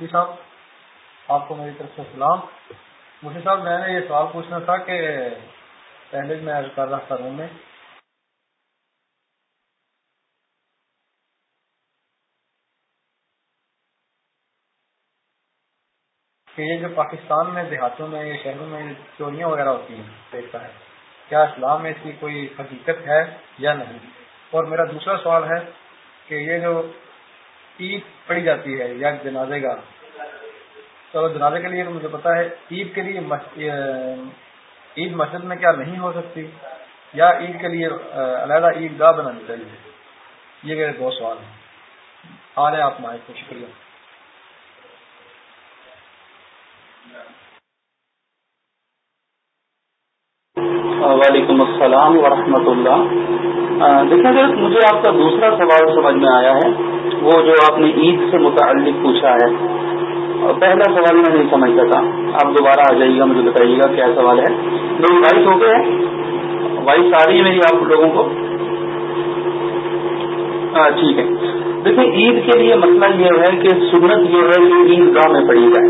مفتی صاحب، آپ کو میری طرف سے سلام۔ مفتی صاحب، میں نے یہ سوال پوچھنا تھا کہ پہلے میں عرض کر رہا تھا روم میں۔ کہ یہ جو پاکستان میں دیہاتوں میں یا شہروں میں چوریاں وغیرہ ہوتی ہیں، دیکھتا ہے۔ کیا اسلام میں اس کی کوئی حقیقت ہے یا نہیں؟ اور میرا دوسرا سوال ہے کہ یہ جو عید پڑی جاتی ہے، یا جنازے کا تو جنازے کے لیے تو مجھے پتا ہے، عید کے لیے عید مسجد میں کیا نہیں ہو سکتی؟ یا عید کے لیے علیحدہ عید گاہ بنانی چاہیے یہ میرے دو سوال ہیں۔ آ رہے آپ مائک کو شکریہ۔ وعلیکم السلام ورحمۃ اللہ۔ دیکھیں سر مجھے آپ کا دوسرا سوال سمجھ میں آیا ہے وہ جو آپ نے عید سے متعلق پوچھا ہے۔ پہلا سوال میں نہیں سمجھتا تھا۔ آپ دوبارہ آ جائیے گا، مجھے بتائیے گا کیا سوال ہے۔ میری وائس ہو گئے۔ وائس آ رہی ہے میری آپ لوگوں کو۔ ہاں، ٹھیک ہے۔ دیکھیں، عید کے لیے مسئلہ یہ ہے کہ سنت یہ ہے کہ عید گاہ میں پڑی جائے۔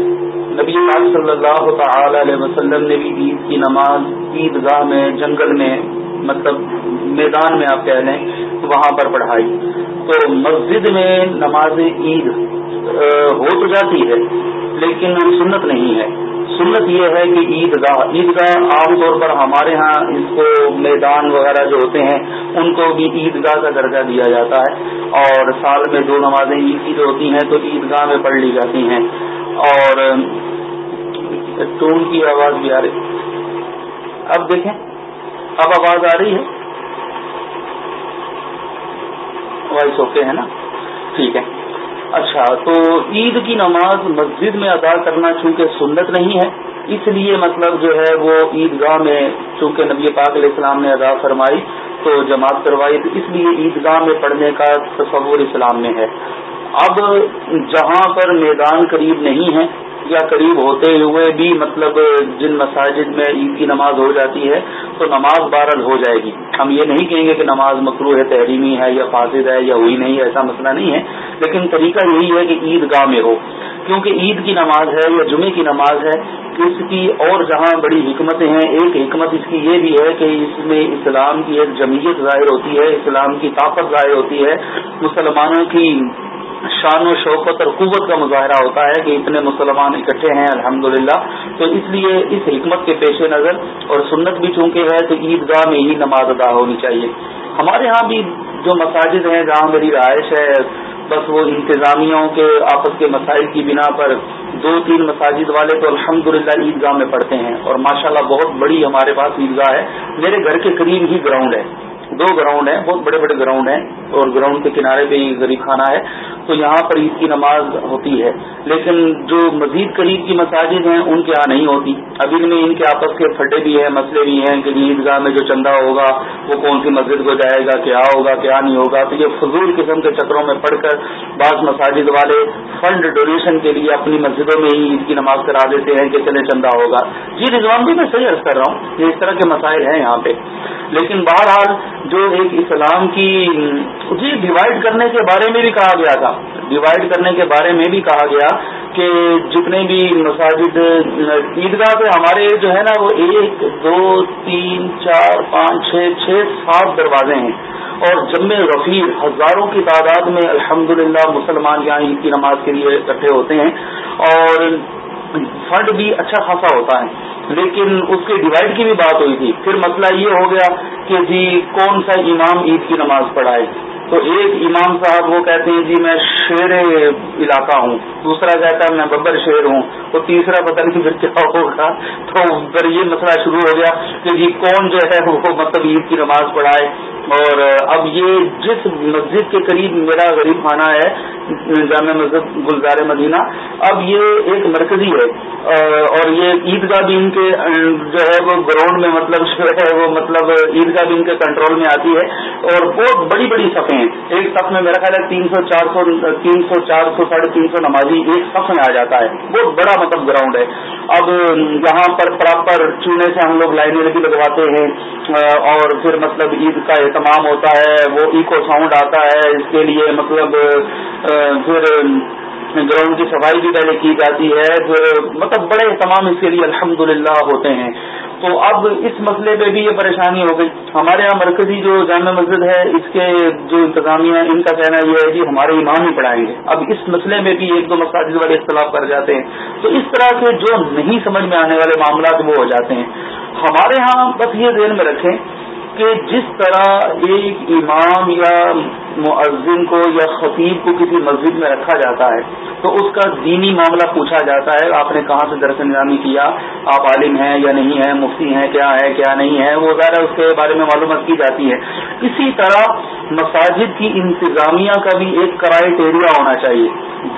نبی پاک صلی اللہ تعالی علیہ وسلم نے بھی عید کی نماز عید گاہ میں، جنگل میں مطلب میدان میں آپ کہہ لیں، وہاں پر پڑھائی۔ تو مسجد میں نماز عید ہو تو جاتی ہے، لیکن سنت نہیں ہے۔ سنت یہ ہے کہ عید گاہ عید گاہ عام طور پر ہمارے ہاں اس کو میدان وغیرہ جو ہوتے ہیں، ان کو بھی عید گاہ کا درجہ دیا جاتا ہے۔ اور سال میں دو نمازیں عید کی جو ہوتی ہیں، تو عید گاہ میں پڑھ لی جاتی ہیں۔ اور، ٹون کی آواز بھی آ رہی۔ اب دیکھیں، اب آواز آ رہی ہے۔ وائس اوکے ہے نا؟ ٹھیک ہے۔ اچھا تو عید کی نماز مسجد میں ادا کرنا چونکہ سنت نہیں ہے، اس لیے مطلب جو ہے وہ عید گاہ میں چونکہ نبی پاک علیہ السلام نے ادا فرمائی تو جماعت کروائی، تو اس لیے عید گاہ میں پڑھنے کا تصور اسلام میں ہے۔ اب جہاں پر میدان قریب نہیں ہے یا قریب ہوتے ہوئے بھی مطلب جن مساجد میں عید کی نماز ہو جاتی ہے تو نماز بارل ہو جائے گی۔ ہم یہ نہیں کہیں گے کہ نماز مکرو ہے، تحریمی ہے یا فاسد ہے یا ہوئی نہیں، ایسا مسئلہ نہیں ہے۔ لیکن طریقہ یہی ہے کہ عید گاہ میں ہو۔ کیونکہ عید کی نماز ہے یا جمعے کی نماز ہے، اس کی اور جہاں بڑی حکمتیں ہیں، ایک حکمت اس کی یہ بھی ہے کہ اس میں اسلام کی ایک جمعیت ظاہر ہوتی ہے، اسلام کی طاقت ظاہر ہوتی ہے۔ مسلمانوں کی شان و شوقت اور قوت کا مظاہرہ ہوتا ہے کہ اتنے مسلمان اکٹھے ہیں الحمد تو اس لیے اس حکمت کے پیش نظر اور سنت بھی چونکہ ہے تو عید گاہ میں ہی نماز ادا ہونی چاہیے۔ ہمارے ہاں بھی جو مساجد ہیں جہاں میری رہائش ہے، بس وہ انتظامیوں کے آپس کے مسائل کی بنا پر دو تین مساجد والے تو الحمد للہ عید گاہ میں پڑھتے ہیں۔ اور ماشاءاللہ بہت بڑی ہمارے پاس عید گاہ ہے۔ میرے گھر کے قریب ہی گراؤنڈ ہے۔ دو گراؤنڈ ہیں، بہت بڑے بڑے گراؤنڈ ہیں اور گراؤنڈ کے کنارے پہ غریب خانہ ہے۔ تو یہاں پر عید کی نماز ہوتی ہے۔ لیکن جو مزید قریب کی مساجد ہیں، ان کے یہاں نہیں ہوتی۔ اب ان میں ان کے آپس کے پھڈے بھی ہیں، مسئلے بھی ہیں کہ عید گاہ میں جو چندہ ہوگا، وہ کون سی مسجد کو جائے گا، کیا ہوگا، کیا نہیں ہوگا۔ تو یہ فضول قسم کے چکروں میں پڑھ کر بعض مساجد والے فنڈ ڈونیشن کے لیے اپنی مسجدوں میں ہی عید کی نماز کرا دیتے ہیں کہ چلے چندہ ہوگا۔ جی رضوان بھی میں صحیح عرض کر رہا ہوں، یہ اس طرح کے مسائل ہیں یہاں پہ۔ لیکن بہرحال جو ایک اسلام کی جی ڈیوائڈ کرنے کے بارے میں بھی کہا گیا تھا۔ ڈیوائڈ کرنے کے بارے میں بھی کہا گیا کہ جتنے بھی مساجد، عیدگاہ پہ ہمارے جو ہے نا وہ ایک، دو، تین، چار، پانچ، چھ چھ، سات دروازے ہیں۔ اور جمع غفیر ہزاروں کی تعداد میں الحمدللہ مسلمان یہاں عید کی نماز کے لیے اکٹھے ہوتے ہیں۔ اور فنڈ بھی اچھا خاصا ہوتا ہے۔ لیکن اس کے ڈیوائڈ کی بھی بات ہوئی تھی۔ پھر مسئلہ یہ ہو گیا کہ جی کون سا امام عید کی نماز پڑھائے۔ تو ایک امام صاحب وہ کہتے ہیں جی میں شیر علاقہ ہوں۔ دوسرا کہتا ہے، میں ببر شیر ہوں۔ تو تیسرا پتہ نہیں پھر کیا ہوگا۔ تو پھر یہ مسئلہ شروع ہو گیا کہ جی کون جو ہے وہ مطلب عید کی نماز پڑھائے۔ اور اب یہ جس مسجد کے قریب میرا غریب خانہ ہے، جامع مسجد گلزار مدینہ، اب یہ ایک مرکزی ہے۔ اور یہ عیدگاہ بھی ان کے جو ہے وہ گراؤنڈ میں مطلب جو ہے وہ مطلب عیدگاہ بھی ان کے کنٹرول میں آتی ہے اور بہت بڑی بڑی صفیں ہیں۔ ایک صف میں میرا خیال ہے تین سو، چار سو، تین سو، چار سو، ساڑھے تین سو نمازی ایک صف میں آ جاتا ہے۔ بہت بڑا مطلب گراؤنڈ ہے۔ اب، یہاں پر پراپر چونے سے ہم لوگ لائنیں بھی لگواتے ہیں اور پھر مطلب عید کا اہتمام ہوتا ہے، وہ ایکو ساؤنڈ آتا ہے۔ اس کے لیے مطلب پھر گراؤنڈ کی صفائی بھی پہلے کی جاتی ہے پھر مطلب بڑے تمام اس کے لیے الحمد ہوتے ہیں۔ تو اب اس مسئلے پہ بھی یہ پریشانی ہو گئی۔ ہمارے یہاں مرکزی جو جامع مسجد ہے، اس کے جو انتظامیہ ان کا کہنا یہ ہے کہ ہمارے امام ہی پڑھائیں گے۔ اب اس مسئلے میں بھی ایک دو مساجد والے اختلاف کر جاتے ہیں۔ تو اس طرح کے جو نہیں سمجھ میں آنے والے معاملات وہ ہو جاتے ہیں۔ ہمارے ہاں بس یہ ذہن میں رکھیں کہ جس طرح ایک امام یا معذن کو یا خطیب کو کسی مسجد میں رکھا جاتا ہے، تو اس کا دینی معاملہ پوچھا جاتا ہے، آپ نے کہاں سے درس نظامی کیا؟ آپ عالم ہیں یا نہیں ہیں؟ مفتی ہیں، کیا ہے کیا نہیں ہے وہ ظاہر اس کے بارے میں معلومات کی جاتی ہے۔ اسی طرح مساجد کی انتظامیہ کا بھی ایک کرائیٹیریا ہونا چاہیے،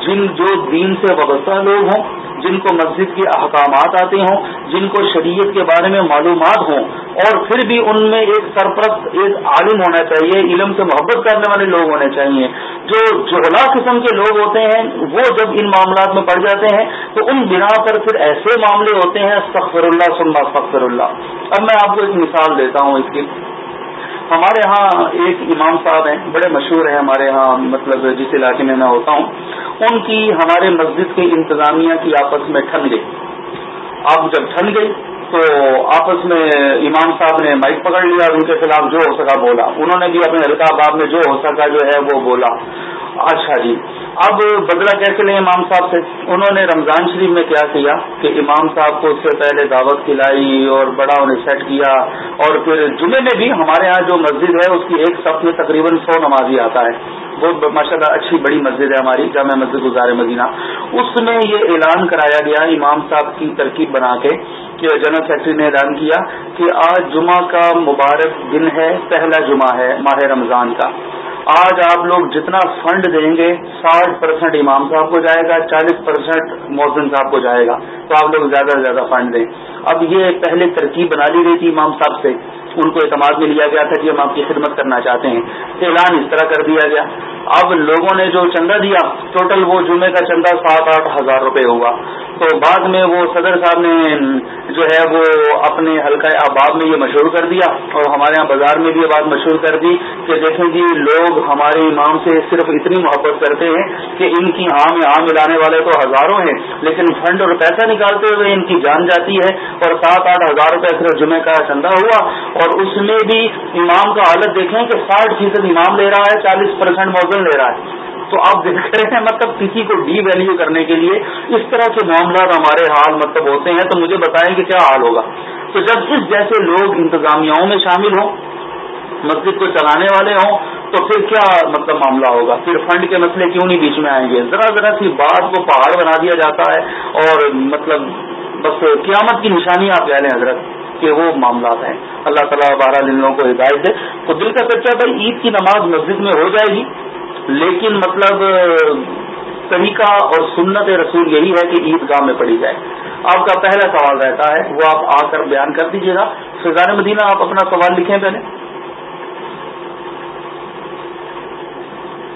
جن جو دین سے وابستہ لوگ ہوں جن کو مسجد کے احکامات آتے ہوں، جن کو شریعت کے بارے میں معلومات ہوں، اور پھر بھی ان میں ایک سرپرست، ایک عالم ہونا چاہیے، علم سے محبت کرنے والے لوگ ہونے چاہیے۔ جو جوہلا قسم کے لوگ ہوتے ہیں، وہ جب ان معاملات میں پڑ جاتے ہیں، تو ان بنا پر پھر ایسے معاملے ہوتے ہیں سفر اللہ سنبا سفر اللہ۔ اب میں آپ کو ایک مثال دیتا ہوں اس کی۔ ہمارے ہاں ایک امام صاحب ہیں، بڑے مشہور ہیں ہمارے ہاں مطلب جس علاقے میں میں ہوتا ہوں۔ ان کی ہمارے مسجد کی انتظامیہ کی آپس میں ٹھن گئی۔ اب جب ٹھن گئی تو آپس میں امام صاحب نے مائک پکڑ لیا ان کے خلاف جو ہو سکا بولا۔ انہوں نے بھی اپنے ہلکا باب میں جو ہو سکا جو ہے وہ بولا۔ اچھا جی اب بدلہ کیسے لیں امام صاحب سے؟ انہوں نے رمضان شریف میں کیا کیا کہ امام صاحب کو اس سے پہلے دعوت کھلائی اور بڑا انہیں سیٹ کیا اور پھر جمعے میں بھی ہمارے ہاں جو مسجد ہے، اس کی ایک سب میں تقریباً سو نمازی آتا ہے۔ بہت ماشاء اللہ اچھی بڑی مسجد ہے ہماری، جامع مسجد گزار مدینہ۔ اس میں یہ اعلان کرایا گیا امام صاحب کی ترکیب بنا کے کہ جنرل سیکرٹری نے اعلان کیا کہ آج جمعہ کا مبارک دن ہے، پہلا جمعہ ہے ماہ رمضان کا۔ آج آپ لوگ جتنا فنڈ دیں گے، ساٹھ پرسینٹ امام صاحب کو جائے گا، چالیس پرسینٹ محسن صاحب کو جائے گا، تو آپ لوگ زیادہ سے زیادہ فنڈ دیں۔ اب یہ پہلے ترکیب بنا لی گئی تھی امام صاحب سے۔ ان کو اعتماد میں لیا گیا تھا کہ ہم آپ کی خدمت کرنا چاہتے ہیں۔ اعلان اس طرح کر دیا گیا۔ اب لوگوں نے جو چندہ دیا ٹوٹل وہ جمعے کا چندہ سات آٹھ ہزار روپے ہوگا۔ تو بعد میں وہ صدر صاحب نے جو ہے وہ اپنے حلقہ احباب میں یہ مشہور کر دیا اور ہمارے یہاں بازار میں بھی یہ بات مشہور کر دی کہ دیکھیں جی لوگ ہمارے امام سے صرف اتنی محبت کرتے ہیں کہ ان کی ہاں میں آم ملانے والے تو ہزاروں ہیں، لیکن فنڈ اور پیسہ نکالتے ہوئے ان کی جان جاتی ہے اور سات آٹھ ہزار روپے صرف جمعے کا چندہ ہوا اور اس میں بھی امام کا حالت دیکھیں کہ ساٹھ فیصد امام لے رہا ہے، چالیس پرسینٹ موزن لے رہا ہے۔ تو آپ دیکھ رہے ہیں مطلب کسی کو ڈی ویلیو کرنے کے لیے اس طرح کے معاملات ہمارے حال مطلب ہوتے ہیں۔ تو مجھے بتائیں کہ کیا حال ہوگا۔ تو جب اس جیسے لوگ انتظامیاؤں میں شامل ہوں، مسجد کو چلانے والے ہوں، تو پھر کیا مطلب معاملہ ہوگا؟ پھر فنڈ کے مسئلے کیوں نہیں بیچ میں آئیں گے؟ ذرا ذرا سی بات کو پہاڑ بنا دیا جاتا ہے اور مطلب بس قیامت کی نشانی آپ کہہ لیں حضرت۔ کہ وہ معاملات ہیں۔ اللہ تعالیٰ بارہ دنوں کو ہدایت دے۔ تو دل کا سچا بھائی، عید کی نماز مسجد میں ہو جائے گی۔ لیکن مطلب طریقہ اور سنت رسول یہی ہے کہ عید گاہ میں پڑی جائے۔ آپ کا پہلا سوال رہتا ہے، وہ آپ آ کر بیان کر دیجیے گا۔ فضان مدینہ، آپ اپنا سوال لکھیں پہلے۔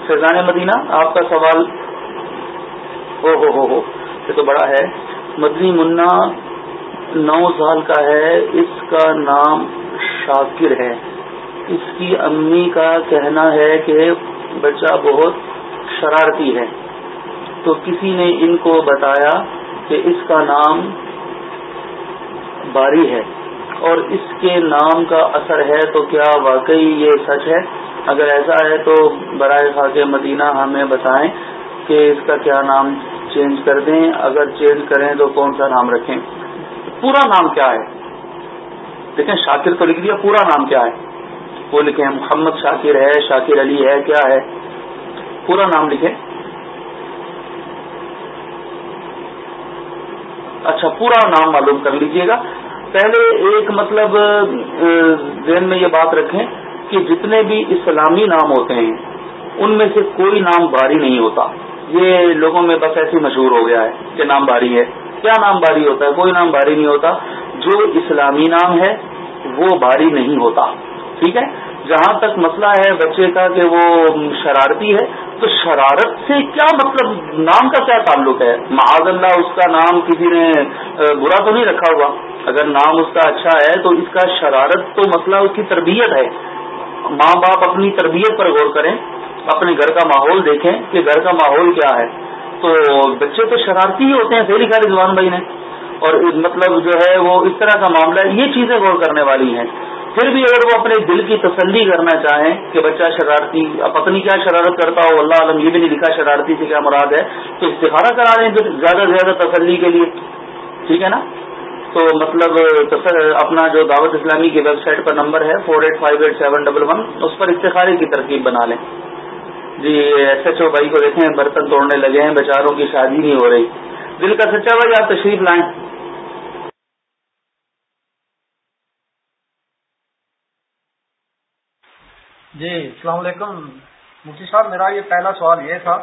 فیضان مدینہ، آپ کا سوال۔ او ہو ہو ہو یہ تو بڑا ہے۔ مدنی منا نو سال کا ہے، اس کا نام شاکر ہے۔ اس کی امی کا کہنا ہے کہ بچہ بہت شرارتی ہے۔ تو کسی نے ان کو بتایا کہ اس کا نام باری ہے اور اس کے نام کا اثر ہے تو کیا واقعی یہ سچ ہے؟ اگر ایسا ہے تو برائے خاک مدینہ ہمیں بتائیں کہ اس کا کیا نام چینج کر دیں۔ اگر چینج کریں تو کون سا نام رکھیں؟ پورا نام کیا ہے؟ دیکھیں شاکر تو لکھ دیا، پورا نام کیا ہے؟ وہ لکھیں محمد شاکر ہے، شاکر علی ہے، کیا ہے؟ پورا نام لکھیں۔ اچھا پورا نام معلوم کر لیجیے گا۔ پہلے ایک مطلب ذہن میں یہ بات رکھیں کہ جتنے بھی اسلامی نام ہوتے ہیں، ان میں سے کوئی نام باری نہیں ہوتا۔ یہ لوگوں میں بس ایسی مشہور ہو گیا ہے کہ نام باری ہے۔ کیا نام باری ہوتا ہے؟ کوئی نام باری نہیں ہوتا۔ جو اسلامی نام ہے، وہ باری نہیں ہوتا۔ ٹھیک ہے؟ جہاں تک مسئلہ ہے بچے کا کہ وہ شرارتی ہے، تو شرارت سے کیا مطلب؟ نام کا کیا تعلق ہے؟ معاذ اللہ، اس کا نام کسی نے برا تو نہیں رکھا ہوا؟ اگر نام اس کا اچھا ہے، تو اس کا شرارت تو مسئلہ اس کی تربیت ہے۔ ماں باپ اپنی تربیت پر غور کریں، اپنے گھر کا ماحول دیکھیں کہ گھر کا ماحول کیا ہے۔ تو بچے تو شرارتی ہی ہوتے ہیں صحیح لکھا رضوان بھائی نے۔ اور مطلب جو ہے وہ اس طرح کا معاملہ ہے، یہ چیزیں غور کرنے والی ہیں۔ پھر بھی اگر وہ اپنے دل کی تسلی کرنا چاہیں کہ بچہ شرارتی، اب پتنی کیا شرارت کرتا ہو، اللہ عالم یہ بھی نہیں لکھا شرارتی سے کیا مراد ہے، تو استفادہ کرا دیں پھر زیادہ سے زیادہ تسلی کے لیے۔ ٹھیک ہے نا؟ تو مطلب اپنا جو دعوت اسلامی کی ویب سائٹ پر نمبر ہے four eight five eight seven double one اس پر استخارے کی ترکیب بنا لیں۔ جی ایس ایچ او بھائی کو دیکھیں، برتن توڑنے لگے ہیں، بیچاروں کی شادی نہیں ہو رہی۔ دل کا سچا بھائی، آپ تشریف لائیں۔ جی السلام علیکم۔ مفتی صاحب، میرا یہ پہلا سوال یہ تھا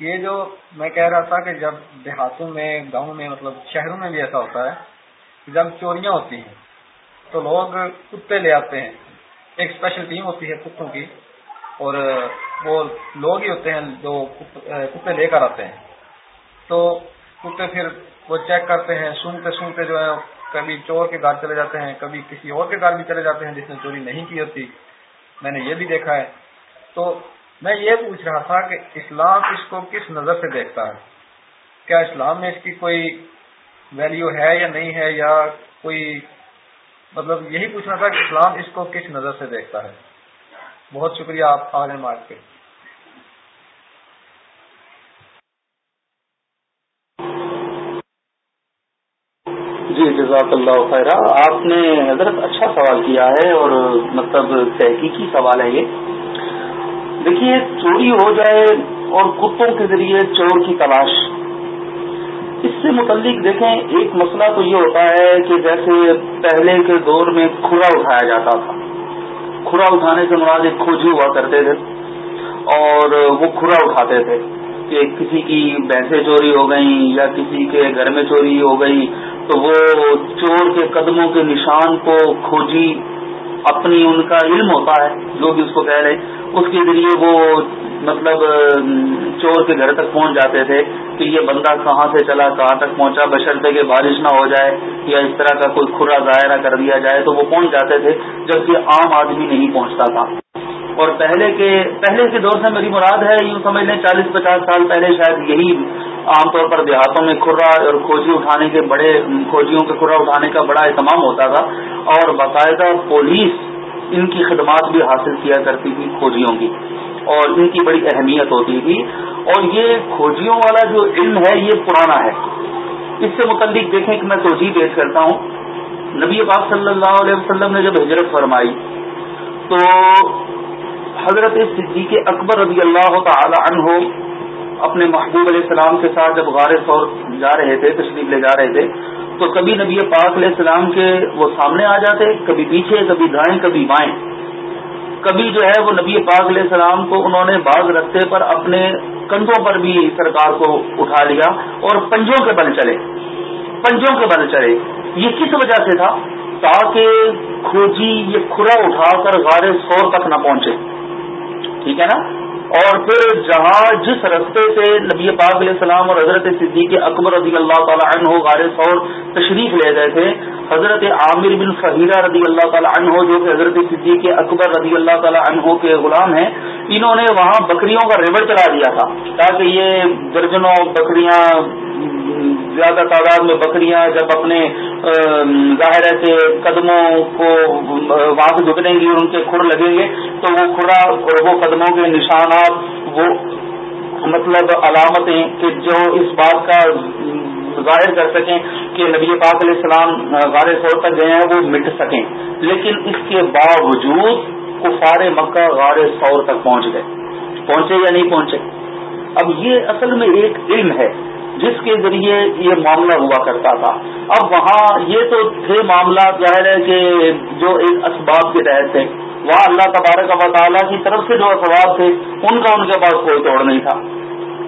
یہ جو میں کہہ رہا تھا کہ جب دیہاتوں میں، گاؤں میں مطلب شہروں میں بھی ایسا ہوتا ہے کہ جب چوریاں ہوتی ہیں، تو لوگ کتے لے آتے ہیں۔ ایک اسپیشل ٹیم ہوتی ہے کتوں کی اور وہ لوگ ہی ہوتے ہیں جو کتے لے کر آتے ہیں۔ تو کتے پھر وہ چیک کرتے ہیں، سنتے سنتے جو ہے کبھی چور کے گھر چلے جاتے ہیں، کبھی کسی اور کے گھر بھی چلے جاتے ہیں جس نے چوری نہیں کی ہوتی۔ میں نے یہ بھی دیکھا ہے۔ تو میں یہ پوچھ رہا تھا کہ اسلام اس کو کس نظر سے دیکھتا ہے؟ کیا اسلام میں اس کی کوئی ویلیو ہے یا نہیں ہے یا کوئی مطلب یہی پوچھنا تھا کہ اسلام اس کو کس نظر سے دیکھتا ہے؟ بہت شکریہ آپ آگے مارک کے جی جزاک اللہ خیر آپ نے حضرت اچھا سوال کیا ہے اور مطلب تحقیقی سوال ہے یہ۔ دیکھیے، چوری ہو جائے اور کتوں کے ذریعے چور کی تلاش۔ اس سے متعلق دیکھیں، ایک مسئلہ تو یہ ہوتا ہے کہ جیسے پہلے کے دور میں کھرا اٹھایا جاتا تھا۔ کھرا اٹھانے سے مراد ایک کھوجی ہوا کرتے تھے اور وہ کھرا اٹھاتے تھے کہ کسی کی بھینسیں چوری ہو گئیں یا کسی کے گھر میں چوری ہو گئی۔ تو وہ چور کے قدموں کے نشان کو کھوجی اپنی ان کا علم ہوتا ہے، جو بھی اس کو کہہ رہے اس کے ذریعے وہ مطلب چور کے گھر تک پہنچ جاتے تھے کہ یہ بندہ کہاں سے چلا، کہاں تک پہنچا بشرطے کہ بارش نہ ہو جائے یا اس طرح کا کوئی کھرا ظاہرہ کر دیا جائے، تو وہ پہنچ جاتے تھے جبکہ عام آدمی نہیں پہنچتا تھا۔ اور پہلے کے پہلے کے دور سے میری مراد ہے، یوں سمجھ لیں، چالیس پچاس سال پہلے شاید یہی عام طور پر دیہاتوں میں کھرا اور کھوجی اٹھانے کے بڑے، کھوجیوں کے کھرا اٹھانے کا بڑا اہتمام ہوتا تھا اور باقاعدہ پولیس ان کی خدمات بھی حاصل کیا کرتی تھی کھوجیوں کی اور ان کی بڑی اہمیت ہوتی تھی اور یہ کھوجیوں والا جو علم ہے، یہ پرانا ہے۔ اس سے متعلق دیکھیں کہ میں توجہ پیش کرتا ہوں۔ نبی پاک صلی اللہ علیہ وسلم نے جب ہجرت فرمائی تو حضرت صدیق اکبر رضی اللہ تعالی عنہ اپنے محبوب علیہ السلام کے ساتھ جب غار طور جا رہے تھے، تشریف لے جا رہے تھے، تو کبھی نبی پاک علیہ السلام کے وہ سامنے آ جاتے، کبھی پیچھے، کبھی دائیں، کبھی بائیں۔ کبھی جو ہے وہ نبی پاک علیہ السلام کو انہوں نے بعض رستے پر اپنے کندھوں پر بھی سرکار کو اٹھا لیا اور پنجوں کے بل چلے۔ پنجوں کے بل چلے۔ یہ کس وجہ سے تھا؟ تاکہ کھوجی یہ کھلا اٹھا کر غار سور تک نہ پہنچے۔ ٹھیک ہے نا؟ اور پھر جہاں جس رستے سے نبی پاک علیہ السلام اور حضرت صدیق اکبر رضی اللہ تعالیٰ عنہ غار سور تشریف لے گئے تھے، حضرت عامر بن فہیرہ رضی اللہ تعالیٰ عنہ جو کہ حضرت صدیق اکبر رضی اللہ تعالیٰ عنہ کے غلام ہیں، انہوں نے وہاں بکریوں کا ریوڑ چلا دیا تھا، تاکہ یہ درجنوں بکریاں زیادہ تعداد میں بکریاں جب اپنے ظاہر کے قدموں کو وہاں سے جھکنے گی ان کے کھر لگیں گے، تو وہ کھڑا اور وہ قدموں کے نشانات، وہ مطلب علامتیں کہ جو اس بات کا ظاہر کر سکیں کہ نبی پاک علیہ السلام غار سور تک گئے ہیں، وہ مٹ سکیں۔ لیکن اس کے باوجود کفار مکہ غار سور تک پہنچ گئے۔ پہنچے یا نہیں پہنچے؟ اب یہ اصل میں ایک علم ہے۔ جس کے ذریعے یہ معاملہ ہوا کرتا تھا۔ اب وہاں یہ تو تھے معاملات ظاہر ہے کہ جو ایک اسباب کے تحت تھے۔ وہاں اللہ تبارک و تعالیٰ کی طرف سے جو اسباب تھے، ان کا ان کے پاس کوئی توڑ نہیں تھا۔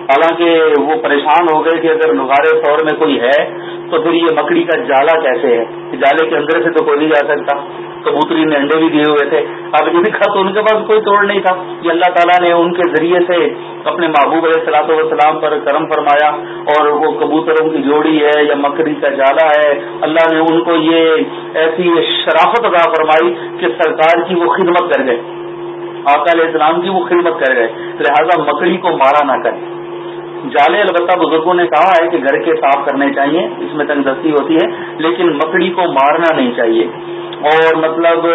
حالانکہ وہ پریشان ہو گئے کہ اگر نگارے طور میں کوئی ہے، تو پھر یہ مکڑی کا جالا کیسے ہے؟ جالے کے اندر سے تو کوئی نہیں جا سکتا۔ کبوتری نے انڈے بھی دیے ہوئے تھے۔ اب یہ بھی تو ان کے پاس کوئی توڑ نہیں تھا۔ یہ اللہ تعالیٰ نے ان کے ذریعے سے اپنے محبوب علیہ صلاح والسلام پر کرم فرمایا اور وہ کبوتروں کی جوڑی ہے یا مکڑی کا جالا ہے۔ اللہ نے ان کو یہ ایسی شرافت ادا فرمائی کہ سرکار کی وہ خدمت کر گئے۔ آقا علیہ السلام کی وہ خدمت کر گئے۔ لہذا مکڑی کو مارا نہ کرے۔ جالے البتہ بزرگوں نے کہا ہے کہ گھر کے صاف کرنے چاہیے، اس میں تنگ دستی ہوتی ہے، لیکن مکڑی کو مارنا نہیں چاہیے۔ اور مطلب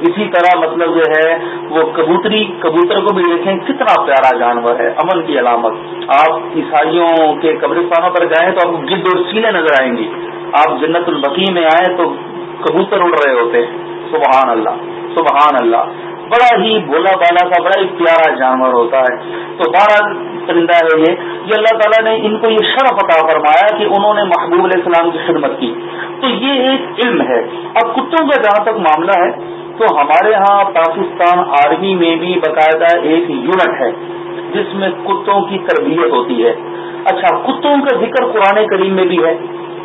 اسی طرح مطلب جو ہے، وہ کبوتری، کبوتر کو بھی دیکھیں، کتنا پیارا جانور ہے، امن کی علامت۔ آپ عیسائیوں کے قبرستانوں پر گئے تو آپ گد اور سینے نظر آئیں گی آپ جنت البقی میں آئے تو کبوتر اڑ رہے ہوتے ہیں۔ سبحان اللہ سبحان اللہ۔ بڑا ہی بولا بالا کا بڑا ہی پیارا جانور ہوتا ہے۔ تو بارہ پرندہ ہے یہ۔ یہ اللہ تعالیٰ نے ان کو یہ شرف عطا فرمایا کہ انہوں نے محبوب علیہ السلام کی خدمت کی۔ تو یہ ایک علم ہے۔ اب کتوں کا جہاں تک معاملہ ہے، تو ہمارے ہاں پاکستان آرمی میں بھی باقاعدہ ایک یونٹ ہے، جس میں کتوں کی تربیت ہوتی ہے۔ اچھا کتوں کا ذکر قرآن کریم میں بھی ہے۔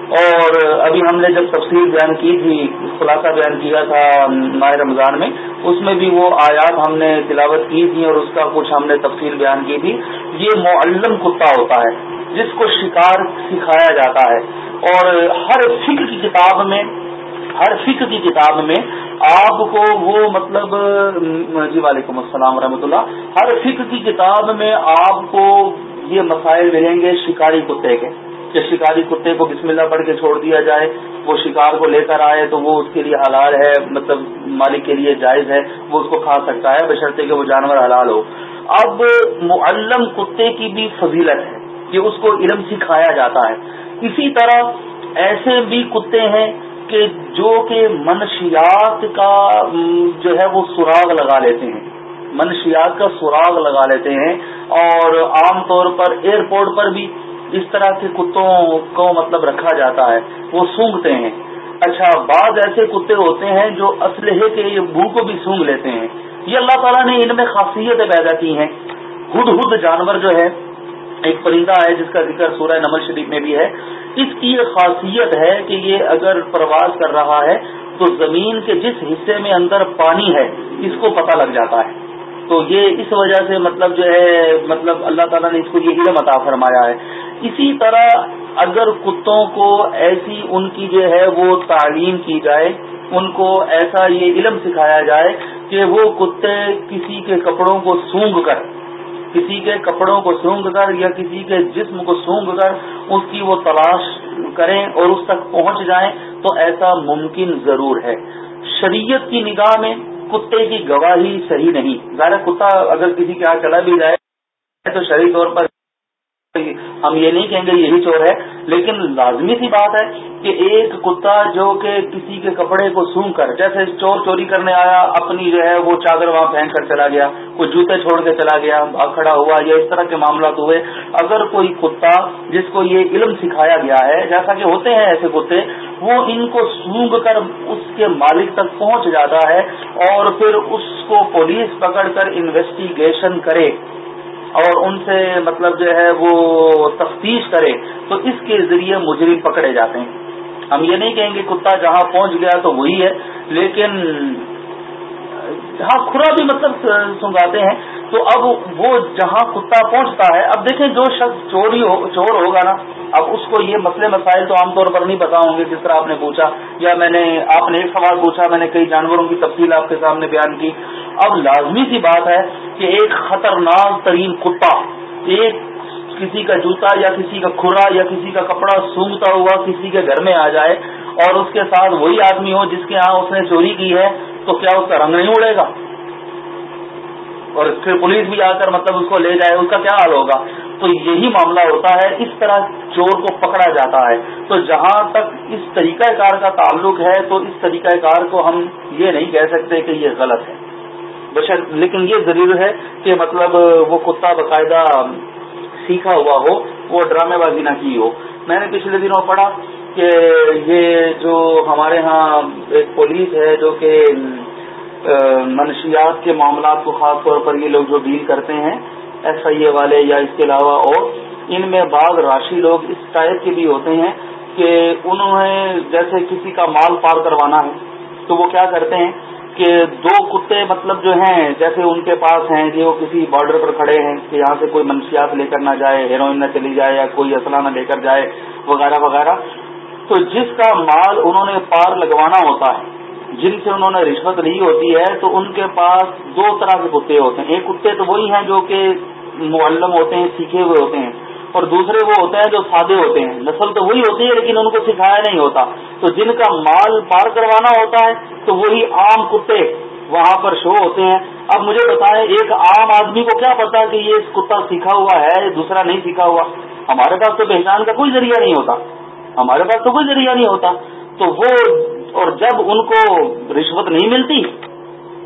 اور ابھی ہم نے جب تفصیل بیان کی تھی، خلاصہ بیان کیا تھا ماہ رمضان میں، اس میں بھی وہ آیات ہم نے تلاوت کی تھی اور اس کا کچھ ہم نے تفصیل بیان کی تھی۔ یہ معلم کتا ہوتا ہے، جس کو شکار سکھایا جاتا ہے۔ اور ہر فکر کی کتاب میں، ہر فکر کی کتاب میں آپ کو وہ مطلب جی وعلیکم السلام ورحمۃ اللہ، ہر فکر کی کتاب میں آپ کو یہ مسائل ملیں گے، شکاری کتے کے۔ کہ شکاری کتے کو بسم اللہ پڑھ کے چھوڑ دیا جائے، وہ شکار کو لے کر آئے تو وہ اس کے لیے حلال ہے مطلب مالک کے لیے جائز ہے، وہ اس کو کھا سکتا ہے، بشرطے کہ وہ جانور حلال ہو۔ اب معلم کتے کی بھی فضیلت ہے کہ اس کو علم سکھایا جاتا ہے۔ اسی طرح ایسے بھی کتے ہیں کہ جو کہ منشیات کا جو ہے وہ سراغ لگا لیتے ہیں۔ منشیات کا سراغ لگا لیتے ہیں اور عام طور پر ایئرپورٹ پر بھی اس طرح کے کتوں کو مطلب رکھا جاتا ہے، وہ سونگتے ہیں۔ اچھا بعض ایسے کتے ہوتے ہیں جو اسلحے کے بو کو بھی سونگ لیتے ہیں۔ یہ اللہ تعالیٰ نے ان میں خاصیتیں پیدا کی ہیں۔ ہد ہد جانور جو ہے، ایک پرندہ ہے جس کا ذکر سورہ نمل شریف میں بھی ہے۔ اس کی یہ خاصیت ہے کہ یہ اگر پرواز کر رہا ہے تو زمین کے جس حصے میں اندر پانی ہے، اس کو پتہ لگ جاتا ہے۔ تو یہ اس وجہ سے مطلب جو ہے مطلب اللہ تعالیٰ نے اس کو یہ علم عطا فرمایا ہے۔ اسی طرح اگر کتوں کو ایسی ان کی جو ہے وہ تعلیم کی جائے، ان کو ایسا یہ علم سکھایا جائے کہ وہ کتے کسی کے کپڑوں کو سونگ کر، کسی کے کپڑوں کو سونگ کر یا کسی کے جسم کو سونگ کر اس کی وہ تلاش کریں اور اس تک پہنچ جائیں تو ایسا ممکن ضرور ہے۔ شریعت کی نگاہ میں کتے کی گواہی صحیح نہیں۔ ظاہر کتا اگر کسی کے یہاں چلا بھی جائے تو شرعی طور پر ہم یہ نہیں کہیں گے یہی چور ہے، لیکن لازمی سی بات ہے کہ ایک کتا جو کہ کسی کے کپڑے کو سونگ کر، جیسے چور چوری کرنے آیا، اپنی جو ہے وہ چادر وہاں پھینک کر چلا گیا کوئی جوتے چھوڑ کے چلا گیا کھڑا ہوا، یا اس طرح کے معاملات ہوئے۔ اگر کوئی کتا جس کو یہ علم سکھایا گیا ہے، جیسا کہ ہوتے ہیں ایسے کتے، وہ ان کو سونگ کر اس کے مالک تک پہنچ جاتا ہے اور پھر اس کو پولیس پکڑ کر انویسٹیگیشن کرے۔ اور ان سے مطلب جو ہے وہ تفتیش کرے، تو اس کے ذریعے مجرم پکڑے جاتے ہیں۔ ہم یہ نہیں کہیں گے کتا جہاں پہنچ گیا تو وہی ہے، لیکن جہاں کھرا بھی مطلب سنگاتے ہیں، تو اب وہ جہاں کتا پہنچتا ہے، اب دیکھیں جو شخص چوری ہو چور ہوگا نا، اب اس کو یہ مسئلے مسائل تو عام طور پر نہیں پتا ہوں گے جس طرح آپ نے پوچھا، یا میں نے آپ نے ایک سوال پوچھا، میں نے کئی جانوروں کی تفصیل آپ کے سامنے بیان کی۔ اب لازمی سی بات ہے کہ ایک خطرناک ترین کتا، ایک کسی کا جوتا یا کسی کا کھرا یا کسی کا کپڑا سونگتا ہوا کسی کے گھر میں آ جائے اور اس کے ساتھ وہی آدمی ہو جس کے ہاں اس نے چوری کی ہے تو کیا اس کا رنگ نہیں اڑے گا؟ اور پھر پولیس بھی آ کر مطلب اس کو لے جائے، اس کا کیا حال ہوگا؟ تو یہی معاملہ ہوتا ہے، اس طرح چور کو پکڑا جاتا ہے۔ تو جہاں تک اس طریقہ کار کا تعلق ہے، تو اس طریقہ کار کو ہم یہ نہیں کہہ سکتے کہ یہ غلط ہے۔ بشر لیکن یہ ضرور ہے کہ مطلب وہ کتا باقاعدہ سیکھا ہوا ہو، وہ ڈرامے بازی نہ کی ہو۔ میں نے پچھلے دنوں پڑھا کہ یہ جو ہمارے ہاں ایک پولیس ہے جو کہ منشیات کے معاملات کو خاص طور پر یہ لوگ جو ڈیل کرتے ہیں، ایس آئی اے والے یا اس کے علاوہ اور، ان میں بعض راشی لوگ اس ٹائپ کے بھی ہوتے ہیں کہ انہوں نے جیسے کسی کا مال پار کروانا ہے، تو وہ کیا کرتے ہیں کہ دو کتے مطلب جو ہیں، جیسے ان کے پاس ہیں کہ وہ کسی بارڈر پر کھڑے ہیں کہ یہاں سے کوئی منشیات لے کر نہ جائے ہیروئن نہ چلی جائے یا کوئی اسلحہ نہ لے کر جائے، وغیرہ وغیرہ۔ تو جس کا مال انہوں نے پار لگوانا ہوتا ہے، جن سے انہوں نے رشوت لی ہوتی ہے، تو ان کے پاس دو طرح کے کتے ہوتے ہیں۔ ایک کتے تو وہی ہیں جو کہ معلم ہوتے ہیں، سیکھے ہوئے ہوتے ہیں، اور دوسرے وہ ہوتے ہیں جو سادے ہوتے ہیں۔ نسل تو وہی ہوتی ہے، لیکن ان کو سکھایا نہیں ہوتا۔ تو جن کا مال پار کروانا ہوتا ہے، تو وہی عام کتے وہاں پر شو ہوتے ہیں۔ اب مجھے بتائیں، ایک عام آدمی کو کیا پتا کہ یہ کتا سیکھا ہوا ہے، دوسرا نہیں سیکھا ہوا؟ ہمارے پاس تو پہچان کا کوئی ذریعہ نہیں ہوتا۔ ہمارے پاس تو کوئی ذریعہ نہیں ہوتا۔ تو وہ اور جب ان کو رشوت نہیں ملتی،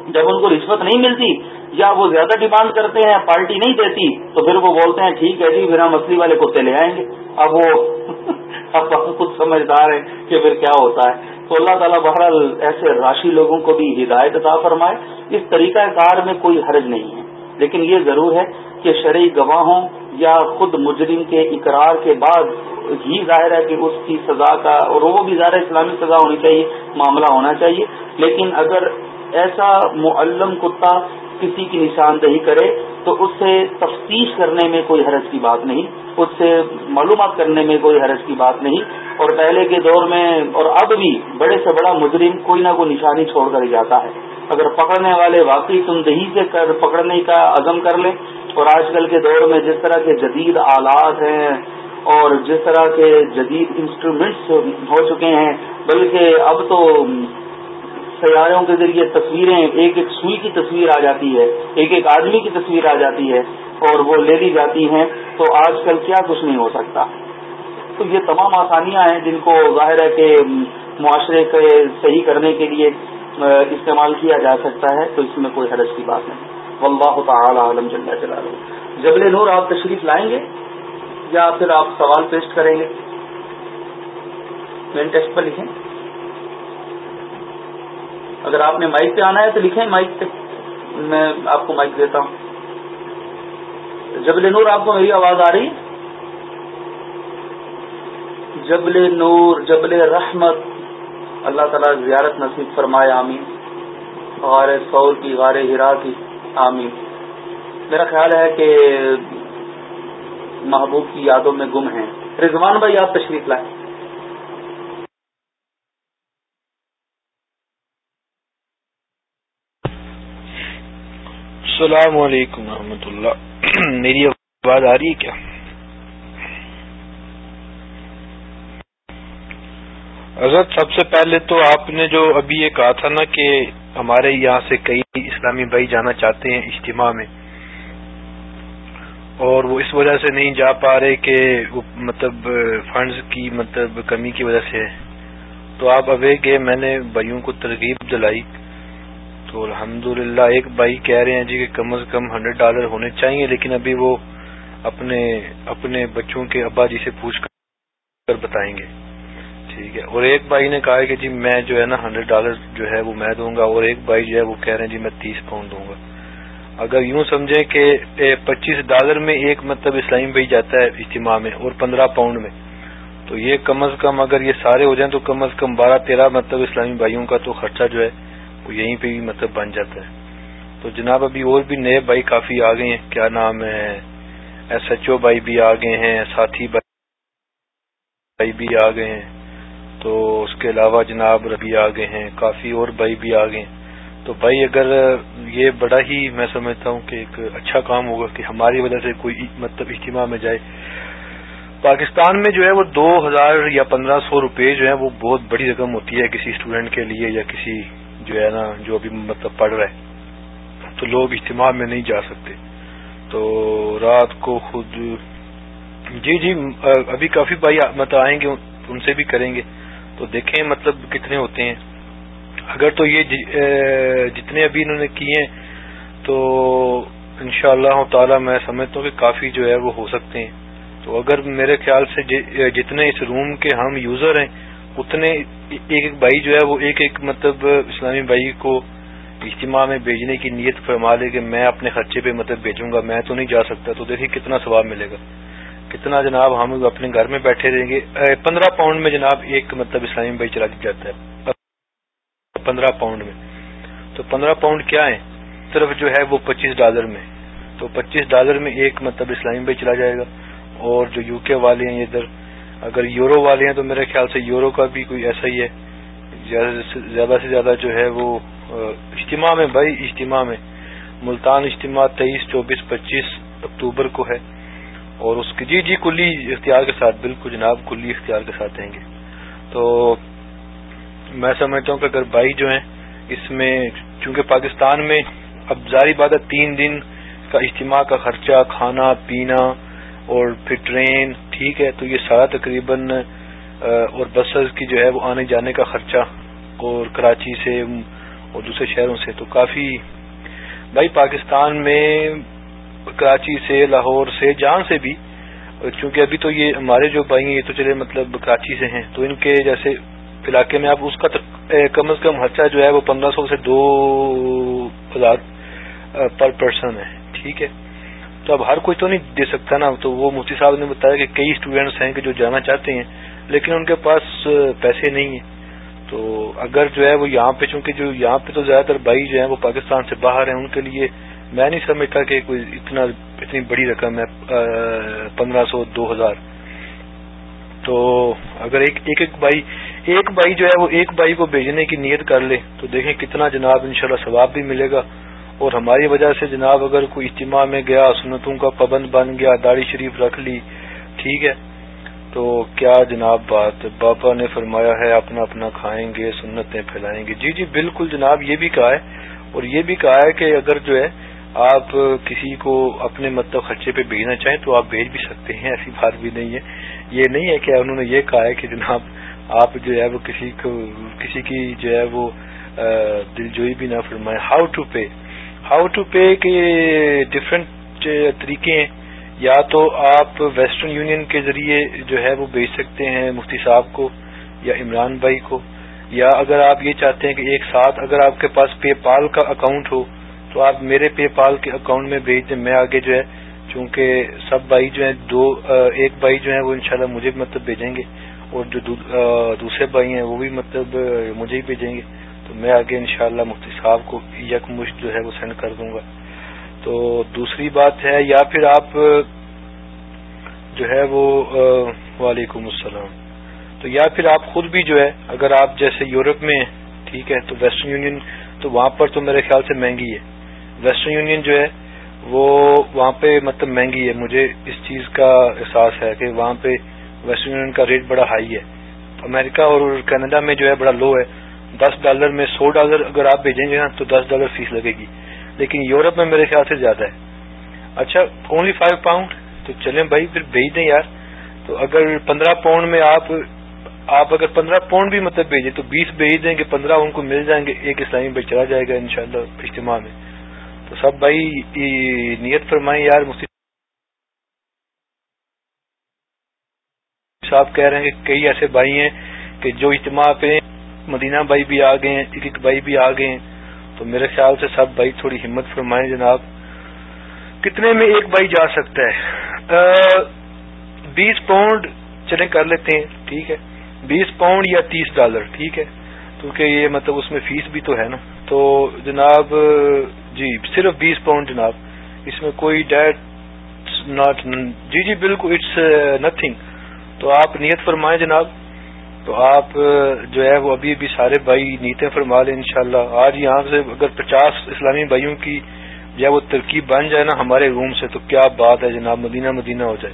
جب ان کو رشوت نہیں ملتی، یا وہ زیادہ ڈیمانڈ کرتے ہیں پارٹی نہیں دیتی، تو پھر وہ بولتے ہیں، ٹھیک ہے جی پھر ہم مچھلی والے کتے لے آئیں گے۔ اب وہ اب ہم خود سمجھدار ہیں کہ پھر کیا ہوتا ہے۔ تو اللہ تعالیٰ بہرحال ایسے راشی لوگوں کو بھی ہدایت عطا فرمائے۔ اس طریقہ کار میں کوئی حرج نہیں ہے۔ لیکن یہ ضرور ہے کہ شرعی گواہوں یا خود مجرم کے اقرار کے بعد ہی ظاہر ہے کہ اس کی سزا کا اور وہ بھی ظاہر اسلامی سزا ہونی چاہیے، معاملہ ہونا چاہیے۔ لیکن اگر ایسا معلم کتا کسی کی نشاندہی کرے، تو اس سے تفتیش کرنے میں کوئی حرج کی بات نہیں، اس سے معلومات کرنے میں کوئی حرج کی بات نہیں۔ اور پہلے کے دور میں اور اب بھی بڑے سے بڑا مجرم کوئی نہ کوئی نشانی چھوڑ کر جاتا ہے۔ اگر پکڑنے والے واقعی تم دہی سے کر پکڑنے کا عزم کر لیں، اور آج کل کے دور میں جس طرح کے جدید آلات ہیں اور جس طرح کے جدید انسٹرومینٹس ہو چکے ہیں، بلکہ اب تو سیاروں کے ذریعے تصویریں، ایک ایک سوئی کی تصویر آ جاتی ہے، ایک ایک آدمی کی تصویر آ جاتی ہے اور وہ لے لی جاتی ہیں۔ تو آج کل کیا کچھ نہیں ہو سکتا۔ تو یہ تمام آسانیاں ہیں جن کو ظاہر ہے کہ معاشرے کے صحیح کرنے کے لیے استعمال کیا جا سکتا ہے۔ تو اس میں کوئی حرج کی بات نہیں۔ واللہ تعالی عالم جل جلالہ۔ جبل نور، آپ تشریف لائیں گے؟ یا پھر آپ سوال پیش کریں گے؟ مین ٹیسٹ پر لکھیں۔ اگر آپ نے مائک پہ آنا ہے تو لکھیں مائک پہ۔ میں آپ کو مائک دیتا ہوں۔ جبل نور، آپ کو میری آواز آ رہی جبل نور، جبل رحمت۔ اللہ تعالیٰ زیارت نصیب فرمائے، آمین۔ غار سور کی، غار ہرا کی، آمین۔ میرا خیال ہے کہ محبوب کی یادوں میں گم ہیں۔ رضوان بھائی، آپ تشریف لائیں۔ السلام علیکم ورحمۃ اللہ۔ میری آواز آ رہی ہے کیا؟ حضرت، سب سے پہلے تو آپ نے جو ابھی یہ کہا تھا نا کہ ہمارے یہاں سے کئی اسلامی بھائی جانا چاہتے ہیں اجتماع میں۔ اور وہ اس وجہ سے نہیں جا پا رہے کہ وہ مطلب فنڈز کی مطلب کمی کی وجہ سے تو آپ ابے گئے میں نے بھائیوں کو ترغیب دلائی۔ تو الحمد ایک بھائی کہہ رہے ہیں جی کہ کم از کم ہنڈریڈ ڈالر ہونے چاہیے، لیکن ابھی وہ اپنے اپنے بچوں کے ابا جی سے پوچھ کر بتائیں گے۔ ٹھیک ہے۔ اور ایک بھائی نے کہا کہ جی میں جو ہے نا ہنڈریڈ ڈالر جو ہے وہ میں دوں گا، اور ایک بھائی جو ہے وہ کہہ رہے ہیں جی میں تیس پاؤنڈ دوں گا۔ اگر یوں سمجھیں کہ پچیس ڈالر میں ایک مطلب اسلام بھائی جاتا ہے اجتماع میں اور پندرہ پاؤنڈ میں، تو یہ کم از کم اگر یہ سارے ہو جائیں تو کم از کم بارہ تیرہ مطلب اسلامی بھائیوں کا تو خرچہ جو ہے وہ یہیں پہ بھی مطلب بن جاتا ہے۔ تو جناب ابھی اور بھی نئے بھائی کافی آ گئے ہیں۔ کیا نام ہے؟ ایس ایچ او بھائی بھی آ گئے ہیں، ساتھی بھائی بھی آ گئے ہیں۔ تو اس کے علاوہ جناب ربی آ گئے ہیں، کافی اور بھائی بھی آ گئے ہیں۔ تو بھائی اگر یہ بڑا ہی میں سمجھتا ہوں کہ ایک اچھا کام ہوگا کہ ہماری وجہ سے کوئی مطلب اجتماع میں جائے۔ پاکستان میں جو ہے وہ دو ہزار یا پندرہ سو روپے جو ہے وہ بہت بڑی رقم ہوتی ہے کسی اسٹوڈینٹ کے لیے یا کسی جو ہے نا جو ابھی مطلب پڑھ رہا ہے۔ تو لوگ اجتماع میں نہیں جا سکتے۔ تو رات کو خود جی جی ابھی کافی بھائی مطلب آئیں گے، ان سے بھی کریں گے۔ تو دیکھیں مطلب کتنے ہوتے ہیں۔ اگر تو یہ جی- جتنے ابھی انہوں نے کیے ہیں، تو ان شاء اللہ تعالی میں سمجھتا ہوں کہ کافی جو ہے وہ ہو سکتے ہیں۔ تو اگر میرے خیال سے جی- جتنے اس روم کے ہم یوزر ہیں، اتنے ایک ایک بھائی جو ہے وہ ایک ایک مطلب اسلامی بھائی کو اجتماع میں بھیجنے کی نیت فرما لے کہ میں اپنے خرچے پہ مطلب بھیجوں گا، میں تو نہیں جا سکتا۔ تو دیکھیے کتنا ثواب ملے گا۔ کتنا جناب ہم اپنے گھر میں بیٹھے رہیں گے۔ پندرہ پاؤنڈ میں جناب ایک مطلب اسلامی بھائی چلا جاتا ہے۔ پندرہ پاؤنڈ میں۔ تو پندرہ پاؤنڈ کیا ہے؟ صرف جو ہے وہ پچیس ڈالر میں۔ تو پچیس ڈالر میں ایک مطلب اسلامی بھائی چلا جائے گا۔ اور جو یو کے والے ہیں ادھر، اگر یورو والے ہیں تو میرے خیال سے یورو کا بھی کوئی ایسا ہی ہے۔ زیادہ سے زیادہ جو ہے وہ اجتماع میں بھائی، اجتماع میں۔ ملتان اجتماع تیئیس، چوبیس، پچیس اکتوبر کو ہے۔ اور اس کی جی جی کلی اختیار کے ساتھ، بالکل جناب، کلی اختیار کے ساتھ دیں گے۔ تو میں سمجھتا ہوں کہ اگر بھائی جو ہیں اس میں، چونکہ پاکستان میں اب ظاہری بات ہے تین دن کا اجتماع کا خرچہ، کھانا، پینا اور پھر ٹرین، ٹھیک ہے، تو یہ سارا تقریباً اور بسز کی جو ہے وہ آنے جانے کا خرچہ اور کراچی سے اور دوسرے شہروں سے تو کافی۔ بھائی پاکستان میں کراچی سے، لاہور سے جان سے بھی، چونکہ ابھی تو یہ ہمارے جو بھائی ہیں، یہ تو چلے مطلب کراچی سے ہیں، تو ان کے جیسے علاقے میں اب اس کا کم از کم خرچہ جو ہے وہ پندرہ سو سے دو ہزار پر پرسن ہے، ٹھیک ہے؟ تو اب ہر کوئی تو نہیں دے سکتا نا، تو وہ مفتی صاحب نے بتایا کہ کئی اسٹوڈینٹس ہیں کہ جو جانا چاہتے ہیں، لیکن ان کے پاس پیسے نہیں ہیں۔ تو اگر جو ہے وہ یہاں پہ، چونکہ جو یہاں پہ تو زیادہ تر بھائی جو ہیں وہ پاکستان سے باہر ہیں، ان کے لیے میں نہیں سمجھتا کہ کوئی اتنا، اتنی بڑی رقم ہے پندرہ سو، دو ہزار۔ تو اگر ایک ایک ایک بھائی ایک بھائی جو ہے وہ ایک بھائی کو بھیجنے کی نیت کر لے تو دیکھیں کتنا جناب انشاءاللہ ثواب بھی ملے گا اور ہماری وجہ سے جناب اگر کوئی اجتماع میں گیا، سنتوں کا پابند بن گیا، داڑھی شریف رکھ لی، ٹھیک ہے۔ تو کیا جناب بات بابا نے فرمایا ہے، اپنا اپنا کھائیں گے، سنتیں پھیلائیں گے؟ جی جی بالکل جناب، یہ بھی کہا ہے۔ اور یہ بھی کہا ہے کہ اگر جو ہے آپ کسی کو اپنے مطلب خرچے پہ بھیجنا چاہیں تو آپ بھیج بھی سکتے ہیں، ایسی بات بھی نہیں ہے۔ یہ نہیں ہے کہ انہوں نے یہ کہا ہے کہ جناب آپ جو ہے وہ کسی کو، کسی کی جو ہے وہ دل جوئی بھی نہ فرمائے۔ How to pay how to pay کے ڈفرینٹ طریقے ہیں۔ یا تو آپ ویسٹرن یونین کے ذریعے جو ہے وہ بھیج سکتے ہیں مفتی صاحب کو یا عمران بھائی کو۔ یا اگر آپ یہ چاہتے ہیں کہ ایک ساتھ اگر آپ کے پاس پے پال کا اکاؤنٹ ہو، تو آپ میرے پے پال کے اکاؤنٹ میں بھیج دیں۔ میں آگے جو ہے، چونکہ سب بھائی جو ہیں، دو ایک بھائی جو ہیں، وہ انشاءاللہ مجھے مطلب بھیجیں گے۔ اور جو دوسرے بھائی ہیں، وہ بھی مطلب مجھے ہی بھیجیں گے۔ تو میں آگے انشاءاللہ مفتی صاحب کو یک مشت جو ہے وہ سینڈ کر دوں گا۔ تو دوسری بات ہے، یا پھر آپ جو ہے وہ وعلیکم السلام۔ تو یا پھر آپ خود بھی جو ہے، اگر آپ جیسے یورپ میں ٹھیک ہے، تو ویسٹرن یونین تو وہاں پر تو میرے خیال سے مہنگی ہے۔ ویسٹرن یونین جو ہے، وہ وہاں پہ مطلب مہنگی ہے۔ مجھے اس چیز کا احساس ہے کہ وہاں پہ ویسٹرن یونین کا ریٹ بڑا ہائی ہے۔ امریکہ اور کینیڈا میں جو ہے بڑا لو ہے۔ دس ڈالر میں سو ڈالر اگر آپ بھیجیں گے نا تو دس ڈالر فیس لگے گی۔ لیکن یورپ میں میرے خیال سے زیادہ ہے۔ اچھا اونلی فائیو پاؤنڈ تو چلیں بھائی، پھر بھیج دیں یار۔ تو اگر پندرہ پاؤنڈ میں آپ آپ اگر پندرہ پاؤنڈ بھی مطلب بھیجیں تو بیس بھیج دیں گے، پندرہ ان کو مل جائیں گے۔ ایک اسلامی بھائی چلا جائے گا انشاءاللہ اجتماع میں۔ تو سب بھائی نیت فرمائیں یار، مفتی صاحب کہہ رہے ہیں کہ کئی ایسے بھائی ہیں کہ جو اجتماع پہ مدینہ بھائی بھی آ گئے ہیں ایک ایک بھائی بھی آ گئے ہیں۔ تو میرے خیال سے سب بھائی تھوڑی ہمت فرمائیں جناب۔ کتنے میں ایک بھائی جا سکتا ہے؟ بیس پاؤنڈ چلے کر لیتے ہیں، ٹھیک ہے۔ بیس پاؤنڈ یا تیس ڈالر، ٹھیک ہے۔ کیونکہ یہ مطلب اس میں فیس بھی تو ہے نا۔ تو جناب جی صرف بیس پاؤنڈ جناب۔ اس میں کوئی ڈیٹ ناٹ جی جی بالکل، اٹس نتھنگ۔ تو آپ نیت فرمائیں جناب تو آپ جو ہے وہ ابھی ابھی سارے بھائی نیتیں فرما لیں انشاءاللہ۔ آج یہاں سے اگر پچاس اسلامی بھائیوں کی جو ہے وہ ترکیب بن جائے نا ہمارے روم سے تو کیا بات ہے جناب، مدینہ مدینہ ہو جائے۔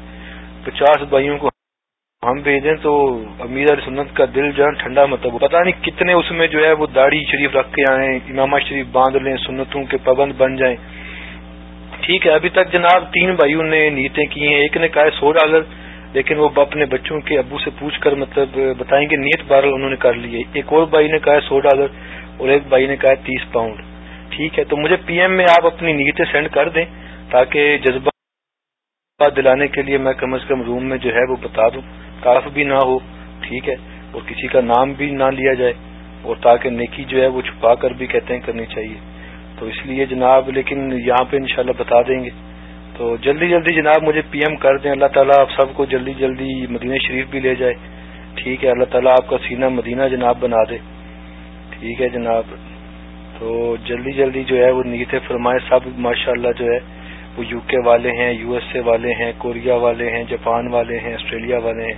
پچاس بھائیوں کو ہم بھیجیں تو امیر سنت کا دل جو ہے ٹھنڈا مطلب پتا نہیں کتنے اس میں جو ہے وہ داڑھی شریف رکھ کے آئیں، امامہ شریف باندھ لیں، سنتوں کے پابند بن جائیں۔ ٹھیک ہے، ابھی تک جناب تین بھائیوں نے نیتیں کی ہیں۔ ایک نے کہا سو ڈالر لیکن وہ اپنے بچوں کے ابو سے پوچھ کر مطلب بتائیں گے، نیت بہرحال انہوں نے کر لی ہے۔ ایک اور بھائی نے کہا سو ڈالر، اور ایک بھائی نے کہا تیس پاؤنڈ۔ ٹھیک ہے، تو مجھے پی ایم میں آپ اپنی نیتیں سینڈ کر دیں تاکہ جذبہ دلانے کے لیے میں کم از کم روم میں جو ہے وہ بتا دوں۔ کاف بھی نہ ہو، ٹھیک ہے، اور کسی کا نام بھی نہ لیا جائے، اور تاکہ نیکی جو ہے وہ چھپا کر بھی کہتے ہیں کرنی چاہیے۔ تو اس لیے جناب، لیکن یہاں پہ انشاءاللہ بتا دیں گے۔ تو جلدی جلدی جناب مجھے پی ایم کر دیں، اللہ تعالیٰ آپ سب کو جلدی جلدی مدینہ شریف بھی لے جائے۔ ٹھیک ہے، اللہ تعالیٰ آپ کا سینہ مدینہ جناب بنا دے۔ ٹھیک ہے جناب۔ تو جلدی جلدی جو ہے وہ نیت فرمائے، سب ماشاء اللہ جو ہے وہ یو کے والے ہیں یو ایس اے والے ہیں، کوریا والے ہیں، جاپان والے ہیں، آسٹریلیا والے ہیں۔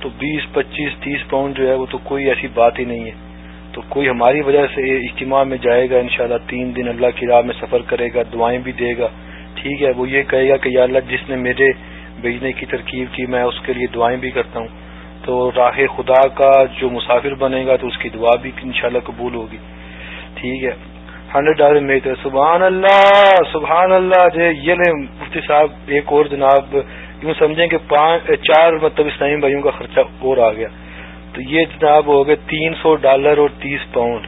تو بیس، پچیس، تیس پاؤنڈ جو ہے وہ تو کوئی ایسی بات ہی نہیں ہے۔ تو کوئی ہماری وجہ سے اجتماع میں جائے گا انشاءاللہ، تین دن اللہ کی راہ میں سفر کرے گا، دعائیں بھی دے گا۔ ٹھیک ہے، وہ یہ کہے گا کہ یا اللہ، جس نے میرے بھیجنے کی ترکیب کی، میں اس کے لیے دعائیں بھی کرتا ہوں۔ تو راہ خدا کا جو مسافر بنے گا، تو اس کی دعا بھی انشاءاللہ قبول ہوگی۔ ٹھیک ہے۔ ہنڈریڈ ڈالر میں سبحان اللہ سبحان اللہ جی یہ لیں مفتی صاحب، ایک اور جناب، یوں سمجھیں کہ پانچ، چار مطلب اسلامی بھائیوں کا خرچہ اور آ گیا۔ تو یہ جناب ہو گئے تین سو ڈالر اور تیس پاؤنڈ۔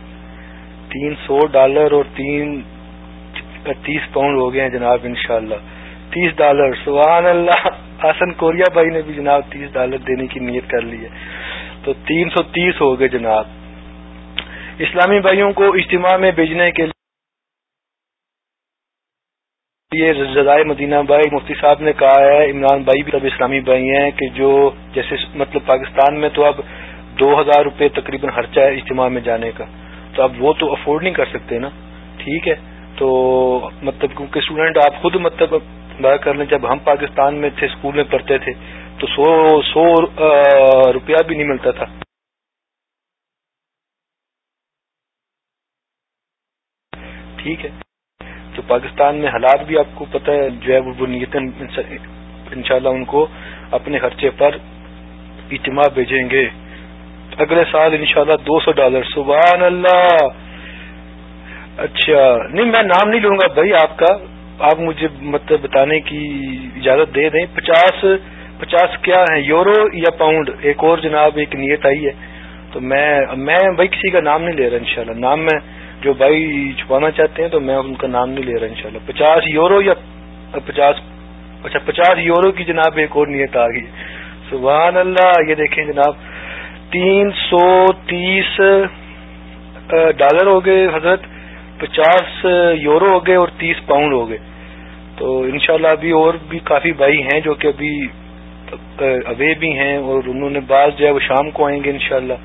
تین سو ڈالر اور تین تیس پاؤنڈ ہو گئے ہیں جناب، انشاءاللہ۔ تیس ڈالر، سبحان اللہ۔ حسن کوریا بھائی نے بھی جناب تیس ڈالر دینے کی نیت کر لی ہے۔ تو تین سو تیس ہو گئے جناب۔ اسلامی بھائیوں کو اجتماع میں بھیجنے کے لیے رضائے مدینہ بھائی، مفتی صاحب نے کہا ہے، عمران بھائی بھی اب اسلامی بھائی ہیں کہ جو جیسے مطلب پاکستان میں تو اب دو ہزار روپے تقریباً خرچہ ہے اجتماع میں جانے کا۔ تو اب وہ تو افورڈ نہیں کر سکتے نا۔ ٹھیک ہے۔ تو مطلب کیونکہ اسٹوڈینٹ آپ خود مطلب کر لیں، جب ہم پاکستان میں تھے اسکول میں پڑھتے تھے، تو سو سو روپیہ بھی نہیں ملتا تھا۔ ٹھیک ہے۔ تو پاکستان میں حالات بھی آپ کو پتہ ہے، جو ہے، وہ نیتیں ان شاء اللہ ان کو اپنے خرچے پر اجتماع بھیجیں گے۔ اگلے سال انشاءاللہ دو سو ڈالر۔ سبحان اللہ! اچھا نہیں، میں نام نہیں لوں گا بھائی آپ کا۔ آپ مجھے مطلب بتانے کی اجازت دے دیں۔ پچاس پچاس کیا ہے؟ یورو یا پاؤنڈ؟ ایک اور جناب، ایک نیت آئی ہے۔ تو میں میں بھائی کسی کا نام نہیں لے رہا انشاءاللہ۔ نام میں جو بھائی چھپانا چاہتے ہیں تو میں ان کا نام نہیں لے رہا انشاءاللہ۔ پچاس یورو یا پچاس اچھا پچاس یورو کی جناب ایک اور نیت آ گئی۔ سبحان اللہ، یہ دیکھیں جناب، تین سو تیس ڈالر ہو گئے حضرت۔ پچاس یورو ہو گئے اور تیس پاؤنڈ ہو گئے۔ تو انشاءاللہ ابھی اور بھی کافی بھائی ہیں جو کہ ابھی اوے بھی ہیں اور انہوں نے بعض جو ہے وہ شام کو آئیں گے انشاءاللہ۔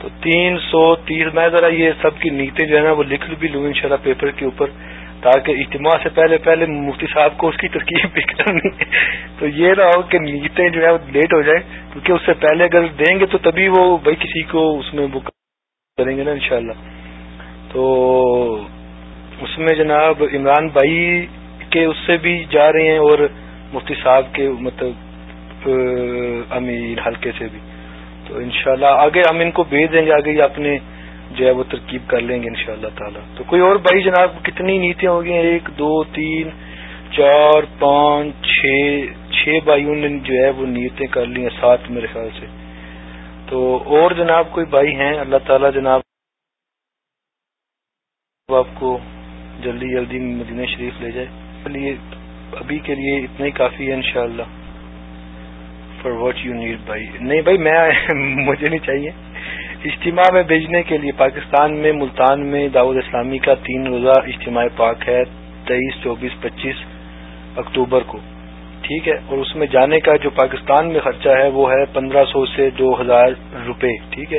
تو تین سو تیس، میں ذرا یہ سب کی نیتیں جو ہے نا وہ لکھ بھی لوں ان پیپر کے اوپر تاکہ اجتماع سے پہلے پہلے مفتی صاحب کو اس کی ترکیب بھی کرنی تو یہ نہ ہو کہ نیتیں جو ہے وہ لیٹ ہو جائیں، کیونکہ اس سے پہلے اگر دیں گے تو تبھی وہ بھائی کسی کو اس میں بک کریں گے نا انشاءاللہ۔ تو اس میں جناب عمران بھائی کے اس سے بھی جا رہے ہیں اور مفتی صاحب کے مطلب امیر حلقے سے بھی۔ تو انشاءاللہ آگے ہم ان کو بھیج دیں گے، آگے یہ اپنے جو ہے وہ ترکیب کر لیں گے ان شاء اللہ تو کوئی اور بھائی جناب، کتنی نیتیں ہوگی ایک، دو، تین، چار، پانچ، چھ چھ بھائیوں نے جو ہے وہ نیتیں کر لی ہیں سات میرے خیال سے۔ تو اور جناب کوئی بھائی ہیں؟ اللہ تعالیٰ جناب آپ کو جلدی جلدی مدینہ شریف لے جائے۔ چلیے ابھی کے لیے اتنا ہی کافی ہے انشاءاللہ۔ فار واٹ یو نیڈ بھائی۔ نہیں بھائی، میں مجھے نہیں چاہیے۔ اجتماع میں بھیجنے کے لیے پاکستان میں، ملتان میں داود اسلامی کا تین روزہ اجتماع پاک ہے، تیئیس، چوبیس، پچیس اکتوبر کو۔ ٹھیک ہے، اور اس میں جانے کا جو پاکستان میں خرچہ ہے، وہ ہے پندرہ سو سے دو ہزار روپے۔ ٹھیک ہے،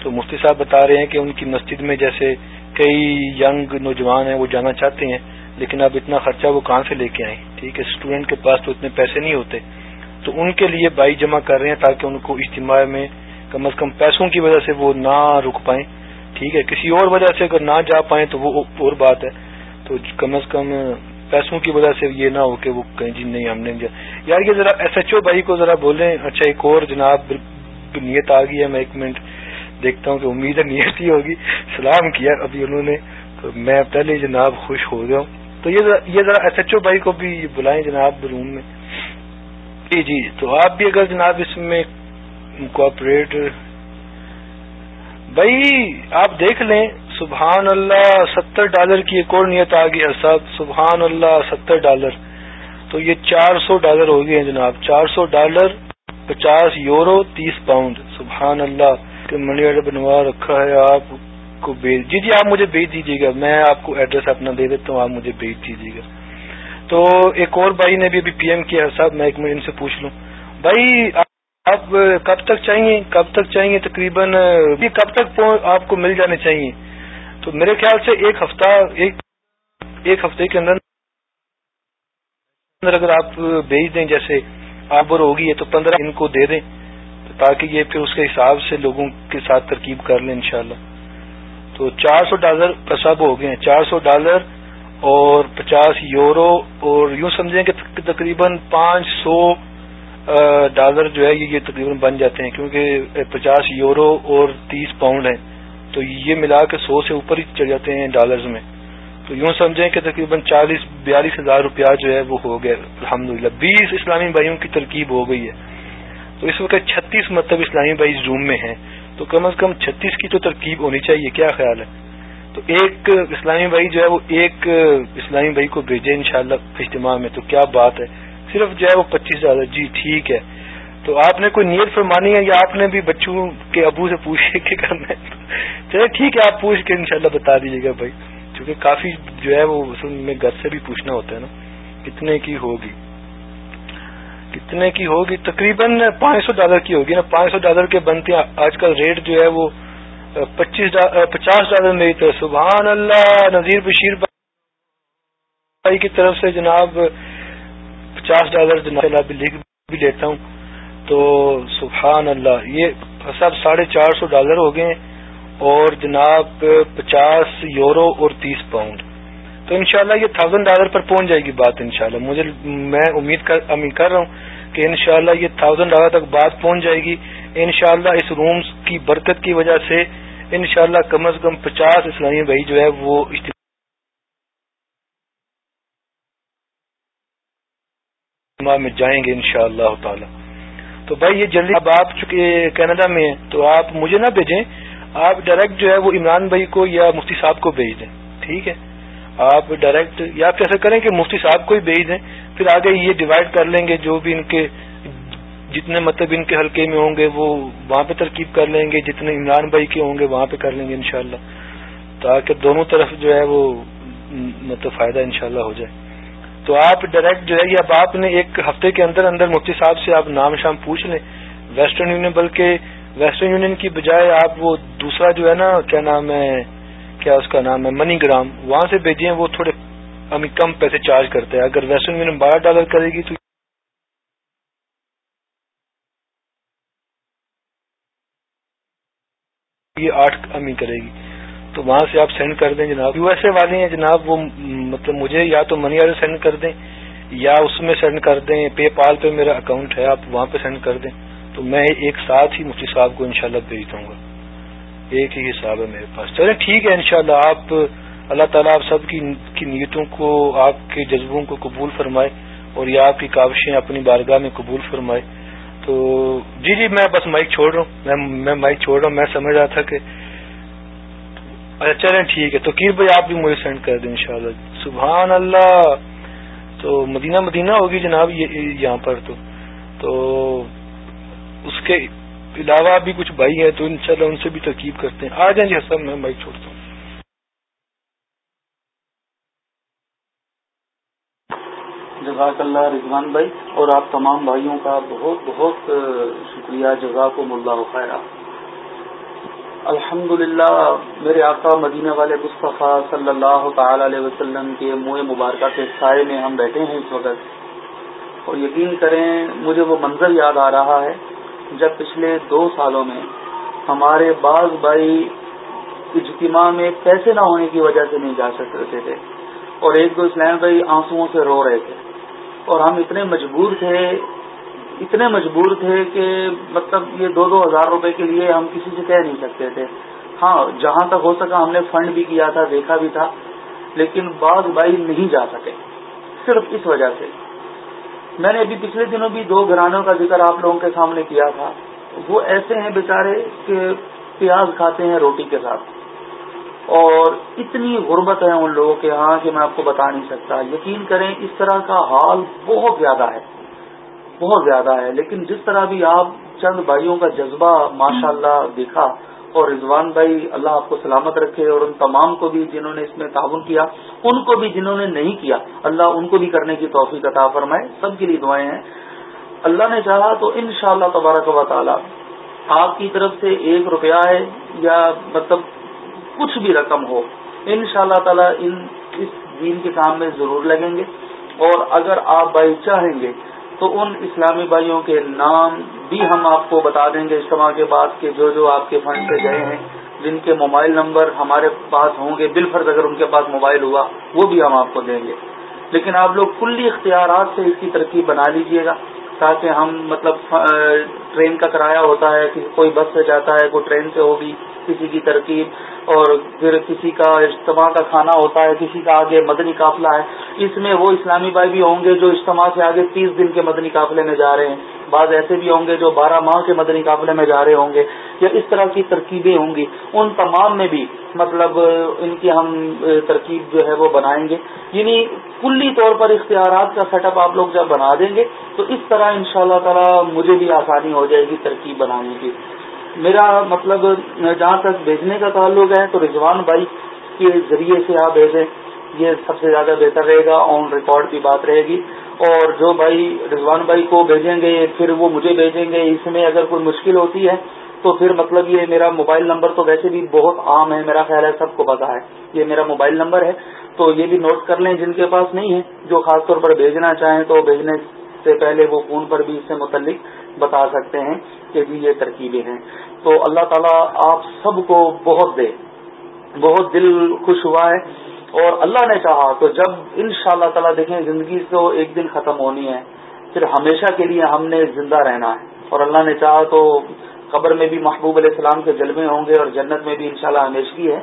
تو مفتی صاحب بتا رہے ہیں کہ ان کی مسجد میں جیسے کئی ینگ نوجوان ہیں، وہ جانا چاہتے ہیں، لیکن اب اتنا خرچہ وہ کہاں سے لے کے آئیں؟ ٹھیک ہے اسٹوڈینٹ کے پاس تو اتنے پیسے نہیں ہوتے۔ تو ان کے لیے بائی جمع کر رہے ہیں تاکہ ان کو اجتماع میں کم از کم پیسوں کی وجہ سے وہ نہ رک پائیں۔ ٹھیک ہے، کسی اور وجہ سے اگر نہ جا پائیں تو وہ اور بات ہے۔ تو کم از کم پیسوں کی وجہ سے یہ نہ ہو کہ وہ کہیں جی نہیں، ہم نے یار یہ ذرا ایس ایچ او بھائی کو ذرا بولیں۔ اچھا ایک اور جناب نیت آ گئی ہے، میں ایک منٹ دیکھتا ہوں کہ امید ہے نیت ہی ہوگی۔ سلام کیا ابھی انہوں نے۔ تو میں پہلے جناب خوش ہو گیا ہوں۔ تو یہ ذرا ایس ایچ او بھائی کو بھی بلائیں جناب روم میں۔ جی جی تو آپ بھی اگر جناب اس میں کوپریٹ بھائی، آپ دیکھ لیں، سبحان اللہ، ستر ڈالر کی ایک اور نیت آ گئی صاحب سبحان اللہ، ستر ڈالر۔ تو یہ چار سو ڈالر ہو گئے ہیں جناب۔ چار سو ڈالر پچاس یورو تیس پاؤنڈ۔ سبحان اللہ۔ کہ منی آرڈر بنوا رکھا ہے، آپ کو بھیج جی جی آپ مجھے بھیج دیجیے گا۔ میں آپ کو ایڈریس اپنا دے دیتا ہوں، آپ مجھے بھیج دیجیے گا۔ تو ایک اور بھائی نے بھی ابھی پی ایم کیا صاحب، میں ایک منٹ ان سے پوچھ لوں۔ بھائی، آپ کب تک چاہیے؟ کب تک چاہیے تقریباً؟ کب تک آپ کو مل جانے چاہیے؟ تو میرے خیال سے ایک ہفتہ ایک ایک ہفتے کے اندر اگر آپ بھیج دیں، جیسے آپ بر ہوگی تو پندرہ ان کو دے دیں۔ تاکہ یہ پھر اس کے حساب سے لوگوں کے ساتھ ترکیب کر لیں انشاءاللہ۔ تو چار سو ڈالر سب ہو گئے ہیں۔ چار سو ڈالر اور پچاس یورو اور یوں سمجھیں کہ تقریباً پانچ سو ڈالر جو ہے یہ تقریباً بن جاتے ہیں کیونکہ پچاس یورو اور تیس پاؤنڈ ہیں۔ تو یہ ملا کے سو سے اوپر ہی چل جاتے ہیں ڈالرز میں۔ تو یوں سمجھیں کہ تقریباً چالیس بیالیس ہزار روپیہ جو ہے وہ ہو گیا الحمد للہ بیس اسلامی بھائیوں کی ترکیب ہو گئی ہے۔ تو اس وقت چھتیس مطلب اسلامی بھائی زوم میں ہیں۔ تو کم از کم چھتیس کی تو ترکیب ہونی چاہیے، کیا خیال ہے؟ تو ایک اسلامی بھائی جو ہے وہ ایک اسلامی بھائی کو بھیجے انشاءاللہ اجتماع میں۔ تو کیا بات ہے؟ صرف جو ہے وہ پچیس ڈالر جی ٹھیک ہے۔ تو آپ نے کوئی نیت فرمانی ہے یا آپ نے بھی بچوں کے ابو سے پوچھے کہ کرنا ہے چلے ٹھیک ہے، آپ پوچھ کے انشاءاللہ بتا دیجیے گا بھائی۔ کیونکہ کافی جو ہے وہ میں گھر سے بھی پوچھنا ہوتا ہے نا، کتنے کی ہوگی؟ کتنے کی ہوگی؟ تقریباً پانچ سو ڈالر کی ہوگی نا۔ پانچ سو ڈالر کے بنتے ہیں۔ آج کل ریٹ جو ہے وہ، پچیس پچاس ڈالر میری طرف سبحان اللہ، نذیر بشیر بھائی کی طرف سے جناب پچاس ڈالر جناب لکھ بھی لیتا ہوں۔ تو سبحان اللہ، یہ سب ساڑھے چار سو ڈالر ہو گئے اور جناب پچاس یورو اور تیس پاؤنڈ۔ تو انشاءاللہ یہ تھاؤزینڈ ڈالر پر پہنچ جائے گی بات انشاءاللہ۔ مجھے میں امید کر امید کر رہا ہوں کہ انشاءاللہ یہ تھاؤزینڈ ڈالر تک بات پہنچ جائے گی۔ انشاءاللہ اس رومز کی برکت کی وجہ سے انشاءاللہ کم از کم پچاس اسلامی بھائی جو ہے وہ اجتماع میں جائیں گے انشاءاللہ تعالی۔ تو بھائی یہ جلدی اب آپ چونکہ کینیڈا میں ہیں، تو آپ مجھے نہ بھیجیں، آپ ڈائریکٹ جو ہے وہ عمران بھائی کو یا مفتی صاحب کو بھیج دیں۔ ٹھیک ہے؟ آپ ڈائریکٹ یا آپ کیسے کریں کہ مفتی صاحب کو ہی بھیج دیں، پھر آگے یہ ڈیوائڈ کر لیں گے جو بھی ان کے جتنے مطلب ان کے حلقے میں ہوں گے، وہ وہاں پہ ترکیب کر لیں گے، جتنے عمران بھائی کے ہوں گے، وہاں پہ کر لیں گے انشاءاللہ۔ تاکہ دونوں طرف جو ہے وہ مطلب فائدہ انشاءاللہ ہو جائے۔ تو آپ ڈائریکٹ جو ہے اب آپ نے ایک ہفتے کے اندر اندر مفتی صاحب سے آپ نام شام پوچھ لیں۔ ویسٹرن یونین بلکہ ویسٹرن یونین کی بجائے آپ وہ دوسرا جو ہے نا، کیا نام ہے کیا اس کا نام ہے؟ منی گرام وہاں سے بھیجیں وہ تھوڑے ہمیں کم پیسے چارج کرتے ہیں۔ اگر ویسٹرن یونین بارہ ڈالر کرے گی تو یہ آٹھ امی کرے گی۔ تو وہاں سے آپ سینڈ کر دیں جناب۔ یو ایس اے والے ہیں جناب، وہ مطلب مجھے یا تو منی آرڈر سینڈ کر دیں یا اس میں سینڈ کر دیں۔ پے پال پہ میرا اکاؤنٹ ہے، آپ وہاں پہ سینڈ کر دیں۔ تو میں ایک ساتھ ہی مفتی صاحب کو انشاءاللہ بھیج دوں گا۔ ایک ہی حساب ہے میرے پاس۔ چلے ٹھیک ہے، انشاءاللہ شاء آپ، اللہ تعالیٰ آپ سب کی نیتوں کو، آپ کے جذبوں کو قبول فرمائے اور یہ آپ کی کاوشیں اپنی بارگاہ میں قبول فرمائے۔ تو جی جی میں بس مائک چھوڑ رہا ہوں۔ میں مائک چھوڑ رہا ہوں۔ میں سمجھ رہا تھا کہ اچھا چلیں ٹھیک ہے۔ تو کیر بھائی، آپ بھی مجھے سینڈ کر دیں انشاءاللہ۔ سبحان اللہ۔ تو مدینہ مدینہ ہوگی جناب یہاں پر تو۔ تو اس کے علاوہ بھی کچھ بھائی ہیں تو انشاءاللہ ان سے بھی ترکیب کرتے ہیں۔ آ جائیں جی حسن میں بھائی چھوڑتا ہوں۔ جزاک اللہ رضوان بھائی، اور آپ تمام بھائیوں کا بہت بہت شکریہ جزاک اللہ خیر الحمد للہ میرے آقا مدینہ والے مصطفیٰ صلی اللہ تعالی علیہ وسلم کے منہ مبارکہ کے سائے میں ہم بیٹھے ہیں اس وقت۔ اور یقین کریں، مجھے وہ منظر یاد آ رہا ہے۔ جب پچھلے دو سالوں میں ہمارے بعض بھائی اجتماع میں پیسے نہ ہونے کی وجہ سے نہیں جا سکتے تھے اور ایک دو اسلام بھائی آنسو سے رو رہے تھے اور ہم اتنے مجبور تھے، اتنے مجبور تھے کہ مطلب یہ دو دو ہزار روپے کے لیے ہم کسی سے کہہ نہیں سکتے تھے۔ ہاں جہاں تک ہو سکا ہم نے فنڈ بھی کیا تھا، دیکھا بھی تھا، لیکن بعض بھائی نہیں جا سکے، صرف اس وجہ سے۔ میں نے ابھی پچھلے دنوں بھی دو گھرانوں کا ذکر آپ لوگوں کے سامنے کیا تھا۔ وہ ایسے ہیں بیچارے کہ پیاز کھاتے ہیں روٹی کے ساتھ۔ اور اتنی غربت ہے ان لوگوں کے ہاں کہ میں آپ کو بتا نہیں سکتا۔ یقین کریں اس طرح کا حال بہت زیادہ ہے۔ بہت زیادہ ہے۔ لیکن جس طرح بھی آپ چند بھائیوں کا جذبہ ماشاء اللہ دیکھا اور رضوان بھائی اللہ آپ کو سلامت رکھے اور ان تمام کو بھی جنہوں نے اس میں تعاون کیا، ان کو بھی جنہوں نے نہیں کیا، اللہ ان کو بھی کرنے کی توفیق عطا فرمائے۔ سب کے لیے دعائیں ہیں۔ اللہ نے چاہا تو ان شاء اللہ تبارک و تعالی آپ کی طرف سے ایک روپیہ ہے یا مطلب کچھ بھی رقم ہو ان شاء اللہ تعالی ان اس دین کے کام میں ضرور لگیں گے۔ اور اگر آپ بھائی چاہیں گے تو ان اسلامی بھائیوں کے نام بھی ہم آپ کو بتا دیں گے اجتماع کے بعد کہ جو جو آپ کے فنڈ سے گئے ہیں، جن کے موبائل نمبر ہمارے پاس ہوں گے بال فرض اگر ان کے پاس موبائل ہوا، وہ بھی ہم آپ کو دیں گے۔ لیکن آپ لوگ کلی اختیارات سے اس کی ترکیب بنا لیجیے گا تاکہ ہم مطلب ٹرین کا کرایہ ہوتا ہے کوئی بس سے جاتا ہے، کوئی ٹرین سے ہوگی، کسی کی ترکیب۔ اور پھر کسی کا اجتماع کا کھانا ہوتا ہے، کسی کا آگے مدنی قافلہ ہے، اس میں وہ اسلامی بھائی بھی ہوں گے جو اجتماع سے آگے تیس دن کے مدنی قافلے میں جا رہے ہیں۔ بعض ایسے بھی ہوں گے جو بارہ ماہ کے مدنی قافلے میں جا رہے ہوں گے یا اس طرح کی ترکیبیں ہوں گی۔ ان تمام میں بھی مطلب ان کی ہم ترکیب جو ہے وہ بنائیں گے۔ یعنی کلی طور پر اختیارات کا سیٹ اپ آپ لوگ جب بنا دیں گے تو اس طرح ان شاء اللہ تعالیٰ مجھے بھی آسانی ہو جائے گی ترکیب بنانے کی۔ میرا مطلب جہاں تک بھیجنے کا تعلق ہے تو رضوان بھائی کے ذریعے سے آپ بھیجیں، یہ سب سے زیادہ بہتر رہے گا آن ریکارڈ کی بات رہے گی۔ اور جو بھائی رضوان بھائی کو بھیجیں گے، پھر وہ مجھے بھیجیں گے۔ اس میں اگر کوئی مشکل ہوتی ہے تو پھر مطلب یہ میرا موبائل نمبر تو ویسے بھی بہت عام ہے، میرا خیال ہے سب کو پتا ہے۔ یہ میرا موبائل نمبر ہے۔ تو یہ بھی نوٹ کر لیں جن کے پاس نہیں ہے، جو خاص طور پر بھیجنا چاہیں تو بھیجنے سے پہلے وہ فون پر بھی اس سے متعلق بتا سکتے ہیں۔ کہ جی یہ ترکیبیں ہیں۔ تو اللہ تعالیٰ آپ سب کو بہت دے، بہت دل خوش ہوا ہے۔ اور اللہ نے چاہا تو جب ان شاء اللہ تعالیٰ دیکھیں زندگی تو ایک دن ختم ہونی ہے، پھر ہمیشہ کے لیے ہم نے زندہ رہنا ہے۔ اور اللہ نے چاہا تو قبر میں بھی محبوب علیہ السلام کے جلوے ہوں گے اور جنت میں بھی انشاءاللہ شاء ہمیشگی ہے۔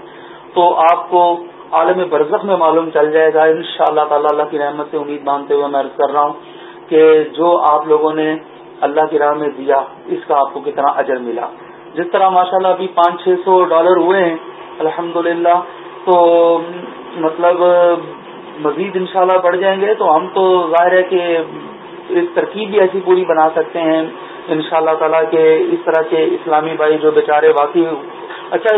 تو آپ کو عالم برزخ میں معلوم چل جائے گا۔ ان شاء اللہ تعالیٰ اللہ کی رحمت سے امید مانتے ہوئے میں عرض کر رہا ہوں کہ جو آپ لوگوں نے اللہ کی راہ میں دیا، اس کا آپ کو کتنا اجر ملا۔ جس طرح ماشاء اللہ ابھی پانچ چھ سو ڈالر ہوئے ہیں الحمد تو مطلب مزید انشاءاللہ بڑھ جائیں گے۔ تو ہم تو ظاہر ہے کہ ایک ترکیب بھی ایسی پوری بنا سکتے ہیں ان شاء اللہ تعالیٰ کے اس طرح کے اسلامی بھائی جو بیچارے واقعی اچھا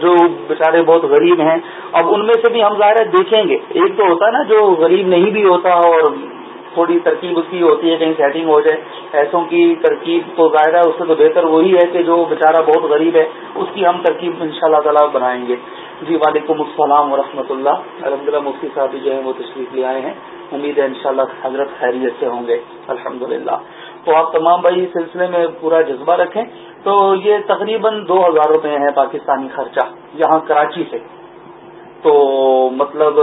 جو بیچارے بہت غریب ہیں، اب ان میں سے بھی ہم ظاہر ہے دیکھیں گے۔ ایک تو ہوتا ہے نا، جو غریب نہیں بھی ہوتا اور تھوڑی ترکیب اس کی ہوتی ہے کہیں سیٹنگ ہو جائے۔ ایسوں کی ترکیب تو ظاہر ہے، اس سے تو بہتر وہی ہے کہ جو بیچارہ بہت غریب ہے، اس کی ہم ترکیب ان شاء اللہ تعالیٰ بنائیں گے۔ جی وعلیکم السلام و اللہ۔ الحمد للہ مفتی صاحب جو ہے وہ تشریف لے آئے ہیں۔ امید ہے انشاءاللہ حضرت خیریت سے ہوں گے۔ الحمد تو آپ تمام بھائی اس سلسلے میں پورا جذبہ رکھیں۔ تو یہ تقریباً دو ہزار روپے ہے پاکستانی خرچہ، یہاں کراچی سے۔ تو مطلب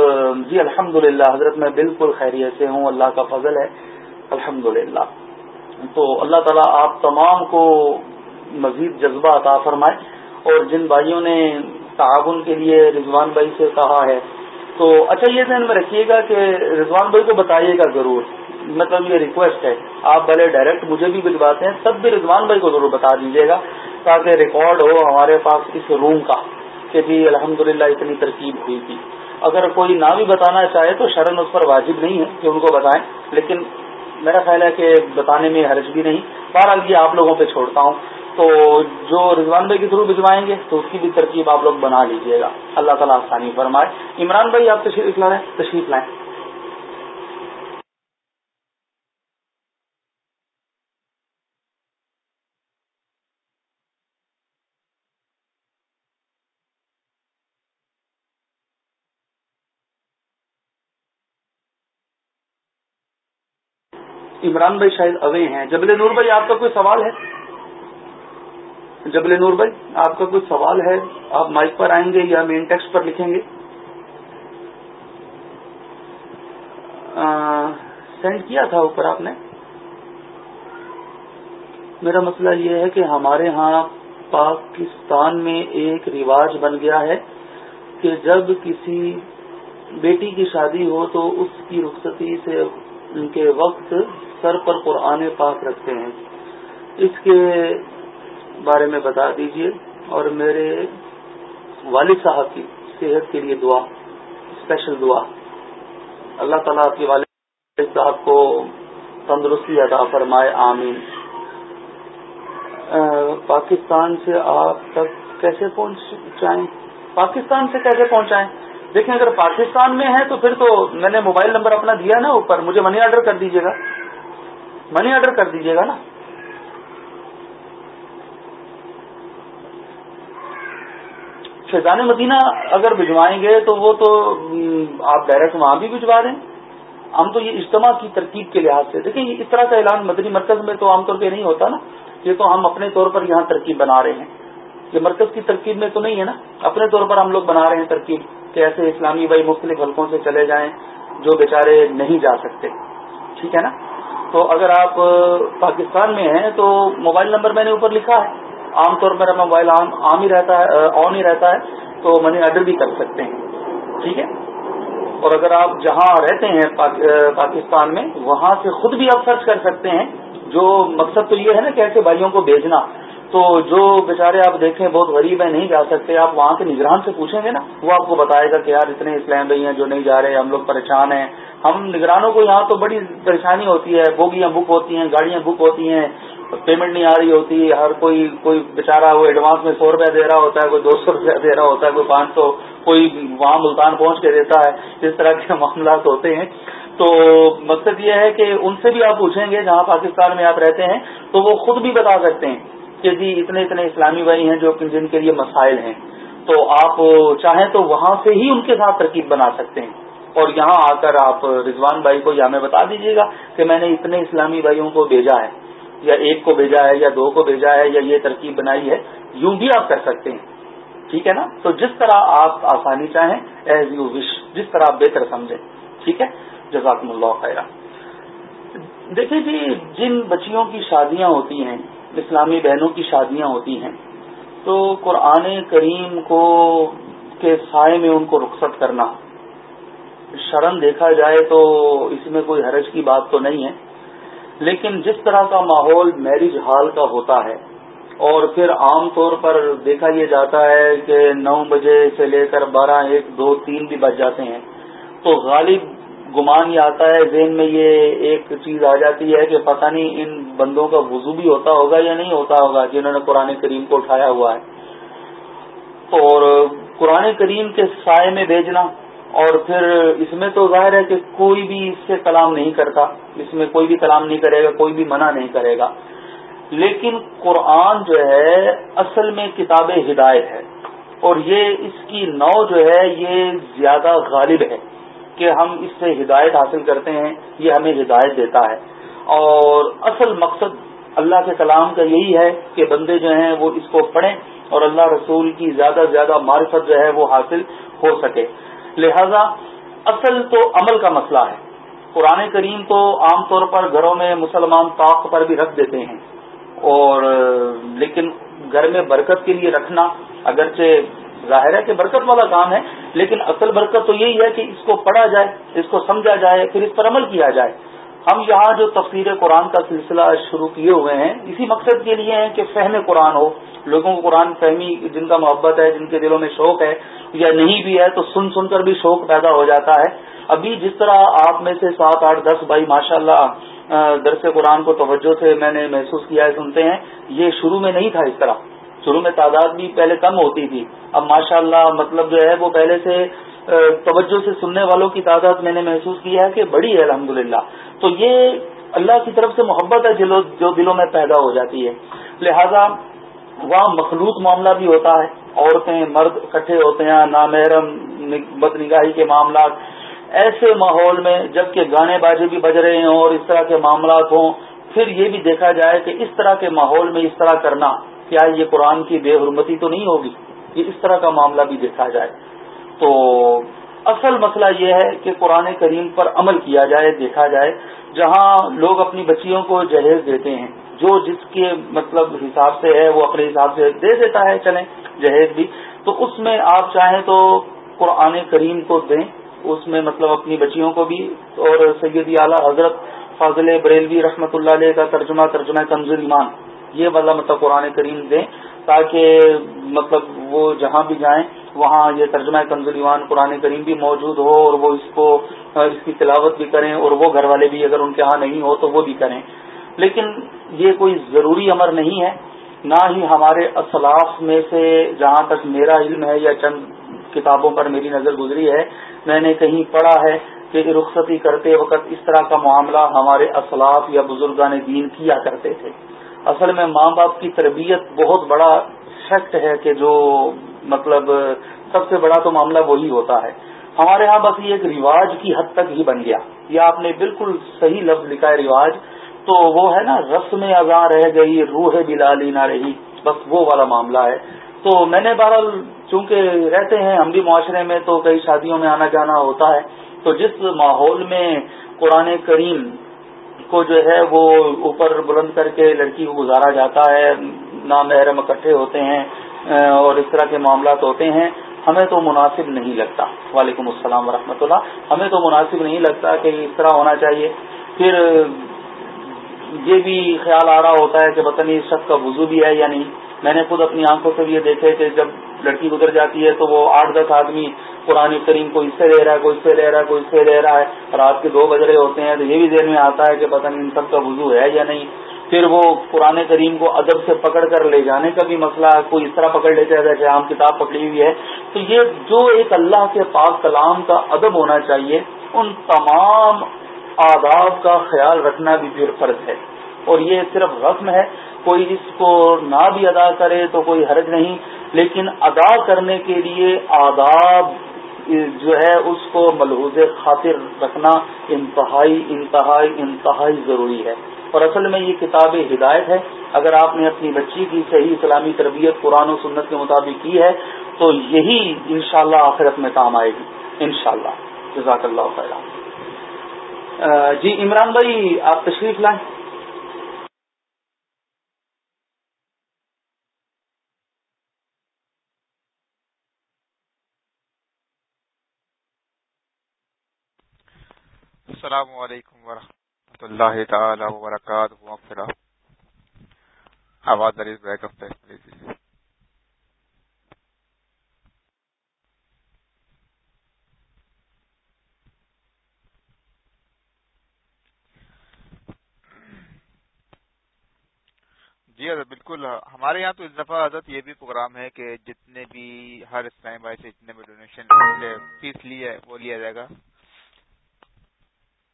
جی الحمد حضرت میں بالکل خیریت سے ہوں، اللہ کا فضل ہے الحمد تو اللہ تعالیٰ آپ تمام کو مزید جذبہ عطا فرمائے اور جن بھائیوں نے تعاون کے لیے رضوان بھائی سے کہا ہے، تو اچھا یہ ذہن میں رکھیے گا کہ رضوان بھائی کو بتائیے گا ضرور مطلب یہ ریکویسٹ ہے، آپ پہلے ڈائریکٹ مجھے بھی بھجواتے ہیں تب بھی رضوان بھائی کو ضرور بتا دیجیے گا تاکہ ریکارڈ ہو ہمارے پاس اس روم کا۔ کہ جی الحمدللہ اتنی ترکیب ہوئی تھی۔ اگر کوئی نہ بھی بتانا چاہے تو شرن اس پر واجب نہیں ہے کہ ان کو بتائیں، لیکن میرا خیال ہے کہ بتانے میں حرج بھی نہیں۔ بہرحال یہ آپ لوگوں پہ چھوڑتا ہوں۔ تو جو رضوان بھائی کے تھرو بھجوائیں گے تو اس کی بھی ترکیب آپ لوگ بنا لیجیے گا۔ اللہ تعالیٰ آسانی فرمائے۔ عمران بھائی، آپ تشریف لائیں تشریف لائیں۔ عمران بھائی شاید اوے ہیں۔ جبل نور بھائی، آپ کا کوئی سوال ہے؟ جبل نور بھائی، آپ کا کوئی سوال ہے؟ آپ مائک پر آئیں گے یا مین ٹیکسٹ پر لکھیں گے؟ سینڈ کیا تھا اوپر آپ نے؟ میرا مسئلہ یہ ہے کہ ہمارے ہاں پاکستان میں ایک رواج بن گیا ہے کہ جب کسی بیٹی کی شادی ہو تو اس کی رخصتی سے کے وقت سر پر قرآن پاک رکھتے ہیں۔ اس کے بارے میں بتا دیجیے اور میرے والد صاحب کی صحت کے لیے دعا اسپیشل دعا۔ اللہ تعالیٰ آپ کے والد صاحب کو تندرستی عطا فرمائے، آمین۔ پاکستان سے آپ تک کیسے پہنچائیں پاکستان سے کیسے پہنچائیں؟ دیکھیں، اگر پاکستان میں ہے تو پھر تو میں نے موبائل نمبر اپنا دیا نا اوپر، مجھے منی آرڈر کر دیجیے گا۔ منی آرڈر کر دیجیے گا نا۔ فیضان مدینہ اگر بھجوائیں گے تو وہ تو آپ ڈائریکٹ وہاں بھی بھجوا دیں۔ ہم تو یہ اجتماع کی ترکیب کے لحاظ سے، دیکھیں اس طرح کا اعلان مدنی مرکز میں تو عام طور پہ نہیں ہوتا نا۔ یہ تو ہم اپنے طور پر یہاں ترکیب بنا رہے ہیں۔ یہ مرکز کی ترکیب میں تو نہیں ہے نا۔ اپنے طور پر ہم لوگ بنا رہے ہیں ترکیب۔ کہ ایسے اسلامی بھائی مختلف حلقوں سے چلے جائیں جو بیچارے نہیں جا سکتے۔ ٹھیک ہے نا؟ تو اگر آپ پاکستان میں ہیں تو موبائل نمبر میں نے اوپر لکھا ہے۔ عام طور پر موبائل عام ہی رہتا ہے، آن ہی رہتا ہے، تو منی آرڈر بھی کر سکتے ہیں۔ ٹھیک ہے؟ اور اگر آپ جہاں رہتے ہیں پاکستان میں، وہاں سے خود بھی آپ سرچ کر سکتے ہیں۔ جو مقصد تو یہ ہے نا کہ ایسے بھائیوں کو بھیجنا۔ تو جو بیچارے آپ دیکھیں بہت غریب ہیں، نہیں جا سکتے، آپ وہاں کے نگران سے پوچھیں گے نا، وہ آپ کو بتائے گا کہ یار اتنے اسلام بھائی ہیں جو نہیں جا رہے، ہم لوگ پریشان ہیں۔ ہم نگرانوں کو یہاں تو بڑی پریشانی ہوتی ہے، بوگیاں بک ہوتی ہیں، گاڑیاں بک ہوتی ہیں، پیمنٹ نہیں آ رہی ہوتی، ہر کوئی کوئی بےچارا وہ ایڈوانس میں سو روپیہ دے رہا ہوتا ہے، کوئی دو سو روپیہ دے رہا ہوتا ہے، کوئی پانچ سو، کوئی وہاں ملتان پہنچ کے دیتا ہے، اس طرح کے معاملات ہوتے ہیں۔ تو مقصد یہ ہے کہ ان سے بھی آپ پوچھیں گے، جہاں پاکستان میں آپ رہتے ہیں، تو وہ خود بھی بتا سکتے ہیں۔ کہ جی اتنے اتنے اسلامی بھائی ہیں جو جن کے لیے مسائل ہیں۔ تو آپ چاہیں تو وہاں سے ہی ان کے ساتھ ترکیب بنا سکتے ہیں۔ اور یہاں آ کر آپ رضوان بھائی کو یا میں بتا دیجیے گا کہ میں نے اتنے اسلامی بھائیوں کو بھیجا ہے، یا ایک کو بھیجا ہے، یا دو کو بھیجا ہے، یا یہ ترکیب بنائی ہے، یوں بھی آپ کر سکتے ہیں۔ ٹھیک ہے نا؟ تو جس طرح آپ آسانی چاہیں، ایز یو وش، جس طرح آپ بہتر سمجھیں۔ ٹھیک ہے؟ جزاکم اللہ خیرہ دیکھیں جی جن بچیوں کی شادیاں ہوتی ہیں اسلامی بہنوں کی شادیاں ہوتی ہیں، تو قرآن کریم کو کے سائے میں ان کو رخصت کرنا۔ شرم دیکھا جائے تو اس میں کوئی حرج کی بات تو نہیں ہے، لیکن جس طرح کا ماحول میرج ہال کا ہوتا ہے، اور پھر عام طور پر دیکھا یہ جاتا ہے کہ نو بجے سے لے کر بارہ، ایک، دو، تین بھی بج جاتے ہیں، تو غالب گمان یہ آتا ہے، ذہن میں یہ ایک چیز آ جاتی ہے کہ پتہ نہیں ان بندوں کا وضو بھی ہوتا ہوگا یا نہیں ہوتا ہوگا جنہوں نے قرآن کریم کو اٹھایا ہوا ہے۔ اور قرآن کریم کے سائے میں بھیجنا، اور پھر اس میں تو ظاہر ہے کہ کوئی بھی اس سے کلام نہیں کرتا، اس میں کوئی بھی کلام نہیں کرے گا، کوئی بھی منع نہیں کرے گا۔ لیکن قرآن جو ہے، اصل میں کتاب ہدایت ہے۔ اور یہ اس کی نو جو ہے، یہ زیادہ غالب ہے۔ کہ ہم اس سے ہدایت حاصل کرتے ہیں، یہ ہمیں ہدایت دیتا ہے۔ اور اصل مقصد اللہ کے کلام کا یہی ہے کہ بندے جو ہیں وہ اس کو پڑھیں اور اللہ رسول کی زیادہ سے زیادہ معرفت جو ہے وہ حاصل ہو سکے۔ لہذا اصل تو عمل کا مسئلہ ہے۔ قرآن کریم تو عام طور پر گھروں میں مسلمان طاق پر بھی رکھ دیتے ہیں۔ اور لیکن گھر میں برکت کے لیے رکھنا، اگرچہ ظاہر ہے کہ برکت والا کام ہے، لیکن اصل برکت تو یہی ہے کہ اس کو پڑھا جائے، اس کو سمجھا جائے، پھر اس پر عمل کیا جائے۔ ہم یہاں جو تفسیر قرآن کا سلسلہ شروع کیے ہوئے ہیں، اسی مقصد کے لیے ہیں کہ فہم قرآن ہو۔ لوگوں کو قرآن فہمی جن کا محبت ہے، جن کے دلوں میں شوق ہے، یا نہیں بھی ہے، تو سن سن کر بھی شوق پیدا ہو جاتا ہے۔ ابھی جس طرح آپ میں سے سات آٹھ دس بھائی ماشاء اللہ درس قرآن کو توجہ سے میں نے محسوس کیا ہے، سنتے ہیں۔ یہ شروع میں نہیں تھا اس طرح۔ شروع میں تعداد بھی پہلے کم ہوتی تھی۔ اب ماشاء اللہ مطلب جو ہے وہ پہلے سے توجہ سے سننے والوں کی تعداد میں نے محسوس کیا ہے کہ بڑی ہے الحمد تو یہ اللہ کی طرف سے محبت ہے جو دلوں میں پیدا ہو جاتی ہے۔ لہذا وہاں مخلوط معاملہ بھی ہوتا ہے۔ عورتیں مرد اکٹھے ہوتے ہیں، نامحرم بد نگاہی کے معاملات۔ ایسے ماحول میں جبکہ گانے بازے بھی بج رہے ہوں اور اس طرح کے معاملات ہوں، پھر یہ بھی دیکھا جائے کہ اس طرح کے ماحول میں اس طرح کرنا کیا یہ قرآن کی بے حرمتی تو نہیں ہوگی؟ یہ اس طرح کا معاملہ بھی دیکھا جائے۔ تو اصل مسئلہ یہ ہے کہ قرآن کریم پر عمل کیا جائے، دیکھا جائے۔ جہاں لوگ اپنی بچیوں کو جہیز دیتے ہیں، جو جس کے مطلب حساب سے ہے، وہ اپنے حساب سے دے دیتا ہے، چلیں جہیز بھی۔ تو اس میں آپ چاہیں تو قرآن کریم کو دیں، اس میں مطلب اپنی بچیوں کو بھی۔ اور سیدی اعلیٰ حضرت فاضل بریلوی رحمۃ اللہ علیہ کا ترجمہ ترجمہ کمزور ایمان۔ یہ والا مطلب قرآن کریم دیں تاکہ مطلب وہ جہاں بھی جائیں وہاں یہ ترجمہ کنزل ایمان قرآن کریم بھی موجود ہو اور وہ اس کو، اس کی تلاوت بھی کریں اور وہ گھر والے بھی اگر ان کے ہاں نہیں ہو تو وہ بھی کریں۔ لیکن یہ کوئی ضروری امر نہیں ہے، نہ ہی ہمارے اسلاف میں سے جہاں تک میرا علم ہے یا چند کتابوں پر میری نظر گزری ہے، میں نے کہیں پڑھا ہے کہ رخصتی کرتے وقت اس طرح کا معاملہ ہمارے اسلاف یا بزرگان دین کیا کرتے تھے۔ اصل میں ماں باپ کی تربیت بہت بڑا فیکٹ ہے کہ جو مطلب سب سے بڑا تو معاملہ وہی ہوتا ہے۔ ہمارے ہاں بس یہ ایک رواج کی حد تک ہی بن گیا۔ یہ آپ نے بالکل صحیح لفظ لکھا ہے رواج۔ تو وہ ہے نا رسم اذاں رہ گئی، روح بلالی نہ رہی۔ بس وہ والا معاملہ ہے۔ تو میں نے بہرحال چونکہ رہتے ہیں ہم بھی معاشرے میں تو کئی شادیوں میں آنا جانا ہوتا ہے۔ تو جس ماحول میں قرآن کریم کو جو ہے وہ اوپر بلند کر کے لڑکی کو گزارا جاتا ہے، نامحرم اکٹھے ہوتے ہیں اور اس طرح کے معاملات ہوتے ہیں۔ ہمیں تو مناسب نہیں لگتا۔ وعلیکم السلام ورحمۃ اللہ۔ ہمیں تو مناسب نہیں لگتا کہ اس طرح ہونا چاہیے۔ پھر یہ بھی خیال آ رہا ہوتا ہے کہ پتہ نہیں اس شخص کا وضو بھی ہے یا نہیں۔ میں نے خود اپنی آنکھوں سے بھی یہ دیکھے کہ جب لڑکی گزر جاتی ہے تو وہ آٹھ دس آدمی قرآن کریم کو اس سے لے رہا ہے کوئی اس سے لے رہا ہے کوئی اس سے لے رہا ہے۔ رات کے دو بج رہے ہوتے ہیں تو یہ بھی دیر میں آتا ہے کہ پتہ نہیں ان سب کا وضو ہے یا نہیں۔ پھر وہ قرآن کریم کو ادب سے پکڑ کر لے جانے کا بھی مسئلہ کوئی اس طرح پکڑ لیتے ہیں جیسے عام کتاب پکڑی ہوئی ہے۔ تو یہ جو ایک اللہ کے پاک کلام کا ادب ہونا چاہیے، ان تمام آداب کا خیال رکھنا بھی پھر فرض ہے۔ اور یہ صرف رسم ہے۔ کوئی اس کو نہ بھی ادا کرے تو کوئی حرج نہیں۔ لیکن ادا کرنے کے لیے آداب جو ہے اس کو ملحوظ خاطر رکھنا انتہائی انتہائی انتہائی ضروری ہے۔ اور اصل میں یہ کتاب ہدایت ہے۔ اگر آپ نے اپنی بچی کی صحیح اسلامی تربیت قرآن و سنت کے مطابق کی ہے، تو یہی انشاءاللہ اللہ آخرت میں کام آئے گی۔ انشاءاللہ۔ جزاک اللہ خیر جی عمران بھائی، آپ تشریف لائیں۔ السلام علیکم ورحمۃ اللہ تعالی وبرکاتہ۔ آواز بیک اپ جی حضرت، بالکل۔ ہمارے یہاں تو اس دفعہ حضرت یہ بھی پروگرام ہے کہ جتنے بھی ہر اسلام بھائی سے جتنے بھی ڈونیشن فیس لی ہے، وہ لیا جائے گا۔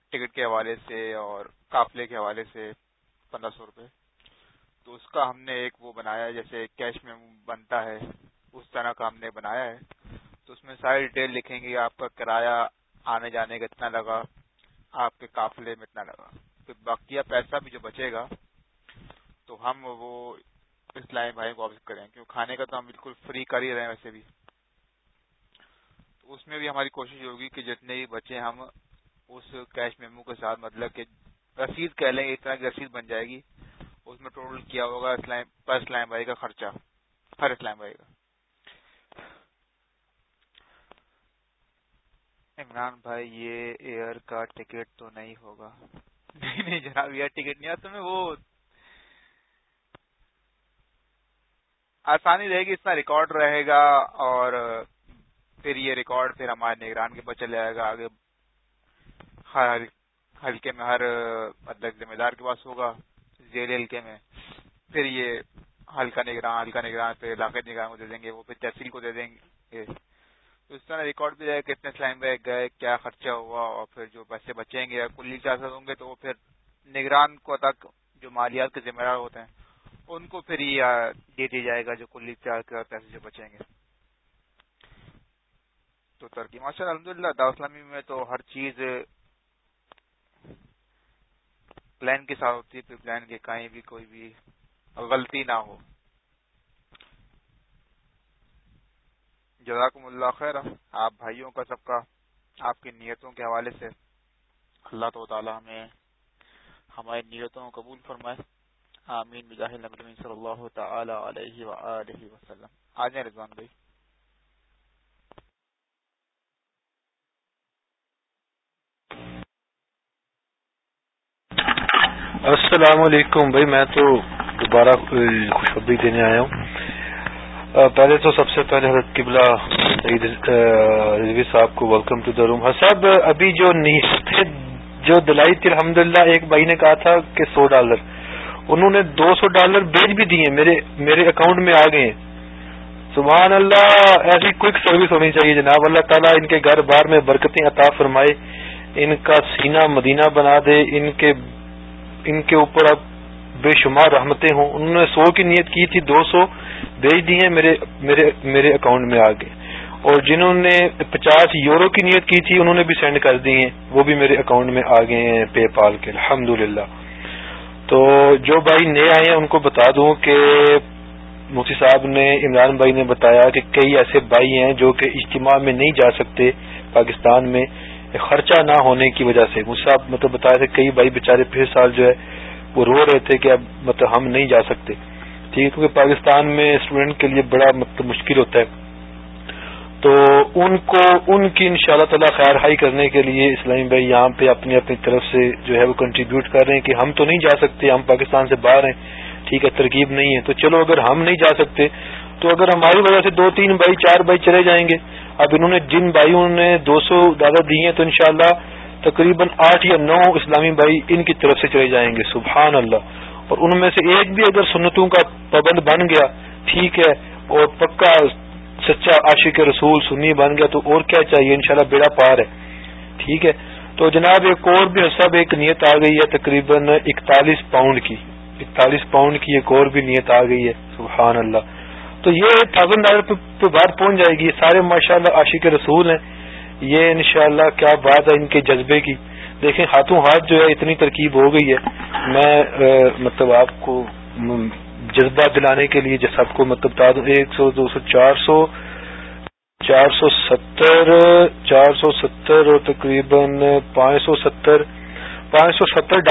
ٹکٹ کے حوالے سے اور قافلے کے حوالے سے پندرہ سو روپے۔ تو اس کا ہم نے ایک وہ بنایا، جیسے کیش میں بنتا ہے، اس طرح کا ہم نے بنایا ہے۔ تو اس میں ساری ڈیٹیل لکھیں گے، آپ کا کرایہ آنے جانے کا اتنا لگا، آپ کے قافلے میں اتنا لگا۔ پھر باقیہ پیسہ بھی جو بچے گا تو ہم وہ اسلامی بھائی کو واپس کریں، کیونکہ کھانے کا تو ہم بالکل فری کر ہی رہے ہیں ویسے بھی۔ تو اس میں بھی ہماری کوشش ہوگی کہ جتنے بھی بچے ہم اس کیش میمو کے ساتھ مطلب کہ رسید کہہ لیں اس طرح کی رسید بن جائے گی۔ اس میں ٹوٹل کیا ہوگا اسلام پر اسلام بھائی کا خرچہ۔ ہر اسلام بھائی کا۔ عمران بھائی، یہ ایئر کا ٹکٹ تو نہیں ہوگا۔ نہیں نہیں جناب ایئر ٹکٹ نہیں تمہیں وہ آسانی رہے گی، اتنا ریکارڈ رہے گا اور پھر یہ ریکارڈ پھر ہمارے نگران کے پاس چلے جائے گا، آگے ہر ہلکے میں، ہر مطلب ذمہ دار کے پاس ہوگا ذیل ہلکے میں۔ پھر یہ ہلکا نگران ہلکا نگران پھر علاقے نگران کو دے دیں گے، وہ پھر تحصیل کو دے دیں گے۔ تو اس طرح ریکارڈ بھی جائے کتنے سلائم بیگ گئے، کیا خرچہ ہوا اور پھر جو پیسے بچیں گے یا کلی چارج ہوں گے تو وہ پھر نگران کو تک جو مالیات کے ذمہ دار ہوتے ہیں ان کو پھر یہ دے دیا جائے گا جو کلی چارج کے پیسے جو بچیں گے۔ تو ترکی ماشاء اللہ الحمد للہ داسلامی میں تو ہر چیز پلان کے ساتھ ہوتی ہے، پھر پلان کے کہیں بھی کوئی بھی غلطی نہ ہو۔ جزاکم اللہ خیر، آپ بھائیوں کا سب کا، آپ کی نیتوں کے حوالے سے اللہ تعالیٰ ہمیں، ہماری نیتوں کو قبول فرمائے۔ آمین. بجاہ صلی اللہ تعالی علیہ وآلہ وسلم. آ جائیں رضوان بھائی. السلام علیکم بھائی. میں تو دوبارہ خوشخبری دینے آیا ہوں. پہلے تو سب سے پہلے حضرت قبلہ رضوی صاحب کو ویلکم ٹو دا روم صاحب، ابھی جو جو دلائی تھی الحمد ایک بھائی نے کہا تھا کہ سو ڈالر. انہوں نے دو سو ڈالر بیچ بھی دیے، میرے میرے اکاؤنٹ میں آ گئے۔ سبحان اللہ، ایسی کوئک سروس ہونی چاہیے جناب۔ اللہ تعالیٰ ان کے گھر بار میں برکتیں عطا فرمائے۔ ان کا سینہ مدینہ بنا دے۔ ان کے ان کے اوپر اب بے شمار رحمتیں ہوں۔ انہوں نے سو کی نیت کی تھی، دو سو بھیج دی ہیں میرے میرے میرے اکاؤنٹ میں آگے اور جنہوں نے پچاس یورو کی نیت کی تھی، انہوں نے بھی سینڈ کر دی ہیں وہ بھی میرے اکاؤنٹ میں آ گئے ہیں پے پال کے۔ الحمد تو جو بھائی نئے آئے ہیں، ان کو بتا دوں کہ مفتی صاحب نے، عمران بھائی نے بتایا کہ کئی ایسے بھائی ہیں جو کہ اجتماع میں نہیں جا سکتے پاکستان میں، خرچہ نہ ہونے کی وجہ سے۔ مجھ صاحب مطلب بتایا تھے، کئی بھائی بےچارے پھر سال جو ہے، وہ رو رہے تھے کہ اب مطلب ہم نہیں جا سکتے۔ ٹھیک ہے، کیونکہ پاکستان میں اسٹوڈینٹ کے لیے بڑا مطلب مشکل ہوتا ہے۔ تو ان کو ان کی ان شاء اللہ تعالیٰ خیر ہائی کرنے کے لیے اسلامی بھائی یہاں پہ اپنی اپنی طرف سے جو ہے وہ کنٹریبیوٹ کر رہے ہیں کہ ہم تو نہیں جا سکتے، ہم پاکستان سے باہر ہیں، ٹھیک ہے ترکیب نہیں ہے۔ تو چلو، اگر ہم نہیں جا سکتے، تو اگر ہماری وجہ سے دو تین بھائی، چار بھائی چلے جائیں گے۔ اب انہوں نے جن بھائیوں نے دو سو دادا دیے تو انشاءاللہ تقریباً آٹھ یا نو اسلامی بھائی ان کی طرف سے چلے جائیں گے۔ سبحان اللہ۔ اور ان میں سے ایک بھی اگر سنتوں کا پابند بن گیا، ٹھیک ہے، اور پکا سچا عاشق رسول سنی بن گیا تو اور کیا چاہیے؟ انشاءاللہ بیڑا پار ہے۔ ٹھیک ہے؟ تو جناب ایک اور بھی سب ایک نیت آ گئی ہے تقریباً اکتالیس پاؤنڈ کی۔ اکتالیس پاؤنڈ کی ایک اور بھی نیت آ گئی ہے۔ سبحان اللہ۔ تو یہ تھاؤزینڈ ڈالر پہ بات پہنچ جائے گی۔ سارے ماشاء اللہ عاشق رسول ہیں۔ یہ انشاءاللہ کیا بات ہے ان کے جذبے کی۔ دیکھیں ہاتھوں ہاتھ جو ہے اتنی ترکیب ہو گئی ہے۔ میں مطلب آپ کو جذبہ دلانے کے لیے سب کو مطلب بتا دوں، ایک سو، دو سو، چار سو چار سو ستر، چار سو ستر اور تقریباً پانچ سو ستر، پانچ سو ستر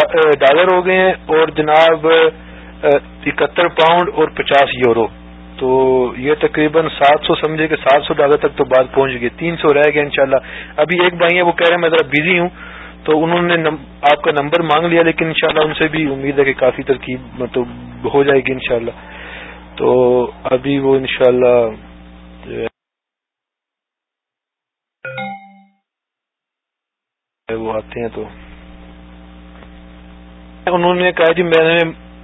ڈالر ہو گئے ہیں اور جناب اکہتر پاؤنڈ اور پچاس یورو۔ تو یہ تقریباً سات سو سمجھے کہ سات سو ڈالر تک تو بات پہنچ گئی، تین سو رہ گیا انشاءاللہ۔ ابھی ایک بھائی ہیں، وہ کہہ رہے ہیں، میں ذرا بزی ہوں۔ تو انہوں نے آپ کا نمبر مانگ لیا، لیکن انشاءاللہ ان سے بھی امید ہے کہ کافی ترکیب مطلب ہو جائے گی انشاءاللہ۔ تو ابھی وہ انشاءاللہ، وہ آتے ہیں تو۔ انہوں نے کہا جی میں نے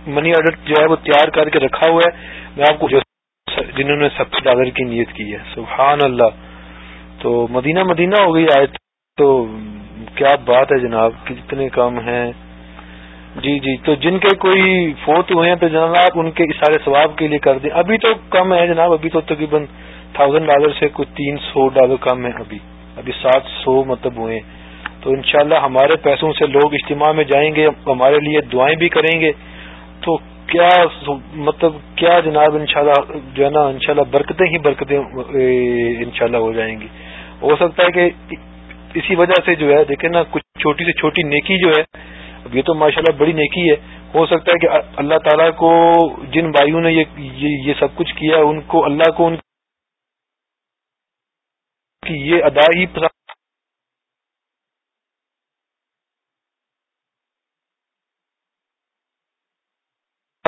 منی آرڈر جو ہے وہ تیار کر کے رکھا ہوا ہے۔ میں آپ کو جنہوں نے سب ڈالر کی نیت کی ہے، سبحان اللہ۔ تو مدینہ مدینہ ہو گئی، آئے تو کیا بات ہے جناب، کتنے کام ہیں؟ جی جی تو جن کے کوئی فوت ہوئے ہیں تو جناب آپ ان کے اشارے ثواب کے لیے کر دیں۔ ابھی تو کم ہے جناب، ابھی تو تقریباً تھاؤزینڈ ڈالر سے کچھ تین سو ڈالر کم ہے ابھی۔ ابھی سات سو مطلب ہوئے تو انشاءاللہ ہمارے پیسوں سے لوگ اجتماع میں جائیں گے، ہمارے لیے دعائیں بھی کریں گے۔ تو کیا مطلب کیا جناب انشاءاللہ جو ہے نا، انشاءاللہ برکتیں ہی برکتیں انشاءاللہ ہو جائیں گی۔ ہو سکتا ہے کہ اسی وجہ سے جو ہے، دیکھیں نا، کچھ چھوٹی سے چھوٹی نیکی جو ہے، اب یہ تو ماشاءاللہ بڑی نیکی ہے۔ ہو سکتا ہے کہ اللہ تعالیٰ کو جن بھائیوں نے یہ سب کچھ کیا، ان کو اللہ کو ان کی یہ ادا ہی پسند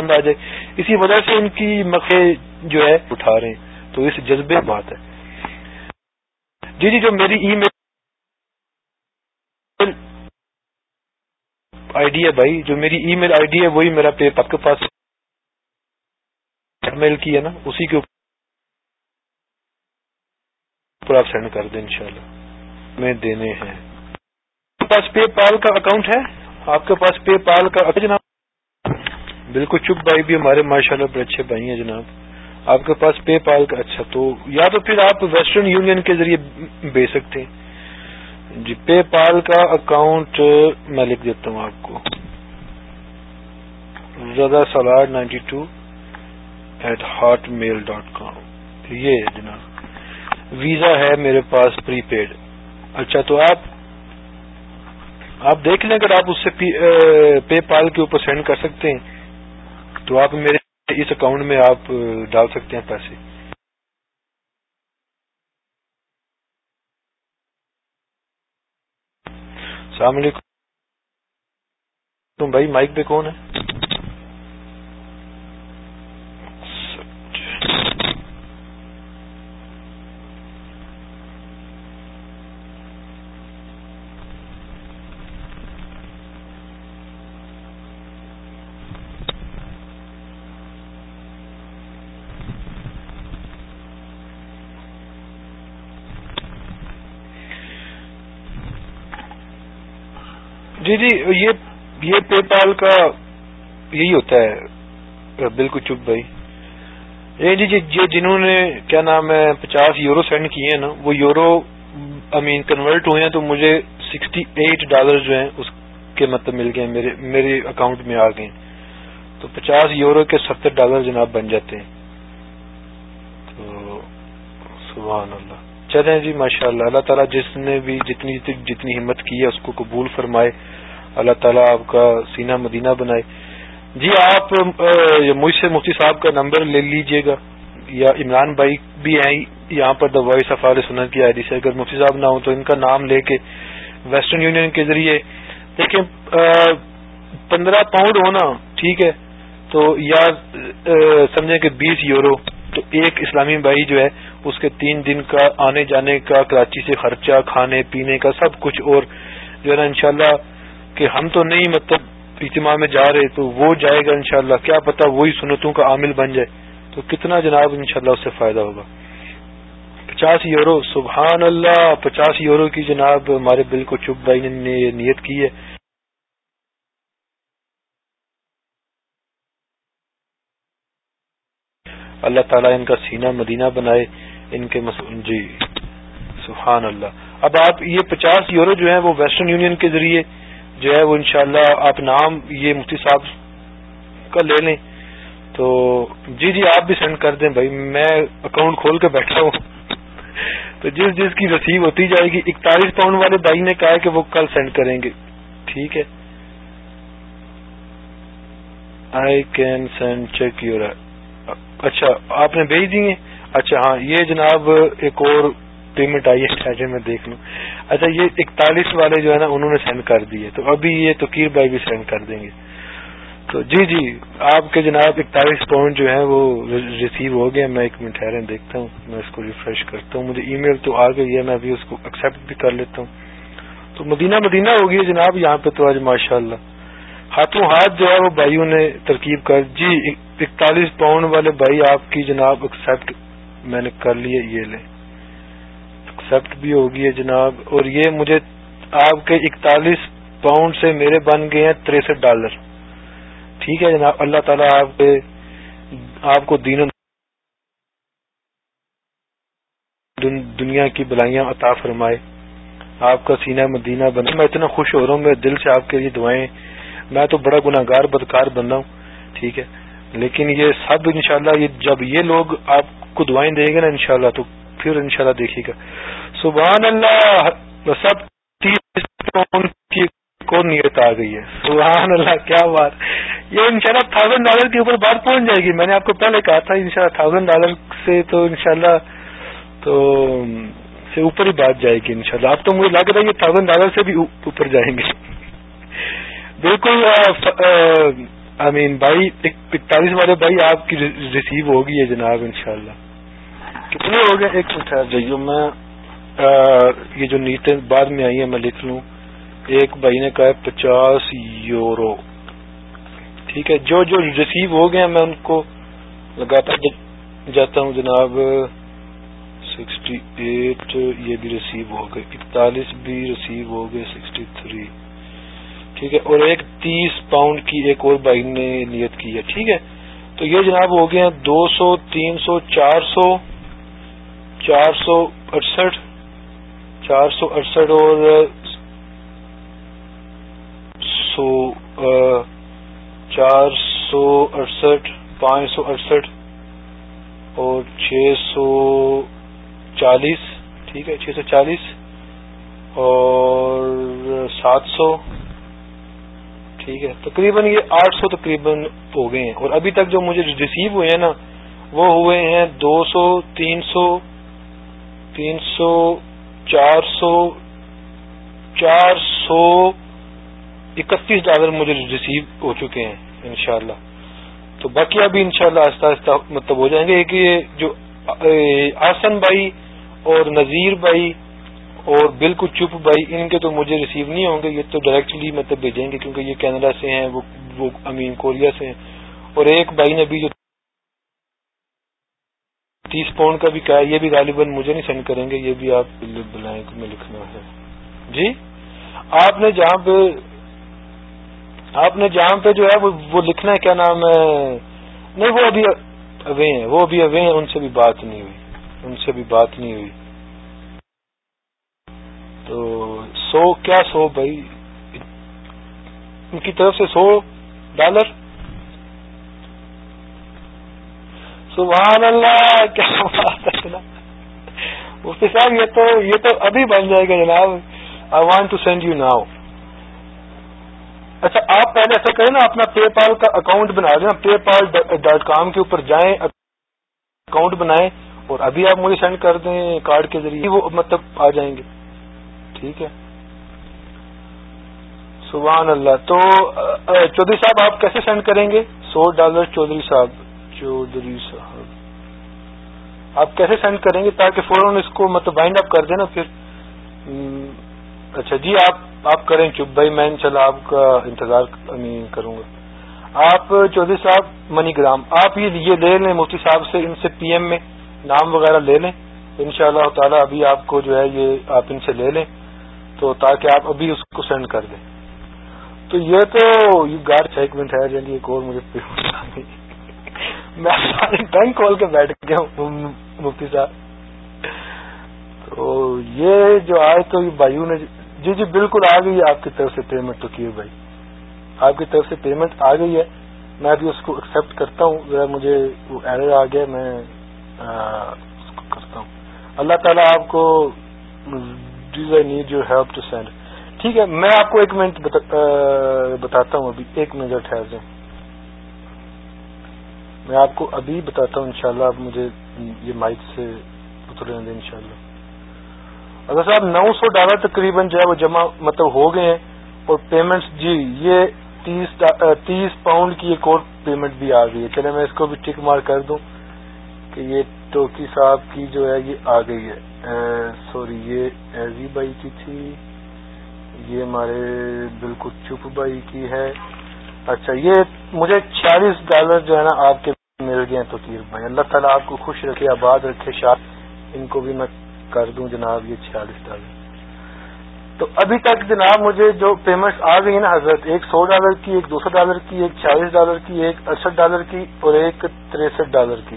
آ جائے۔ اسی وجہ سے ان کی مکے جو ہے، اٹھا رہے ہیں۔ تو اس جذبے بات ہے۔ جی جی جو میری ای میل آئی ڈی ہے بھائی جو میری ای میل آئی ڈی ہے وہی میرا پے آپ کے پاس میل کی ہے نا اسی کے اوپر آپ سینڈ کر دیں انشاءاللہ میں دینے ہیں آپ کے پاس پے پال کا اکاؤنٹ ہے آپ کے پاس پے پال کا جناب بالکل چپ بھائی بھی ہمارے ماشاء اللہ بڑے اچھے بھائی ہیں جناب آپ کے پاس پے پال کا اچھا تو یا تو پھر آپ ویسٹرن یونین کے ذریعے بھیج سکتے ہیں جی پے پال کا اکاؤنٹ میں لکھ دیتا ہوں آپ کو۔ زدہ سلاد ninety two eight Hotmail dot com. یہ جناب۔ ویزا ہے میرے پاس پری پیڈ اچھا تو آپ آپ دیکھ لیں، اگر آپ اس سے پے پال کے اوپر سینڈ کر سکتے ہیں، تو آپ میرے اس اکاؤنٹ میں آپ ڈال سکتے ہیں پیسے۔ السلام علیکم. تم بھائی مائک پہ کون ہے؟ جی جی یہ یہ پے پال کا یہی ہوتا ہے بالکل چپ بھائی۔ جی،, جی جی جنہوں نے، کیا نام ہے، پچاس یورو سینڈ کیے ہیں نا، وہ یورو، آئی مین، کنورٹ ہوئے ہیں تو مجھے سکسٹی ایٹ ڈالر جو ہیں، اس کے مطلب مل گئے میرے میرے اکاؤنٹ میں آ گئے تو پچاس یورو کے ستر ڈالر جناب بن جاتے ہیں۔ تو، سبحان اللہ۔ چلیں جی ماشاء اللہ اللہ تعالیٰ جس نے بھی جتنی جتنی ہمت کی ہے، اس کو قبول فرمائے۔ اللہ تعالیٰ آپ کا سینہ مدینہ بنائے۔ جی آپ مجھ سے مفتی صاحب کا نمبر لے لیجیے گا۔ یا عمران بھائی بھی ہیں، یہاں پر دا وائس آف سنر کی آئی سے۔ اگر مفتی صاحب نہ ہو تو ان کا نام لے کے ویسٹرن یونین کے ذریعے۔ دیکھیں پندرہ پاؤنڈ ہونا ٹھیک ہے۔ تو یا سمجھیں کہ بیس یورو۔ تو ایک اسلامی بھائی جو ہے، اس کے تین دن کا آنے جانے کا، کراچی سے خرچہ، کھانے، پینے کا سب کچھ اور جو ہے نا انشاءاللہ کہ ہم تو نہیں مطلب اجتماع میں جا رہے، تو وہ جائے گا انشاءاللہ۔ کیا پتا وہی سنتوں کا عامل بن جائے۔ تو کتنا جناب انشاءاللہ اس سے فائدہ ہوگا؟ پچاس یورو سبحان اللہ پچاس یورو کی جناب ہمارے بل کو چپ بھائی نے نیت کی ہے۔ اللہ تعالیٰ ان کا سینہ مدینہ بنائے، ان کے جی سبحان اللہ اب آپ یہ پچاس یورو جو ہیں وہ ویسٹرن یونین کے ذریعے جو ہے وہ انشاءاللہ شاء آپ نام یہ مفتی صاحب کا لے لیں۔ تو جی جی آپ بھی سینڈ کر دیں بھائی، میں اکاؤنٹ کھول کے بیٹھا ہوں۔ تو جس جس کی رسیو ہوتی جائے گی، اکتالیس پاؤنڈ والے بھائی نے کہا کہ وہ کل سینڈ کریں گے۔ ٹھیک ہے۔ I can send cheque your اچھا آپ نے بھیج دیے اچھا ہاں یہ جناب ایک اور پیمنٹ آئی ہے میں دیکھ لوں۔ اچھا یہ اکتالیس والے جو ہے نا، انہوں نے سینڈ کر دیے تو ابھی یہ توکیر بھائی بھی سینڈ کر دیں گے۔ تو جی جی آپ کے جناب اکتالیس پوائنٹ جو ہیں وہ ریسیو ہو گئے میں ایک منٹ ٹھہرے دیکھتا ہوں۔ میں اس کو ریفریش کرتا ہوں۔ مجھے ای میل تو آ گئی ہے، میں ابھی اس کو ایکسپٹ بھی کر لیتا ہوں۔ تو مدینہ مدینہ ہوگی جناب، یہاں پہ تو آج ماشاء اللہ ہاتھوں ہاتھ جو ہے وہ بھائیوں نے ترکیب کر جی اکتالیس پاؤنڈ والے بھائی آپ کی جناب ایکسپٹ میں نے کر لیے، یہ لیں۔ ایکسپٹ بھی ہوگی ہے جناب، اور یہ مجھے آپ کے اکتالیس پاؤنڈ سے میرے بن گئے ہیں تریسٹھ ڈالر۔ ٹھیک ہے جناب، اللہ تعالیٰ آپ کے، آپ کو دین دنیا کی بلائیاں عطا فرمائے۔ آپ کا سینہ مدینہ بنا میں اتنا خوش ہو رہا ہوں، میرے دل سے آپ کے لیے دعائیں۔ میں تو بڑا گناہ گار بدکار بن رہا ہوں، ٹھیک ہے۔ لیکن یہ سب انشاءاللہ، یہ جب یہ لوگ آپ کو دعائیں دیں گے نا انشاءاللہ، تو پھر انشاءاللہ دیکھیے گا۔ سبحان اللہ! سب تیس کی کو نیت آ گئی ہے؟ سبحان اللہ، کیا بات! یہ انشاءاللہ شاء تھاؤزینڈ ڈالر کے اوپر بات پہنچ جائے گی۔ میں نے آپ کو پہلے کہا تھا انشاءاللہ تھاؤزینڈ ڈالر سے تو انشاءاللہ تو سے اوپر ہی بات جائے گی انشاءاللہ۔ اب تو مجھے لگ رہا ہے یہ تھاؤزینڈ ڈالر سے بھی اوپر جائیں گے۔ بالکل آئی مین بھائی، اکتالیس والے بھائی آپ کی ریسیو ہوگی ہے جناب انشاءاللہ۔ کتنے ہو گئے؟ ایک ٹھہر جائیے میں یہ جو نیتیں بعد میں آئی ہیں، میں لکھ لوں۔ ایک بھائی نے کہا پچاس یورو۔ ٹھیک ہے، جو جو ریسیو ہو گئے میں ان کو لگاتا جاتا ہوں جناب سکسٹی ایٹ یہ بھی ریسیو ہو گئے۔ اکتالیس بھی ریسیو ہو گئے سکسٹی تھری ٹھیک ہے، اور ایک تیس پاؤنڈ کی ایک اور بھائی نے نیت کی ہے۔ ٹھیک ہے، تو یہ جناب ہو گیا دو سو، تین سو، چار سو۔ چار سو اڑسٹھ چار سو اڑسٹھ اور سو چار سو اڑسٹھ پانچ سو اڑسٹھ اور چھ سو چالیس، ٹھیک ہے، چھ سو چالیس اور سات سو، ٹھیک ہے، تقریباً یہ آٹھ سو تقریباً ہو گئے ہیں اور ابھی تک جو مجھے ریسیو ہوئے ہیں نا، وہ ہوئے ہیں دو سو، تین سو تین سو، چار سو چار سو، اکتیس ڈالر مجھے ریسیو ہو چکے ہیں، انشاءاللہ۔ تو باقی ابھی انشاءاللہ شاء آہستہ آہستہ مطلب ہو جائیں گے۔ ایک یہ جو آسن بھائی اور نذیر بھائی اور بالکل چپ بھائی، ان کے تو مجھے ریسیو نہیں ہوں گے، یہ تو ڈائریکٹلی مطلب بھیجیں گے، کیونکہ یہ کینیڈا سے ہیں وہ امین کوریا سے ہیں۔ اور ایک بھائی نے بھی جو تیس پاؤنڈ کا بھی کہا یہ بھی غالباً مجھے نہیں سینڈ کریں گے، یہ بھی آپ بلائیں میں لکھنا ہے۔ جی؟ آپ نے جہاں پہ، آپ نے جہاں پہ جو ہے وہ لکھنا ہے، کیا نام ہے؟ نہیں، وہ ابھی اوے ہیں، وہ ابھی اوے ہیں، ان سے بھی بات نہیں ہوئی۔ ان سے بھی بات نہیں ہوئی۔ تو سو، کیا سو بھائی؟ ان کی طرف سے سو ڈالر؟ سبحان اللہ، کیا بات ہے صاحب، یہ تو یہ تو ابھی بن جائے گا، جناب۔ I want to send you now اچھا آپ پہلے ایسا کریں نا، اپنا پے پال کا اکاؤنٹ بنا دیں۔ پے پال ڈاٹ کام کے اوپر جائیں اکاؤنٹ بنائیں اور ابھی آپ مجھے سینڈ کر دیں کارڈ کے ذریعے، وہ مطلب آ جائیں گے۔ ٹھیک ہے۔ سبحان اللہ۔ تو چودھری صاحب، آپ کیسے سینڈ کریں گے؟ سو ڈالر چودھری صاحب۔ چودھری صاحب۔ آپ کیسے سینڈ کریں گے تاکہ فوراً اس کو مطلب بائنڈ اپ کر دیں نا پھر؟ اچھا جی آپ آپ کریں چپ۔ بھائی، میں چلا آپ کا انتظار کروں گا۔ آپ چودھری صاحب، منی گرام۔ آپ یہ لے لیں، مفتی صاحب سے، ان سے پی ایم میں نام وغیرہ لے لیں۔ ان شاء اللہ تعالیٰ ابھی آپ کو جو ہے یہ آپ ان سے لے لیں۔ تو تاکہ آپ ابھی اس کو سینڈ کر دیں۔ تو یہ تو یہ گاڑ چھ ایک منٹ ہے ایک اور مجھے میں سارے بینک کھول کے بیٹھ گیا ہوں مفتی صاحب۔ تو یہ جو آئے تو یہ بھائیوں نے جی جی بالکل آ گئی ہے، آپ کی طرف سے پیمنٹ تو کیے بھائی۔ آپ کی طرف سے پیمنٹ آ گئی ہے۔ میں ابھی اس کو ایکسپٹ کرتا ہوں۔ ذرا مجھے وہ ایرر آ گیا، میں اس کو کرتا ہوں۔ اللہ تعالیٰ آپ کو days I need your help to send ٹھیک ہے، میں آپ کو ایک منٹ بتاتا ہوں ابھی۔ ایک منٹ ٹھہر جائیں میں آپ کو ابھی بتاتا ہوں، انشاءاللہ شاء آپ مجھے یہ مائک سے اترنے دیں انشاءاللہ۔ اگر صاحب نو سو ڈالر تقریباً جو ہے وہ جمع مطلب ہو گئے ہیں اور پیمنٹس جی یہ تیس تیس پاؤنڈ کی ایک اور پیمنٹ بھی آ گئی ہے۔ چلے میں اس کو بھی ٹک مار کر دوں کہ یہ ٹوکی صاحب کی جو ہے یہ آ گئی ہے۔ سوری، یہ ایزی بائی کی تھی، یہ ہمارے بالکل چپ بائی کی ہے۔ اچھا یہ مجھے چھیالیس ڈالر جو ہے نا آپ کے مل گئے تو تیر بھائی۔ اللہ تعالیٰ آپ کو خوش رکھے، آباد رکھے شاہ ان کو بھی میں کر دوں جناب یہ چھیالیس ڈالر۔ تو ابھی تک جناب مجھے جو پیمنٹ آ گئی نا حضرت، ایک سو ڈالر کی، ایک دو سو ڈالر کی، ایک چالیس ڈالر کی، ایک اڑسٹھ ڈالر کی اور ایک تریسٹھ ڈالر کی۔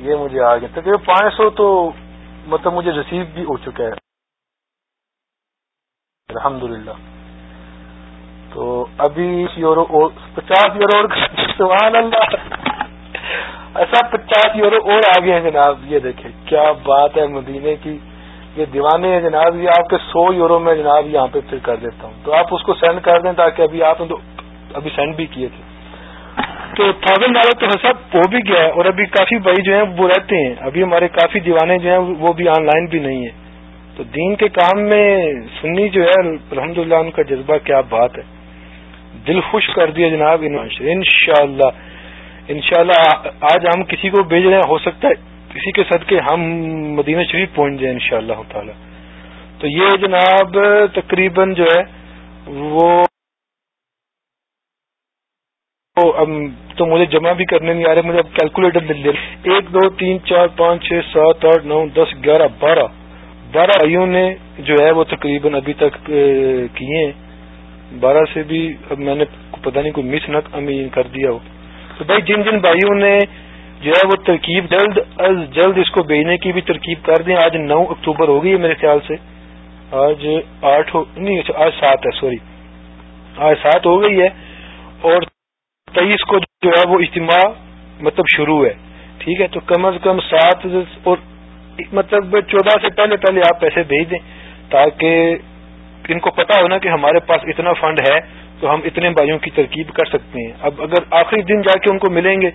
یہ مجھے آ گئی تقریباً پانچ سو تو مطلب مجھے ریسیو بھی ہو چکا ہے۔ الحمد للہ تو ابھی یورو اور پچاس یورو اور سبحان اللہ۔ ایسا پچاس یورو اور آگے ہیں جناب، یہ دیکھیں کیا بات ہے مدینے کی۔ یہ دیوانے ہیں جناب، یہ آپ کے سو یورو میں جناب یہاں پہ پھر کر دیتا ہوں۔ تو آپ اس کو سینڈ کر دیں تاکہ ابھی آپ نے تو ابھی سینڈ بھی کیے تھے۔ تو تھاؤزینڈ ڈالر تو سب ہو بھی گیا ہے اور ابھی کافی بھائی جو ہیں وہ رہتے ہیں۔ ابھی ہمارے کافی دیوانے جو ہیں وہ بھی آن لائن بھی نہیں ہیں۔ تو دین کے کام میں سنی جو ہے الحمد للہ ان کا جذبہ کیا بات ہے۔ دل خوش کر دیا جناب ان شاء اللہ ان شاء اللہ آج ہم کسی کو بھیج رہے ہیں، ہو سکتا ہے کسی کے صدقے ہم مدینہ شریف پہنچ جائیں ان شاء اللہ تعالی۔ تو یہ جناب تقریباً جو ہے، وہ اب تو مجھے جمع بھی کرنے نہیں آ رہے، مجھے اب کیلکولیٹر مل جائے ایک، دو، تین، چار، پانچ، چھ، سات، آٹھ، نو، دس، گیارہ، بارہ بارہ بھائیوں نے جو ہے، وہ تقریباً ابھی تک کیے ہیں۔ بارہ سے بھی اب میں نے پتہ نہیں کوئی مس نہ کر دیا ہو۔ تو بھائی جن جن بھائیوں نے جو ہے وہ ترکیب جلد از جلد اس کو بھیجنے کی بھی ترکیب کر دیں آج نو اکتوبر ہو گئی ہے میرے خیال سے۔ آج آٹھ ہو نہیں اچھا، آج سات ہے سوری۔ آج سات ہو گئی ہے اور تیئیس کو جو ہے وہ اجتماع مطلب شروع ہے۔ ٹھیک ہے تو کم از کم سات اور مطلب چودہ سے پہلے پہلے آپ پیسے بھیج دیں تاکہ ان کو پتا ہونا کہ ہمارے پاس اتنا فنڈ ہے تو ہم اتنے بھائیوں کی ترکیب کر سکتے ہیں۔ اب اگر آخری دن جا کے ان کو ملیں گے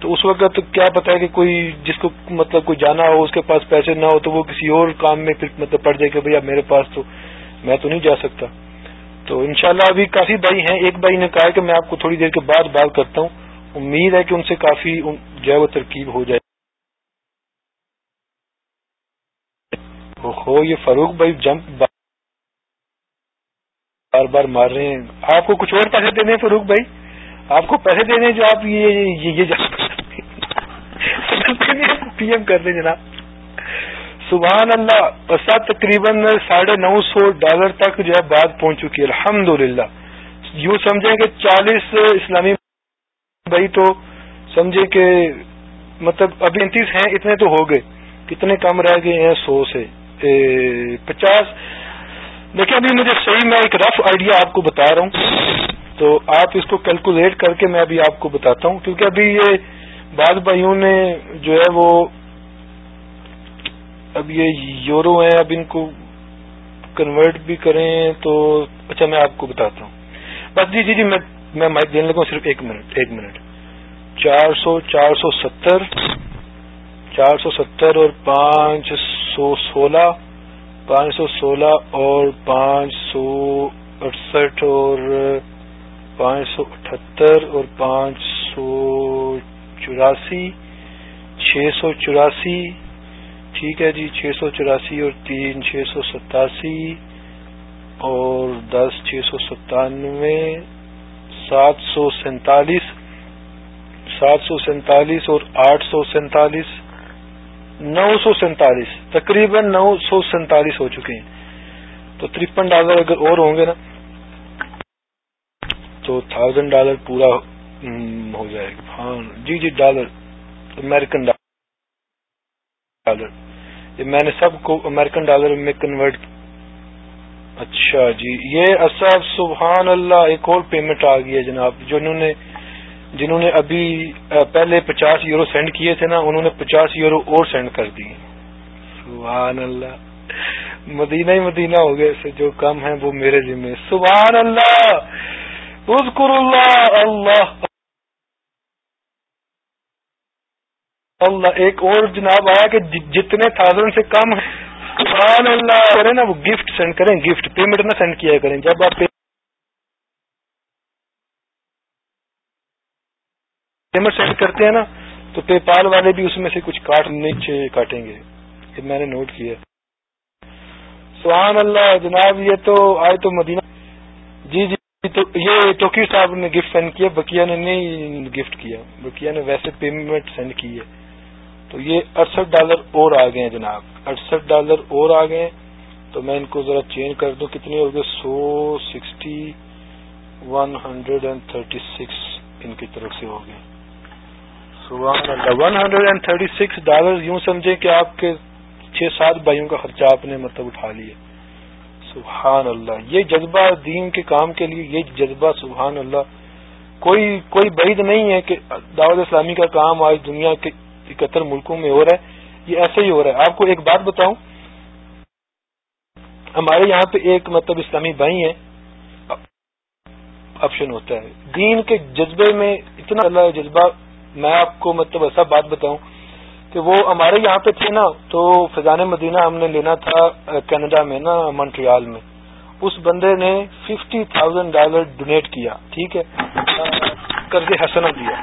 تو اس وقت کیا پتا ہے کہ کوئی جس کو مطلب کوئی جانا ہو، اس کے پاس پیسے نہ ہو تو وہ کسی اور کام میں پھر مطلب پڑ جائے کہ بھیا میرے پاس تو میں تو نہیں جا سکتا۔ تو انشاءاللہ ابھی کافی بھائی ہیں۔ ایک بھائی نے کہا کہ میں آپ کو تھوڑی دیر کے بعد بات کرتا ہوں۔ امید ہے کہ ان سے کافی جو ہے وہ ترکیب ہو جائے۔ ہو یہ فاروق بھائی جمپ بار بار مار رہے ہیں۔ آپ کو کچھ اور پیسے دینے ہیں فاروق بھائی؟ آپ کو پیسے دینے جو آپ یہ پی ایم کر دیں جناب۔ سبحان اللہ سات تقریباً ساڑھے نو سو ڈالر تک جو ہے بات پہنچ چکی ہے۔ الحمد للہ یوں سمجھیں کہ چالیس اسلامی بھائی تو سمجھے کہ مطلب ابھی انتیس ہیں، اتنے تو ہو گئے۔ کتنے کم رہ گئے ہیں؟ سو سے۔ پچاس۔ دیکھیں، ابھی مجھے صحیح میں ایک رف آئیڈیا آپ کو بتا رہا ہوں۔ تو آپ اس کو کیلکولیٹ کر کے میں ابھی آپ کو بتاتا ہوں، کیونکہ ابھی یہ بعض بھائیوں نے جو ہے وہ اب یہ یورو ہیں، اب ان کو کنورٹ بھی کریں تو اچھا میں آپ کو بتاتا ہوں۔ بس جی جی جی میں میں مائک دینے لگا ہوں، صرف ایک منٹ ایک منٹ۔ چار سو چار سو ستر، چار سو ستر اور پانچ سو سولہ۔ پانچ سو سولہ اور پانچ سو اڑسٹھ اور پانچ سو اٹھہتر اور پانچ سو چوراسی، چھ سو چوراسی، ٹھیک ہے جی چھ سو چوراسی اور تین، چھ سو ستاسی اور دس، چھ سو ستانوے، سات سو سینتالیس، سات سو سینتالیس اور آٹھ سو سینتالیس۔ نو سو سینتالیس، تقریباً نو سو سینتالیس ہو چکے ہیں۔ تو ترپن ڈالر اگر اور ہوں گے نا، تو تھاؤزینڈ ڈالر پورا ہو جائے گا۔ ہاں جی جی ڈالر امیرکن ڈالر۔ یہ میں نے سب کو امیرکن ڈالر میں کنورٹ اچھا جی یہ اصاب سبحان اللہ، ایک اور پیمنٹ آ گئی ہے جناب، جو انہوں نے جنہوں نے ابھی پہلے پچاس یورو سینڈ کیے تھے نا انہوں نے پچاس یورو اور سینڈ کر دی سبحان اللہ۔ مدینہ ہی مدینہ ہو گئے جو کم ہیں وہ میرے ذمہ سبحان اللہ! اذکر اللہ اللہ۔ اللہ ایک اور جناب آیا کہ جتنے تھاؤزینڈ سے کم سبحان اللہ! کریں نا وہ گفٹ سینڈ کریں گفٹ۔ پیمنٹ نہ سینڈ کیا کریں۔ جب آپ پیمنٹ سینڈ کرتے ہیں نا، تو پے پال والے بھی اس میں سے کچھ کاٹ نیچے کاٹیں گے۔ یہ میں نے نوٹ کیا۔ سبحان اللہ جناب، یہ تو آئے تو مدینہ۔ جی جی تو، یہ توقیر صاحب نے گفٹ سینڈ کیا۔ بکیا نے نہیں گفٹ کیا۔ بکیا نے ویسے پیمنٹ سینڈ کی ہے۔ تو یہ اڑسٹھ ڈالر اور آ گئے ہیں جناب۔ اڑسٹھ ڈالر اور آ گئے تو میں ان کو ذرا چینج کر دوں۔ کتنے ہو گئے؟ So sixty, one hundred and thirty six ان کی طرف سے ہو گئے۔ One hundred and thirty six dollar یوں سمجھے کہ آپ کے چھ سات بھائیوں کا خرچہ آپ نے مطلب اٹھا لیا۔ سبحان اللہ، یہ جذبہ دین کے کام کے لیے، یہ جذبہ سبحان اللہ۔ کوئی کوئی بعید نہیں ہے کہ دعوت اسلامی کا کام آج دنیا کے اکہتر ملکوں میں ہو رہا ہے۔ یہ ایسے ہی ہو رہا ہے۔ آپ کو ایک بات بتاؤں۔ ہمارے یہاں پہ ایک مطلب اسلامی بھائی ہیں۔ آپشن ہوتا ہے۔ دین کے جذبے میں اتنا اللہ جذبہ میں آپ کو مطلب ایسا بات بتاؤں کہ وہ ہمارے یہاں پہ تھے نا تو فضان مدینہ ہم نے لینا تھا کینیڈا میں نا منٹریال میں۔ اس بندے نے ففٹی تھاؤزینڈ ڈالر ڈونیٹ کیا ٹھیک ہے قرض حسنا دیا۔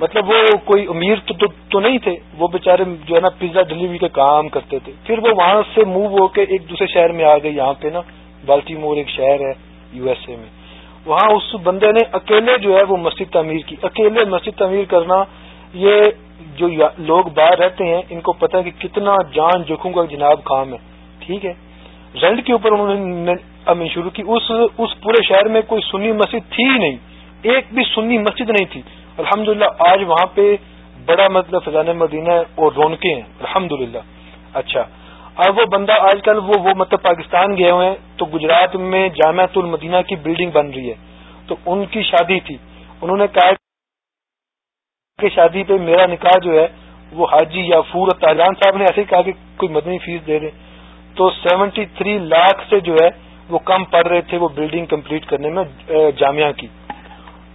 مطلب وہ کوئی امیر تو, تو, تو نہیں تھے وہ بےچارے جو ہے نا پیزا ڈلیوری کا کام کرتے تھے۔ پھر وہ وہاں سے موو ہو کے ایک دوسرے شہر میں آ گئے یہاں پہ نا بالٹی مور ایک شہر ہے یو ایس اے میں۔ وہاں اس بندے نے اکیلے جو ہے وہ مسجد تعمیر کی۔ اکیلے مسجد تعمیر کرنا، یہ جو لوگ باہر رہتے ہیں، ان کو پتہ ہے کہ کتنا جان جوکھوں کا جناب کام ہے۔ ٹھیک ہے۔ رینٹ کے اوپر انہوں نے امین شروع کی۔ اس اس پورے شہر میں کوئی سنی مسجد تھی ہی نہیں۔ ایک بھی سنی مسجد نہیں تھی۔ الحمدللہ، آج وہاں پہ بڑا مطلب فضان مدینہ اور رونقیں ہیں۔ الحمدللہ۔ اچھا۔ اب وہ بندہ آج کل وہ وہ مطلب پاکستان گئے ہوئے ہیں، تو گجرات میں جامع المدینہ کی بلڈنگ بن رہی ہے۔ تو ان کی شادی تھی۔ انہوں نے کہا کہ شادی پہ میرا نکاح جو ہے، وہ حاجی یا فور تاجان صاحب نے ایسے ہی کہا کہ کوئی مدنی فیس دے دیں تو سیونٹی تھری لاکھ سے جو ہے، وہ کم پڑ رہے تھے وہ بلڈنگ کمپلیٹ کرنے میں جامعہ کی۔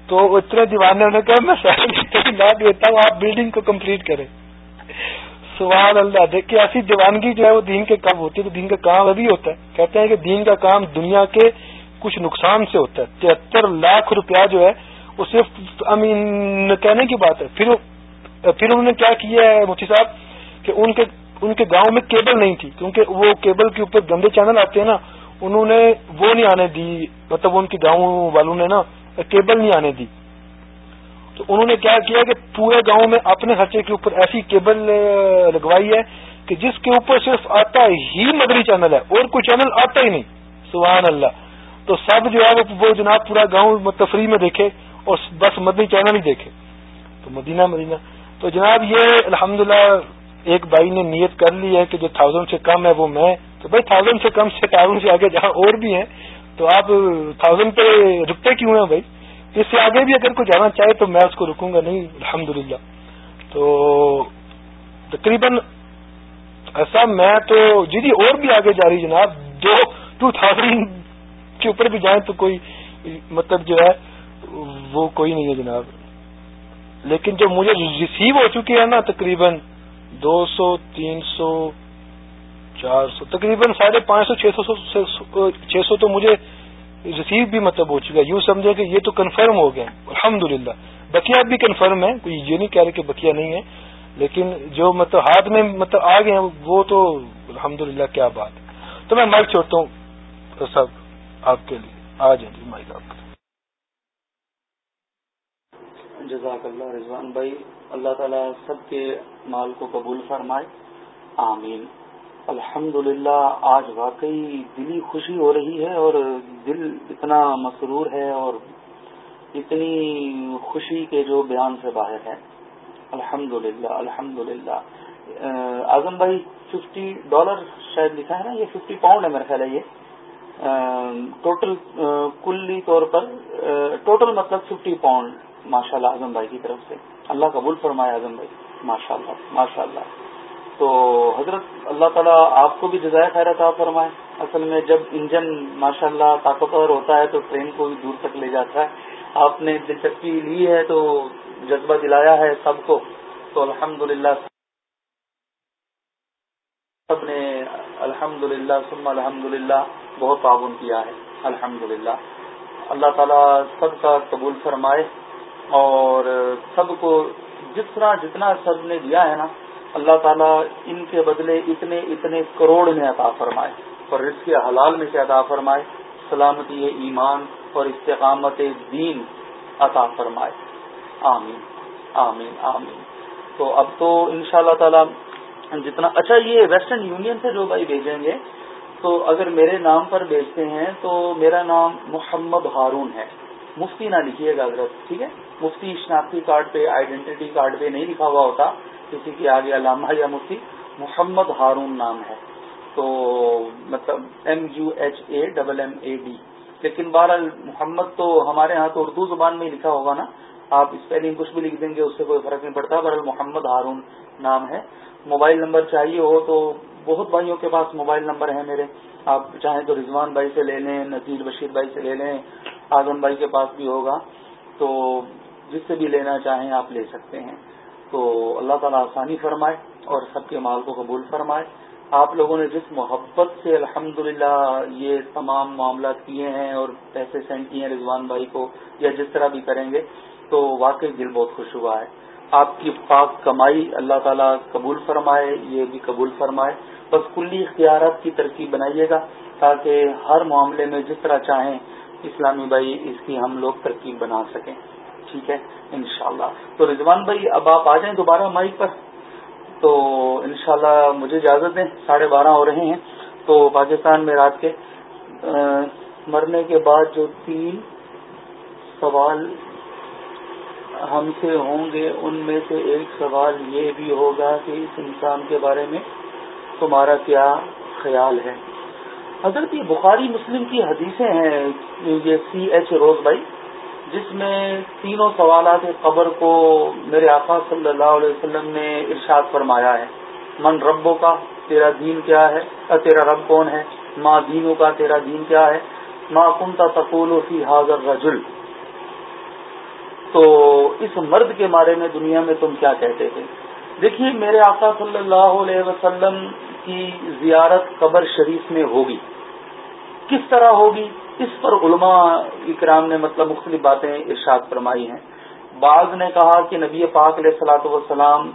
تو اتنے دیوانے نے کہا، میں سیونٹی تھری لاکھ دیتا ہوں، آپ بلڈنگ کو کمپلیٹ کریں۔ سبحان اللہ دیکھیے ایسی دیوانگی جو ہے وہ دین کے کام ہوتی ہے؟ تو دین کا کام ابھی ہوتا ہے۔ کہتے ہیں کہ دین کا کام دنیا کے کچھ نقصان سے ہوتا ہے۔ تہتر لاکھ روپیہ جو ہے، وہ صرف امین کہنے کی بات ہے۔ پھر پھر انہوں نے کیا کیا ہے مفتی صاحب؟ کہ ان کے ان کے گاؤں میں کیبل نہیں تھی۔ کیونکہ وہ کیبل کے اوپر گندے چینل آتے ہیں نا، انہوں نے وہ نہیں آنے دی۔ مطلب ان کے گاؤں والوں نے نا، کیبل نہیں آنے دی۔ تو انہوں نے کیا کیا کہ پورے گاؤں میں اپنے خرچے کے اوپر ایسی کیبل لگوائی ہے کہ جس کے اوپر صرف آتا ہی مدری چینل ہے، اور کوئی چینل آتا ہی نہیں، سبحان اللہ۔ تو سب جو ہے وہ جناب پورا گاؤں تفریح میں دیکھے اور بس مدنی چینل ہی دیکھے۔ تو مدینہ مدینہ۔ تو جناب یہ الحمدللہ ایک بھائی نے نیت کر لی ہے کہ جو تھاؤزینڈ سے کم ہے وہ میں، تو بھائی تھاؤزینڈ سے کم سے تھاؤزینڈ سے آگے جہاں اور بھی ہیں، تو آپ تھاؤزینڈ پہ رکتے کیوں ہیں بھائی؟ اس سے آگے بھی اگر کوئی جانا چاہے تو میں اس کو رکوں گا نہیں الحمد تو تقریباً ایسا میں تو جی جی اور بھی آگے جا رہی جناب دو ٹو تھاؤزینڈ کے اوپر بھی جائیں تو کوئی مطلب جو ہے وہ کوئی نہیں ہے جناب۔ لیکن جو مجھے ریسیو ہو چکی ہے نا تقریباً دو سو، تین سو، چار سو، تقریباً ساڑھے پانچ سو، چھ سو چھ سو تو مجھے ریسیو بھی مطلب ہو چکا یوں سمجھے کہ یہ تو کنفرم ہو گیا الحمد للہ بکیا بھی کنفرم ہے۔ کوئی یہ نہیں کہہ رہے کہ بکیا نہیں ہے۔ لیکن جو مطلب ہاتھ میں مطلب آ گئے ہیں، وہ تو الحمد کیا بات ہے۔ تو میں مائک چھوڑتا ہوں۔ سب آپ کے لیے آ جائیں۔ جی مائک آپ جزاک اللہ رضوان بھائی، اللہ تعالیٰ سب کے مال کو قبول فرمائے۔ آمین۔ الحمد آج واقعی دلی خوشی ہو رہی ہے اور دل اتنا مسرور ہے اور اتنی خوشی کے جو بیان سے باہر ہے۔ الحمد للہ الحمد للہ اعظم بھائی ففٹی ڈالر شاید لکھا ہے نا؟ یہ ففٹی پاؤنڈ ہے میرا خیال ہے یہ۔ ٹوٹل کلی طور پر ٹوٹل مطلب ففٹی پاؤنڈ ماشاء اللہ اعظم بھائی کی طرف سے۔ اللہ قبول فرمائے، اعظم بھائی ماشاء اللہ ماشاء اللہ تو حضرت اللہ تعالیٰ آپ کو بھی جزائے خیر عطا فرمائے۔ اصل میں جب انجن ماشاء اللہ طاقتور ہوتا ہے تو ٹرین کو بھی دور تک لے جاتا ہے۔ آپ نے دلچسپی لی ہے تو جذبہ دلایا ہے سب کو۔ تو الحمد للہ سب نے الحمد للہ سم الحمد للہ بہت تعاون کیا ہے۔ الحمد للہ اللہ تعالیٰ سب کا قبول فرمائے اور سب کو جس طرح جتنا سب نے دیا ہے نا اللہ تعالیٰ ان کے بدلے اتنے اتنے کروڑ میں عطا فرمائے اور رزق حلال میں سے عطا فرمائے سلامتی ایمان اور استقامت دین عطا فرمائے۔ آمین آمین آمین۔ تو اب تو ان شاء اللہ تعالی جتنا اچھا یہ ویسٹرن یونین سے جو بھائی بھیجیں گے، تو اگر میرے نام پر بھیجتے ہیں تو میرا نام محمد ہارون ہے۔ مفتی نہ لکھیے گا حضرت، ٹھیک ہے؟ مفتی شناختی کارڈ پہ آئیڈینٹی کارڈ پہ نہیں لکھا ہوا ہوتا۔ کسی کے آگے علامہ یا مفتی محمد ہارون نام ہے۔ تو مطلب M U H A double M A D لیکن بہرحال محمد تو ہمارے ہاں تو اردو زبان میں لکھا ہوگا نا۔ آپ اسپیلنگ کچھ بھی لکھ دیں گے، اس سے کوئی فرق نہیں پڑتا۔ بہرحال محمد ہارون نام ہے۔ موبائل نمبر چاہیے ہو تو بہت بھائیوں کے پاس موبائل نمبر ہے میرے۔ آپ چاہیں تو رضوان بھائی سے لے لیں نذیر بشیر بھائی سے لے لیں، اعظم بھائی کے پاس بھی ہوگا۔ تو جس سے بھی لینا چاہیں آپ لے سکتے ہیں۔ تو اللہ تعالیٰ آسانی فرمائے اور سب کے مال کو قبول فرمائے۔ آپ لوگوں نے جس محبت سے الحمد یہ تمام معاملات کیے ہیں اور پیسے سینڈ کیے ہیں رضوان بھائی کو یا جس طرح بھی کریں گے، تو واقعی دل بہت خوش ہوا ہے۔ آپ کی پاک کمائی اللہ تعالیٰ قبول فرمائے، یہ بھی قبول فرمائے۔ بس کلی اختیارات کی ترکیب بنائیے گا تاکہ ہر معاملے میں جس طرح چاہیں اسلامی بھائی اس کی ہم لوگ ترکیب بنا سکیں۔ ٹھیک ہے، انشاءاللہ۔ تو رضوان بھائی، اب آپ آ جائیں دوبارہ مائک پر۔ تو انشاءاللہ مجھے اجازت دیں، ساڑھے بارہ ہو رہے ہیں۔ تو پاکستان میں رات کے مرنے کے بعد جو تین سوال ہم سے ہوں گے، ان میں سے ایک سوال یہ بھی ہوگا کہ اس انسان کے بارے میں تمہارا کیا خیال ہے۔ حضرت یہ بخاری مسلم کی حدیثیں ہیں، یہ سی ایچ روز بھائی۔ جس میں تینوں سوالات قبر کو میرے آقا صلی اللہ علیہ وسلم نے ارشاد فرمایا ہے۔ من ربوں کا، تیرا دین کیا ہے؟ تیرا رب کون ہے؟ ماں دینوں کا، تیرا دین کیا ہے؟ ماں کنتا تقول فی حاضر رجل تو اس مرد کے بارے میں دنیا میں تم کیا کہتے تھے؟ دیکھیے، میرے آقا صلی اللہ علیہ وسلم کی زیارت قبر شریف میں ہوگی۔ کس طرح ہوگی؟ اس پر علماء اکرام نے مطلب مختلف باتیں ارشاد فرمائی ہیں۔ بعض نے کہا کہ نبی پاک علیہ سلاۃ والسلام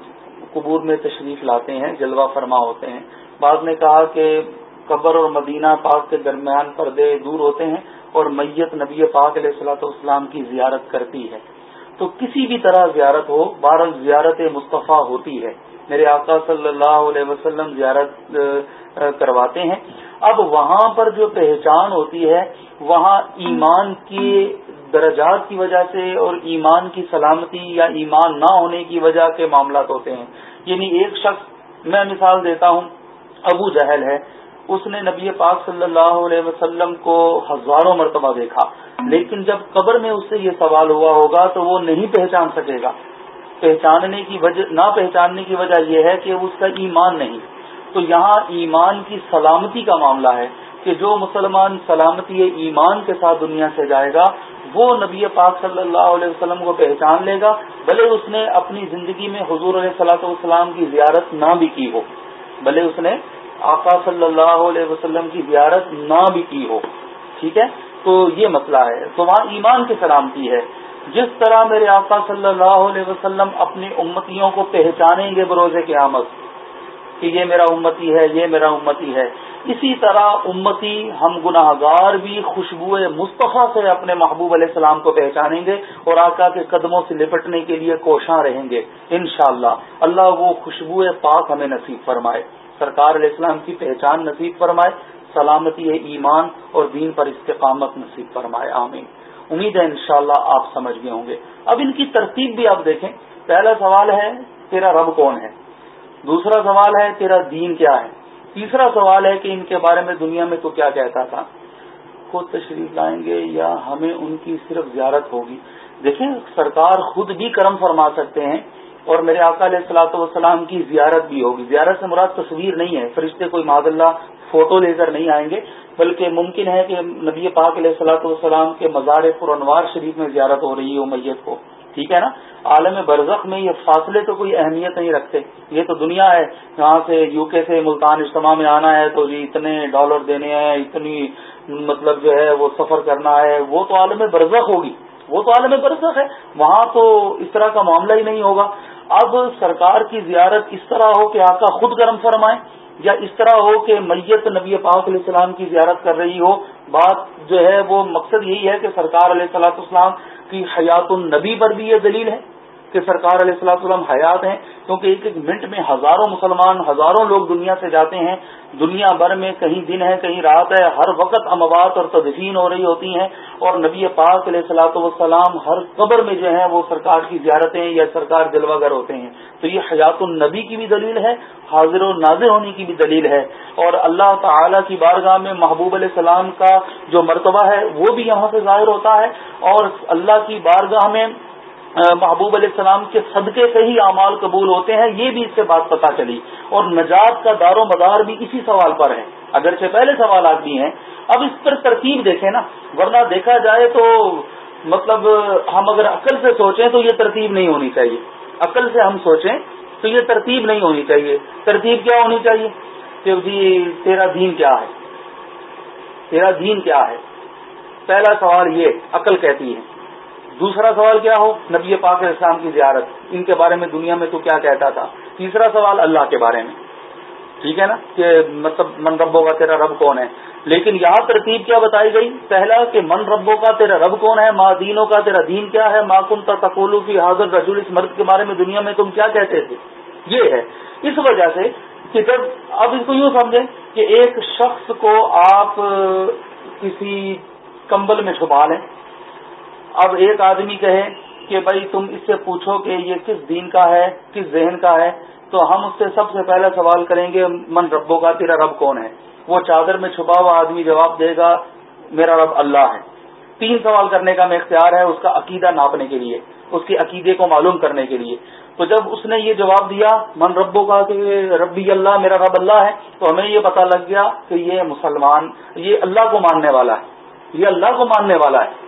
قبور میں تشریف لاتے ہیں، جلوہ فرما ہوتے ہیں۔ بعض نے کہا کہ قبر اور مدینہ پاک کے درمیان پردے دور ہوتے ہیں اور میت نبی پاک علیہ صلاۃ والسلام کی زیارت کرتی ہے۔ تو کسی بھی طرح زیارت ہو بارہ زیارت مصطفیٰ ہوتی ہے۔ میرے آقا صلی اللہ علیہ وسلم زیارت کرواتے ہیں۔ اب وہاں پر جو پہچان ہوتی ہے، وہاں ایمان کی درجات کی وجہ سے اور ایمان کی سلامتی یا ایمان نہ ہونے کی وجہ کے معاملات ہوتے ہیں۔ یعنی ایک شخص، میں مثال دیتا ہوں، ابو جہل ہے۔ اس نے نبی پاک صلی اللہ علیہ وسلم کو ہزاروں مرتبہ دیکھا۔ لیکن جب قبر میں اس سے یہ سوال ہوا ہوگا تو وہ نہیں پہچان سکے گا۔ پہچاننے کی وجہ، نہ پہچاننے کی وجہ یہ ہے کہ اس کا ایمان نہیں۔ تو یہاں ایمان کی سلامتی کا معاملہ ہے کہ جو مسلمان سلامتی ایمان کے ساتھ دنیا سے جائے گا، وہ نبی پاک صلی اللہ علیہ وسلم کو پہچان لے گا، بھلے اس نے اپنی زندگی میں حضور علیہ صلاح والسلام کی زیارت نہ بھی کی ہو، بھلے اس نے آقا صلی اللہ علیہ وسلم کی زیارت نہ بھی کی ہو۔ ٹھیک ہے؟ تو یہ مسئلہ ہے۔ تو وہاں ایمان کی سلامتی ہے۔ جس طرح میرے آقا صلی اللہ علیہ وسلم اپنی امتیوں کو پہچانیں گے بروز قیامت کہ یہ میرا امتی ہے، یہ میرا امتی ہے۔ اسی طرح امتی ہم گناہ گار بھی خوشبو مصطفیٰ سے اپنے محبوب علیہ السلام کو پہچانیں گے اور آقا کے قدموں سے لپٹنے کے لیے کوشاں رہیں گے۔ انشاءاللہ اللہ وہ خوشبو پاک ہمیں نصیب فرمائے۔ سرکار علیہ السلام کی پہچان نصیب فرمائے۔ سلامتی ایمان اور دین پر استقامت نصیب فرمائے۔ آمین۔ امید ہے انشاءاللہ شاء آپ سمجھ گئے ہوں گے۔ اب ان کی ترتیب بھی آپ دیکھیں۔ پہلا سوال ہے، تیرا رب کون ہے؟ دوسرا سوال ہے تیرا دین کیا ہے؟ تیسرا سوال ہے کہ ان کے بارے میں دنیا میں تو کیا کہتا تھا؟ خود تشریف لائیں گے یا ہمیں ان کی صرف زیارت ہوگی؟ دیکھیں، سرکار خود بھی کرم فرما سکتے ہیں اور میرے آقا علیہ السلاۃ والسلام کی زیارت بھی ہوگی۔ زیارت سے مراد تصویر نہیں ہے۔ فرشتے کوئی معذ اللہ فوٹو لے کر نہیں آئیں گے، بلکہ ممکن ہے کہ نبی پاک علیہ السلاۃ والسلام کے مزار پرانوار شریف میں زیارت ہو رہی ہے میت کو۔ ٹھیک ہے نا؟ عالم برزخ میں یہ فاصلے تو کوئی اہمیت نہیں رکھتے۔ یہ تو دنیا ہے۔ یہاں سے یو کے سے ملتان اجتماع میں آنا ہے تو جی اتنے ڈالر دینے ہیں، اتنی مطلب جو ہے وہ سفر کرنا ہے۔ وہ تو عالم برزخ ہوگی۔ وہ تو عالم برزخ ہے۔ وہاں تو اس طرح کا معاملہ ہی نہیں ہوگا۔ اب سرکار کی زیارت اس طرح ہو کہ آقا خود گرم فرمائے، یا اس طرح ہو کہ میت نبی پاک علیہ السلام کی زیارت کر رہی ہو۔ بات جو ہے وہ مقصد یہی ہے کہ سرکار علیہ السلاۃ السلام کی حیات النبی پر بھی یہ دلیل ہے۔ کہ سرکار علیہ السلام وسلم حیات ہیں، کیونکہ ایک ایک منٹ میں ہزاروں مسلمان، ہزاروں لوگ دنیا سے جاتے ہیں، دنیا بھر میں کہیں دن ہے، کہیں رات ہے، ہر وقت اموات اور تدفین ہو رہی ہوتی ہیں، اور نبی پاک علیہ السلاۃ والسلام ہر قبر میں جو ہے وہ سرکار کی زیارتیں یا سرکار جلوہ گر ہوتے ہیں۔ تو یہ حیات النبی کی بھی دلیل ہے، حاضر و نازر ہونے کی بھی دلیل ہے۔ اور اللہ تعالی کی بارگاہ میں محبوب علیہ السلام کا جو مرتبہ ہے، وہ بھی یہاں سے ظاہر ہوتا ہے۔ اور اللہ کی بارگاہ میں محبوب علیہ السلام کے صدقے سے ہی اعمال قبول ہوتے ہیں، یہ بھی اس سے بات پتہ چلی۔ اور نجات کا دار و مدار بھی اسی سوال پر ہے۔ اگرچہ پہلے سوالات بھی ہیں، اب اس پر ترتیب دیکھیں نا۔ ورنہ دیکھا جائے تو مطلب ہم اگر عقل سے سوچیں تو یہ ترتیب نہیں ہونی چاہیے۔ عقل سے ہم سوچیں تو یہ ترتیب نہیں ہونی چاہیے۔ ترتیب کیا ہونی چاہیے؟ کہ جی تیرا دین کیا ہے؟ تیرا دین کیا ہے؟ پہلا سوال یہ، عقل کہتی ہے۔ دوسرا سوال کیا ہو؟ نبی پاک اسلام کی زیارت. ان کے بارے میں دنیا میں تو کیا کہتا تھا؟ تیسرا سوال اللہ کے بارے میں. ٹھیک ہے نا؟ کہ مطلب من ربوں کا تیرا رب کون ہے؟ لیکن یہاں ترتیب کیا بتائی گئی؟ پہلا کہ من ربوں کا تیرا رب کون ہے؟ ماں دینوں کا تیرا دین کیا ہے؟ ماں کن تقولو کی حاضر رجول اس مرد کے بارے میں دنیا میں تم کیا کہتے تھے؟ یہ ہے. اس وجہ سے کہ جب اب اس کو یوں سمجھیں کہ ایک شخص کو آپ کسی کمبل میں چھپا لیں اب ایک آدمی کہے کہ بھائی تم اس سے پوچھو کہ یہ کس دین کا ہے، کس ذہن کا ہے؟ تو ہم اس سے سب سے پہلا سوال کریں گے، من ربوں کا، تیرا رب کون ہے؟ وہ چادر میں چھپا ہوا آدمی جواب دے گا، میرا رب اللہ ہے۔ تین سوال کرنے کا میں اختیار ہے اس کا عقیدہ ناپنے کے لیے، اس کے عقیدے کو معلوم کرنے کے لیے۔ تو جب اس نے یہ جواب دیا، من ربوں کا، کہ ربی اللہ، میرا رب اللہ ہے، تو ہمیں یہ پتا لگ گیا کہ یہ مسلمان، یہ اللہ کو ماننے والا ہے۔ یہ اللہ کو ماننے والا ہے۔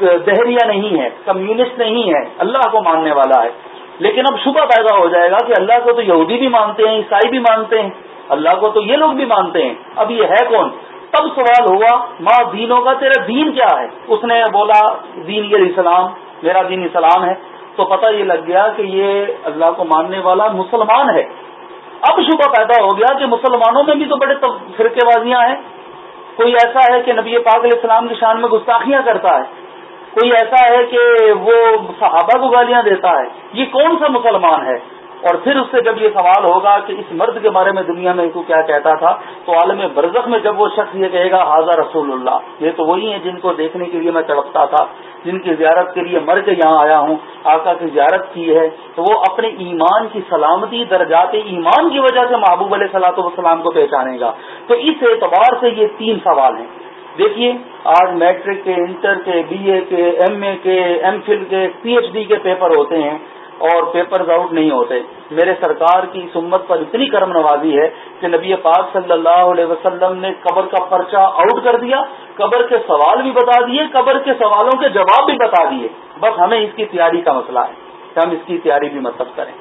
دہریہ نہیں ہے، کمیونسٹ نہیں ہے، اللہ کو ماننے والا ہے۔ لیکن اب شبہ پیدا ہو جائے گا کہ اللہ کو تو یہودی بھی مانتے ہیں، عیسائی بھی مانتے ہیں۔ اللہ کو تو یہ لوگ بھی مانتے ہیں۔ اب یہ ہے کون؟ تب سوال ہوا، ماں دینوں کا تیرا دین کیا ہے؟ اس نے بولا، دین یہ اسلام، میرا دین اسلام ہے۔ تو پتہ یہ لگ گیا کہ یہ اللہ کو ماننے والا مسلمان ہے۔ اب شبہ پیدا ہو گیا کہ مسلمانوں میں بھی تو بڑے فرقے بازیاں ہیں۔ کوئی ایسا ہے کہ نبی پاک علیہ السلام کی شان میں گستاخیاں کرتا ہے؟ کوئی ایسا ہے کہ وہ صحابہ کو گالیاں دیتا ہے؟ یہ کون سا مسلمان ہے؟ اور پھر اس سے جب یہ سوال ہوگا کہ اس مرد کے بارے میں دنیا میں تو کیا کہتا تھا، تو عالم برزخ میں جب وہ شخص یہ کہے گا حاضر رسول اللہ یہ تو وہی ہیں جن کو دیکھنے کے لیے میں تڑپتا تھا، جن کی زیارت کے لیے مر کے یہاں آیا ہوں، آقا کی زیارت کی ہے، تو وہ اپنے ایمان کی سلامتی درجات ایمان کی وجہ سے محبوب علیہ صلاح وسلام کو پہچانے گا۔ تو اس اعتبار سے یہ تین سوال ہیں۔ دیکھیے، آج میٹرک کے، انٹر کے، بی اے کے، ایم اے کے، ایم فل کے، پی ایچ ڈی کے پیپر ہوتے ہیں اور پیپرز آؤٹ نہیں ہوتے۔ میرے سرکار کی اس امت پر اتنی کرم نوازی ہے کہ نبی پاک صلی اللہ علیہ وسلم نے قبر کا پرچہ آؤٹ کر دیا، قبر کے سوال بھی بتا دیے، قبر کے سوالوں کے جواب بھی بتا دیے۔ بس ہمیں اس کی تیاری کا مسئلہ ہے۔ کہ ہم اس کی تیاری بھی مطلب کریں۔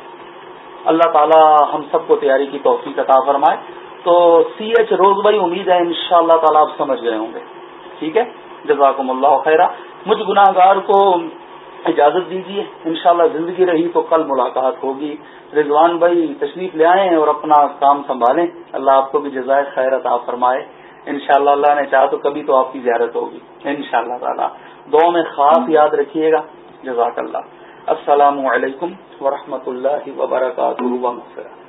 اللہ تعالی ہم سب کو تیاری کی توفیق عطا فرمائے۔ تو سی ایچ روز بھائی امید ہے ان شاء اللہ تعالیٰ آپ سمجھ گئے ہوں گے۔ ٹھیک ہے؟ جزاکم اللہ خیرہ۔ مجھ گناہ گار کو اجازت دیجیے انشاءاللہ زندگی رہی تو کل ملاقات ہوگی۔ رضوان بھائی تشریف لے آئیں اور اپنا کام سنبھالیں۔ اللہ آپ کو بھی جزائے خیر عطا فرمائے۔ انشاءاللہ اللہ نے چاہا تو کبھی تو آپ کی زیارت ہوگی۔ انشاءاللہ تعالی۔ دو میں خاص یاد رکھیے گا۔ جزاک اللہ۔ السلام علیکم ورحمۃ اللہ وبرکاتہ